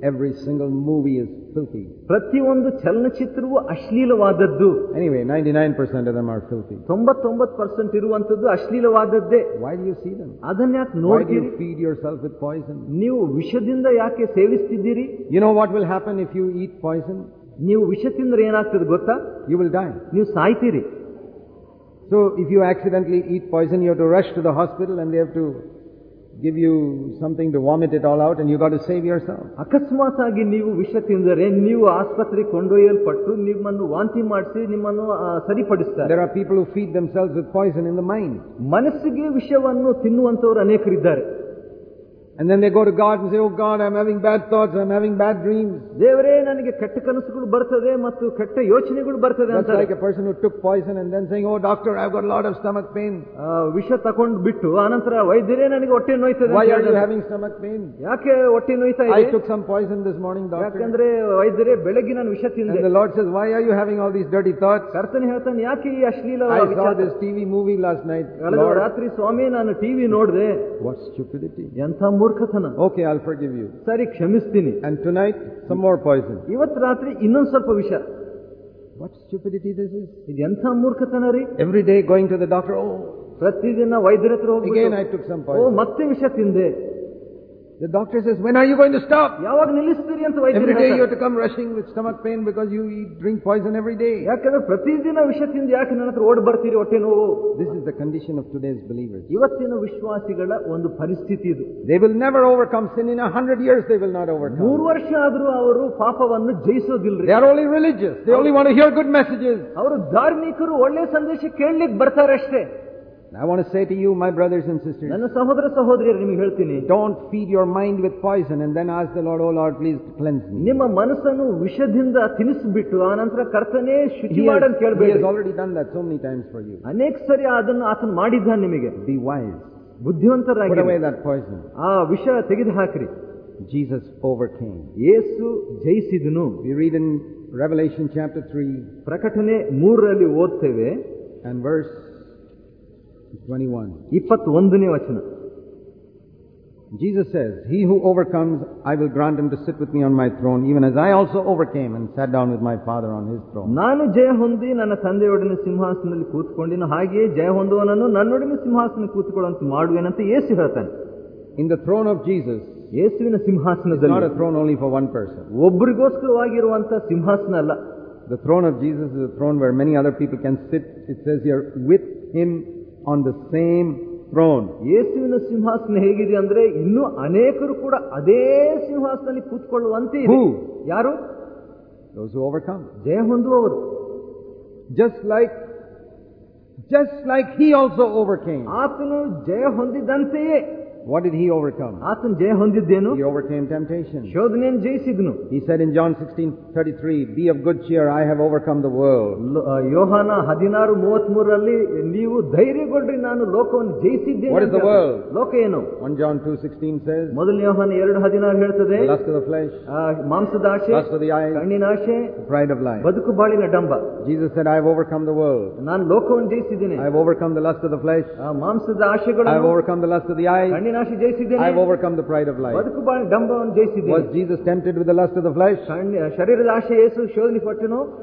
[SPEAKER 1] Every single movie is filthy.
[SPEAKER 2] ಪ್ರತಿಯೊಂದು ಚಲನಚಿತ್ರವು ಅಶ್ಲೀಲವಾದದ್ದು
[SPEAKER 1] Anyway, 99% of them are filthy.
[SPEAKER 2] ತೊಂಬತ್ತೊಂಬತ್ತು ಪರ್ಸೆಂಟ್ ಇರುವಂತದ್ದು ಅಶ್ಲೀಲವಾದದ್ದೇ
[SPEAKER 1] Why do you see them?
[SPEAKER 2] ಅದನ್ನ ಯಾಕೆ
[SPEAKER 1] Why do
[SPEAKER 2] ನೋಡ್ತೀರಿ
[SPEAKER 1] you feed yourself with poison?
[SPEAKER 2] ನೀವು ವಿಷದಿಂದ ಯಾಕೆ ಸೇವಿಸ್ತಿದ್ದೀರಿ
[SPEAKER 1] You know what will happen if you eat poison?
[SPEAKER 2] ನೀವು ವಿಷ ತಿಂದ್ರೆ ಏನಾಗ್ತದೆ ಗೊತ್ತಾ
[SPEAKER 1] You will die.
[SPEAKER 2] ನೀವು ಸಾಯ್ತೀರಿ
[SPEAKER 1] So if you accidentally eat poison, you have to rush to the hospital and they have to give you something to vomit it all out and you got to save yourself.
[SPEAKER 2] ಅಕಸ್ಮಾತ್ ಆಗಿ ನೀವು ವಿಷ ತಿಂದರೆ ನೀವು ಆಸ್ಪತ್ರೆಗೆ ಕೊಂಡೊಯ್ಯಲ್ಪಟ್ಟು ನಿಮ್ಮನ್ನು ವಾಂತಿ ಮಾಡಿಸಿ ನಿಮ್ಮನ್ನು ಆ, ಸರಿಪಡಿಸ್ತಾರೆ
[SPEAKER 1] There are people who feed themselves with poison in the mind.
[SPEAKER 2] ಮನಸ್ಸಿಗೆ ವಿಷವನ್ನು ತಿನ್ನುವಂತವರು ಅನೇಕರಿದ್ದಾರೆ
[SPEAKER 1] And then they go to God and say, Oh God, I'm having bad thoughts, I'm having bad dreams.
[SPEAKER 2] ದೇವರೇ ನನಗೆ ಕೆಟ್ಟ ಕನಸುಗಳು ಬರ್ತದೆ ಮತ್ತು ಕೆಟ್ಟ ಯೋಚನೆಗಳು ಬರ್ತದೆ
[SPEAKER 1] That's
[SPEAKER 2] ಅಂತ
[SPEAKER 1] like a person who took poison and then saying, Oh doctor, I've got a lot of stomach pain.
[SPEAKER 2] ಆ, ವಿಷ ತಗೊಂಡು ಬಿಟ್ಟು ಆನಂತರ ವೈದ್ಯರೇ ನನಗೆ ಹೊಟ್ಟೆ ನೋಯ್ತದೆ
[SPEAKER 1] Why
[SPEAKER 2] ಅಂತ
[SPEAKER 1] are you
[SPEAKER 2] ಹೇಳಿದ್ರೆ,
[SPEAKER 1] having stomach pain?
[SPEAKER 2] ಯಾಕೆ ಹೊಟ್ಟೆ ನೋಯ್ತಾ
[SPEAKER 1] I
[SPEAKER 2] ಇದೆ
[SPEAKER 1] took some poison this morning, doctor.
[SPEAKER 2] ಯಾಕಂದ್ರೆ ವೈದ್ಯರೇ ಬೆಳಗ್ಗೆ ನಾನು ವಿಷ ತಿಂದೆ
[SPEAKER 1] And the Lord says, Why are you having all these dirty thoughts?
[SPEAKER 2] ಕರ್ತನೆ ಹೇಳ್ತಾನೆ ಯಾಕೆ ಈ ಅಶ್ಲೀಲ
[SPEAKER 1] I
[SPEAKER 2] ವಿಚಾರ?
[SPEAKER 1] saw this TV movie last night.
[SPEAKER 2] ಕಳೆದ
[SPEAKER 1] Lord,
[SPEAKER 2] ರಾತ್ರಿ ಸ್ವಾಮಿ ನಾನು ಟಿವಿ ನೋಡಿದೆ
[SPEAKER 1] what stupidity.
[SPEAKER 2] ಎಂಥ ಮೂರ್ಖತನ
[SPEAKER 1] ಓಕೆ ಐ ಫರ್ಗಿವ್ ಯು
[SPEAKER 2] ಸರಿ ಕ್ಷಮಿಸ್ತೀನಿ.
[SPEAKER 1] And tonight some more poison
[SPEAKER 2] ಇವತ್ತು ರಾತ್ರಿ ಇನ್ನೊಂದು ಸ್ವಲ್ಪ ವಿಷ.
[SPEAKER 1] ವಾಟ್ ಸ್ಟುಪಿಡಿಟಿ ದಿಸ್ ಇಸ್
[SPEAKER 2] ಇದು ಎಂಥ ಮೂರ್ಖತನ ರೀ?
[SPEAKER 1] Every day going to the doctor oh
[SPEAKER 2] ಪ್ರತಿದಿನ ವೈದ್ಯರ ಹತ್ರ ಹೋಗಿ
[SPEAKER 1] ಐ ಟುಕ್
[SPEAKER 2] ಓ ಮತ್ತೆ ವಿಷ ತಿಂದೆ.
[SPEAKER 1] The doctor says, when are you going to stop?
[SPEAKER 2] ಯಾವಾಗ ನಿಲ್ಲಿಸ್ತೀರಿ ಅಂತ ವೈದ್ಯರು
[SPEAKER 1] Every day you have
[SPEAKER 2] ಹೇಳ್ತಾರೆ.
[SPEAKER 1] to come rushing with stomach pain because you eat, drink poison every day.
[SPEAKER 2] ಯಾಕಂದ್ರೆ ಪ್ರತಿದಿನ ವಿಷ ತಿಂದು ಯಾಕೆ ನನ್ನ ಹತ್ರ ಓಡ್ ಬರ್ತೀರಿ ಹೊಟ್ಟೆ ನೋವು
[SPEAKER 1] This is the condition of today's believers.
[SPEAKER 2] ಇವತ್ತಿನ ವಿಶ್ವಾಸಿಗಳ ಒಂದು ಪರಿಸ್ಥಿತಿ ಇದು
[SPEAKER 1] They will never overcome sin. In a hundred years they will not
[SPEAKER 2] ಮೂರು
[SPEAKER 1] overcome.
[SPEAKER 2] ವರ್ಷ ಆದ್ರೂ ಅವರು ಪಾಪವನ್ನು ಜಯಿಸೋದಿಲ್ರಿ
[SPEAKER 1] They are only religious. They only want to hear good messages.
[SPEAKER 2] ಅವರು ಧಾರ್ಮಿಕರು ಒಳ್ಳೆ ಸಂದೇಶ ಕೇಳಲಿಕ್ಕೆ ಬರ್ತಾರೆ ಅಷ್ಟೇ
[SPEAKER 1] I want to say to you, my brothers and sisters,
[SPEAKER 2] ನನ್ನ ಸಹೋದರ ಸಹೋದರಿಯರು ನಿಮಗೆ ಹೇಳ್ತೀನಿ
[SPEAKER 1] don't feed your mind with poison and then ask the Lord, oh Lord, please cleanse me.
[SPEAKER 2] ನಿಮ್ಮ ಮನಸ್ಸನ್ನು ವಿಷದಿಂದ ತಿನ್ನಿಸ್ಬಿಟ್ಟು ಆ ನಂತರ ಕರ್ತನೇ ಶುಚಿ
[SPEAKER 1] He
[SPEAKER 2] ಮಾಡಂತ
[SPEAKER 1] has, he
[SPEAKER 2] ಕೇಳಬೇಡಿ
[SPEAKER 1] has already done that so many times for you.
[SPEAKER 2] ಅನೇಕ ಸರಿ ಅದನ್ನು ಆತನು ಮಾಡಿದ್ದಾನೆ ನಿಮಗೆ
[SPEAKER 1] Be wise. Put
[SPEAKER 2] ಬುದ್ಧಿವಂತರಾಗಿ
[SPEAKER 1] away that poison.
[SPEAKER 2] ಆ ವಿಷ ತೆಗೆದು ಹಾಕ್ರಿ
[SPEAKER 1] Jesus overcame.
[SPEAKER 2] Yesu ಜಯಿಸಿದನು
[SPEAKER 1] We read in Revelation chapter 3
[SPEAKER 2] ಪ್ರಕಟಣೆ ಮೂರರಲ್ಲಿ ಓದ್ತೇವೆ
[SPEAKER 1] and verse 21.
[SPEAKER 2] ಇಪ್ಪತ್ತೊಂದನೇ ವಚನ
[SPEAKER 1] Jesus says, He who overcomes, I will grant him to sit with me on my throne, even as I also overcame and sat down with my Father on his throne.
[SPEAKER 2] ನಾನು ಜಯ ಹೊಂದಿ ನನ್ನ ತಂದೆಯೊಡನೆ ಸಿಂಹಾಸನದಲ್ಲಿ ಕೂತ್ಕೊಂಡಿನ ಹಾಗೆಯೇ ಜಯ ಹೊಂದುವನನ್ನು ನನ್ನೊಡನೆ ಸಿಂಹಾಸನ ಕೂತ್ಕೊಳ್ಳುವಂತೆ ಮಾಡುವೆನಂತ ಯೇಸು ಹೇಳ್ತಾನೆ
[SPEAKER 1] In the throne of Jesus,
[SPEAKER 2] ಯೇಸುವಿನ
[SPEAKER 1] it's not
[SPEAKER 2] ಸಿಂಹಾಸನದಲ್ಲಿ
[SPEAKER 1] a throne only for one person.
[SPEAKER 2] ಒಬ್ಬರಿಗೋಸ್ಕರವಾಗಿರುವಂತ ಸಿಂಹಾಸನ ಅಲ್ಲ
[SPEAKER 1] The throne of Jesus is a throne where many other people can sit, it says here, with him on the same throne.
[SPEAKER 2] ಯೇಸುವಿನ ಸಿಂಹಾಸನ ಹೇಗಿದೆ ಅಂದ್ರೆ ಇನ್ನೂ ಅನೇಕರು ಕೂಡ ಅದೇ ಸಿಂಹಾಸನದಲ್ಲಿ ಕೂತ್ಕೊಳ್ಳುವಂತೆ ಇದೆ
[SPEAKER 1] Who?
[SPEAKER 2] ಯಾರು
[SPEAKER 1] Those who overcome.
[SPEAKER 2] Jaya ಹೊಂದುವವರು
[SPEAKER 1] Just like, just like he also overcame.
[SPEAKER 2] ಆತನು ಜಯ ಹೊಂದಿದಂತೆಯೇ
[SPEAKER 1] What did he overcome?
[SPEAKER 2] ಆತನು ಜಯ ಹೊಂದಿದ್ದೇನು
[SPEAKER 1] He overcame temptation.
[SPEAKER 2] ಶೋಧನೆಯನ್ನು ಜಯಿಸಿದನು
[SPEAKER 1] He said in John 16:33, "Be of good cheer; I have overcome the world."
[SPEAKER 2] Low- ಆ, ಯೋಹಾನ ಹದಿನಾರು ಮೂವತ್ತ್ ಮೂರರಲ್ಲಿ ನೀವು ಧೈರ್ಯಗೊಳ್ರಿ ನಾನು ಲೋಕವನ್ನು ಜಯಿಸಿದ್ದೇನೆ
[SPEAKER 1] What is
[SPEAKER 2] ಅಂತ
[SPEAKER 1] the
[SPEAKER 2] ಹೇಳ್ತಾನೆ.
[SPEAKER 1] world?
[SPEAKER 2] ಲೋಕ ಏನು
[SPEAKER 1] 1 John 2:16 says,
[SPEAKER 2] ಮೊದಲನೇ ಯೋಹಾನ ಎರಡು ಹದಿನಾರು ಹೇಳ್ತದೆ
[SPEAKER 1] "The lust of the flesh,
[SPEAKER 2] ಆ, ಮಾಂಸದ ಆಶೆ
[SPEAKER 1] lust of the eyes,
[SPEAKER 2] ಕಣ್ಣಿನ ಆಶೆ
[SPEAKER 1] the pride of life."
[SPEAKER 2] ಬದುಕು ಬಾಳಿನ ಡಂಬ
[SPEAKER 1] Jesus said, "I have overcome the world.
[SPEAKER 2] ನಾನು ಲೋಕವನ್ನು ಜಯಿಸಿದ್ದೇನೆ
[SPEAKER 1] I have overcome the lust of the flesh.
[SPEAKER 2] ಆ, ಮಾಂಸದ
[SPEAKER 1] I have
[SPEAKER 2] ಆಶೆಗಳನ್ನು
[SPEAKER 1] overcome the lust of the eyes.
[SPEAKER 2] ಕಣ್ಣಿನ ಆಶೆ
[SPEAKER 1] I
[SPEAKER 2] ಜಯಿಸಿದ್ದೇನೆ
[SPEAKER 1] have overcome the pride of life."
[SPEAKER 2] ಬದುಕು ಬಾಳಿನ ಡಂಬವನ್ನು ಜಯಿಸಿದ್ದೇನೆ
[SPEAKER 1] Was Jesus tempted with the lust of the flesh?
[SPEAKER 2] ಕಣ್ಣಿ- ಶರೀರದ ಆಶೆ ಯೇಸು ಶೋಧನೆ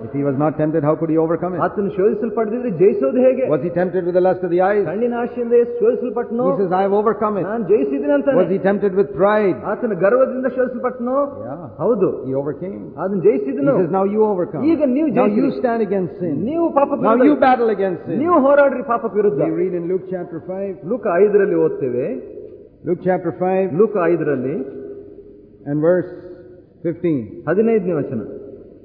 [SPEAKER 1] If he was not tempted, how could he overcome it?
[SPEAKER 2] ಆತನು ಶೋಧಿಸಲ್ಪಡದಿದ್ರೆ ಜಯಿಸೋದು ಹೇಗೆ
[SPEAKER 1] Was he tempted with the lust of the eyes?
[SPEAKER 2] ಕಣ್ಣಿನ ಆಶೆಯಿಂದ ಯೇಸು ಶೋಧಿಸಲ್ಪಟ್ಟನು
[SPEAKER 1] He says, "I have overcome it."
[SPEAKER 2] ನಾನು ಜಯಿಸಿದ್ದೀನಿ ಅಂತಾನೆ
[SPEAKER 1] Was he tempted with pride?
[SPEAKER 2] ಆತನ ಗರ್ವದಿಂದ ಶೋಧಿಸಲ್ಪಟ್ಟನು
[SPEAKER 1] Yeah.
[SPEAKER 2] ಹೌದು
[SPEAKER 1] He overcame.
[SPEAKER 2] ಅದನ್ನ
[SPEAKER 1] He
[SPEAKER 2] ಜಯಿಸಿದನು
[SPEAKER 1] says, now you overcome.
[SPEAKER 2] ಈಗ ನೀವು
[SPEAKER 1] Now you
[SPEAKER 2] ಜಯಿಸಿರಿ.
[SPEAKER 1] stand against sin.
[SPEAKER 2] ನೀವು ಪಾಪ
[SPEAKER 1] Now you battle against sin.
[SPEAKER 2] ನೀವು ಹೋರಾಡ್ರಿ ಪಾಪ ವಿರುದ್ಧ
[SPEAKER 1] We read in Luke chapter 5,
[SPEAKER 2] ಲೂಕ ಐದರಲ್ಲಿ ಓದ್ತೇವೆ
[SPEAKER 1] Luke chapter 5
[SPEAKER 2] ಲೂಕ ಐದರಲ್ಲಿ
[SPEAKER 1] and verse 15.
[SPEAKER 2] ಹದಿನೈದನೇ ವಚನ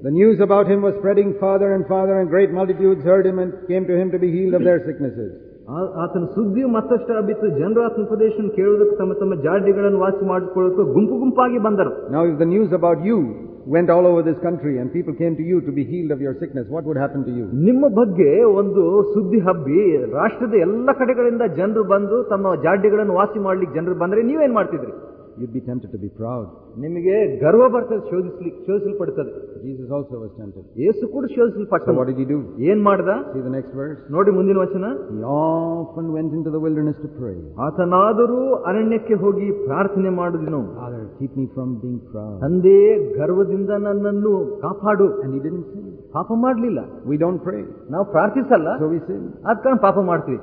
[SPEAKER 1] The news about him was spreading farther and farther, and great multitudes heard him and came to him to be healed of their sicknesses.
[SPEAKER 2] ಆ- ಆತನ ಸುದ್ದಿಯು ಮತ್ತಷ್ಟು ಹಬ್ಬಿತ್ತು ಜನರು ಆತನ ಉಪದೇಶ ಕೇಳುವುದಕ್ಕೆ ತಮ್ಮ ತಮ್ಮ ಜಾಡ್ಯಗಳನ್ನು ವಾಸಿ ಮಾಡಿಕೊಳ್ಳೋಕೆ ಗುಂಪು ಗುಂಪಾಗಿ ಬಂದರು
[SPEAKER 1] Now, if the news about you Went all over this country and people came to you to be healed of your sickness, what would happen to you?
[SPEAKER 2] ನಿಮ್ಮ ಬಗ್ಗೆ ಒಂದು ಸುದ್ದಿ ಹಬ್ಬಿ ರಾಷ್ಟ್ರದ ಎಲ್ಲ ಕಡೆಗಳಿಂದ ಜನರು ಬಂದು ತಮ್ಮ ಜಾಡ್ಯಗಳನ್ನು ವಾಸಿ ಮಾಡ್ಲಿಕ್ಕೆ ಜನರು ಬಂದ್ರೆ ನೀವೇನ್ ಮಾಡ್ತಿದ್ರಿ
[SPEAKER 1] You'd be tempted to be proud.
[SPEAKER 2] ನಿಮಗೆ ಗರ್ವ ಬರ್ತದೆ ಶೋಧಿಸ್ಲಿಕ್ಕೆ ಶೋಧಿಸಲ್ಪಡ್ತದೆ
[SPEAKER 1] Jesus also was tempted.
[SPEAKER 2] ಯೇಸು ಕೂಡ
[SPEAKER 1] So
[SPEAKER 2] ಶೋಧಿಸಲ್ಪಟ್ಟ
[SPEAKER 1] what did he do?
[SPEAKER 2] ಏನ್ ಮಾಡ್ದ
[SPEAKER 1] See the next verse?
[SPEAKER 2] ನೋಡಿ ಮುಂದಿನ ವಚನ
[SPEAKER 1] He often went into the wilderness to pray.
[SPEAKER 2] ಆತನಾದರೂ ಅರಣ್ಯಕ್ಕೆ ಹೋಗಿ ಪ್ರಾರ್ಥನೆ ಮಾಡುದಿನು
[SPEAKER 1] Father, keep me from being proud.
[SPEAKER 2] ತಂದೆ ಗರ್ವದಿಂದ ನನ್ನನ್ನು ಕಾಪಾಡು
[SPEAKER 1] And he didn't sin.
[SPEAKER 2] ಪಾಪ ಮಾಡ್ಲಿಲ್ಲ
[SPEAKER 1] We don't pray,
[SPEAKER 2] ನಾವು ಪ್ರಾರ್ಥಿಸಲ್ಲ
[SPEAKER 1] so we sin.
[SPEAKER 2] ಅದ್ ಕಾರಣ ಪಾಪ ಮಾಡ್ತೀವಿ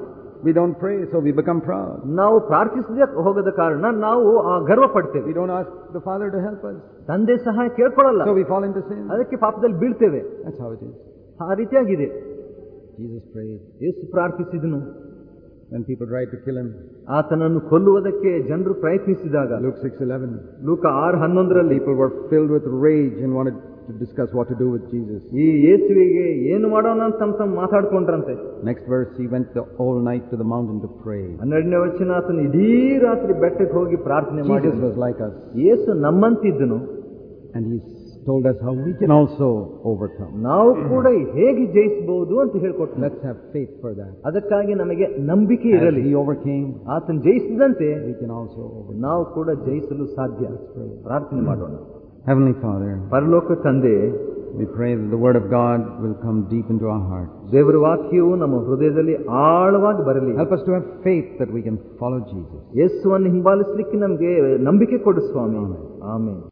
[SPEAKER 1] We don't pray, so we become proud.
[SPEAKER 2] ನಾವು ಪ್ರಾರ್ಥಿಸದೆ ಹೋಗದ ಕಾರಣ ನಾವು ಆ ಗರ್ವ ಪಡ್ತೇವೆ
[SPEAKER 1] We don't ask the Father to help us,
[SPEAKER 2] ತಂದೆ ಸಹಾಯ ಕೇಳ್ಕೊಳಲ್ಲ
[SPEAKER 1] so we fall into sin.
[SPEAKER 2] ಅದಕ್ಕೆ ಪಾಪದಲ್ಲಿ ಬೀಳ್ತೇವೆ
[SPEAKER 1] That's how it is.
[SPEAKER 2] ಆ ರೀತಿಯಾಗಿದೆ
[SPEAKER 1] Jesus prayed
[SPEAKER 2] ಯೇಸು ಪ್ರಾರ್ಥಿಸಿದನು
[SPEAKER 1] when people tried to kill him.
[SPEAKER 2] ಆತನನ್ನು ಕೊಲ್ಲುವುದಕ್ಕೆ ಜನರು ಪ್ರಯತ್ನಿಸಿದಾಗ
[SPEAKER 1] Luke 6:11.
[SPEAKER 2] ಲೂಕ ಆರು ಹನ್ನೊಂದರಲ್ಲಿ
[SPEAKER 1] People were filled with rage and wanted to discuss what to do with Jesus.
[SPEAKER 2] ಈ ಯೇಸುವಿಗೆ ಏನು ಮಾಡೋಣ ಅಂತ ತಮ್ಮ ತಮ್ಮ ಮಾತಾಡ್ಕೊಂಡ್ರಂತೆ
[SPEAKER 1] Next verse, he went the whole night to the mountain to pray.
[SPEAKER 2] ಹನ್ನೆರಡನೇ ವಚನ ಆತನು ಇಡೀ ರಾತ್ರಿ ಬೆಟ್ಟಕ್ಕೆ ಹೋಗಿ ಪ್ರಾರ್ಥನೆ ಮಾಡಿ
[SPEAKER 1] Jesus was like us,
[SPEAKER 2] Yesu ನಮ್ಮಂತಿದ್ದನು
[SPEAKER 1] and he's told us how we can also overcome.
[SPEAKER 2] ನಾವು ಕೂಡ ಹೇಗೆ ಜಯಿಸಬಹುದು ಅಂತ ಹೇಳ್ಕೊಟ್ಟ
[SPEAKER 1] Let's have faith for that.
[SPEAKER 2] ಅದಕ್ಕಾಗಿ ನಮಗೆ ನಂಬಿಕೆ
[SPEAKER 1] As
[SPEAKER 2] ಇರಲಿ
[SPEAKER 1] he overcame,
[SPEAKER 2] ಆತನು ಜಯಿಸಿದಂತೆ
[SPEAKER 1] we can also overcome.
[SPEAKER 2] ನಾವು ಕೂಡ ಜಯಿಸಲು ಸಾಧ್ಯ ಪ್ರಾರ್ಥನೆ ಮಾಡೋಣ
[SPEAKER 1] Heavenly Father,
[SPEAKER 2] ಪರಲೋಕ ತಂದೆ
[SPEAKER 1] we pray that the Word of God will come deep into our hearts.
[SPEAKER 2] ದೇವರ ವಾಕ್ಯವು ನಮ್ಮ ಹೃದಯದಲ್ಲಿ ಆಳವಾಗಿ ಬರಲಿ
[SPEAKER 1] Help us to have faith that we can follow Jesus.
[SPEAKER 2] ಯೇಸುವನ್ನು ಹಿಂಬಾಲಿಸಲಿಕ್ಕೆ ನಮಗೆ ನಂಬಿಕೆ ಕೊಡು ಸ್ವಾಮಿ ಆಮೇಲೆ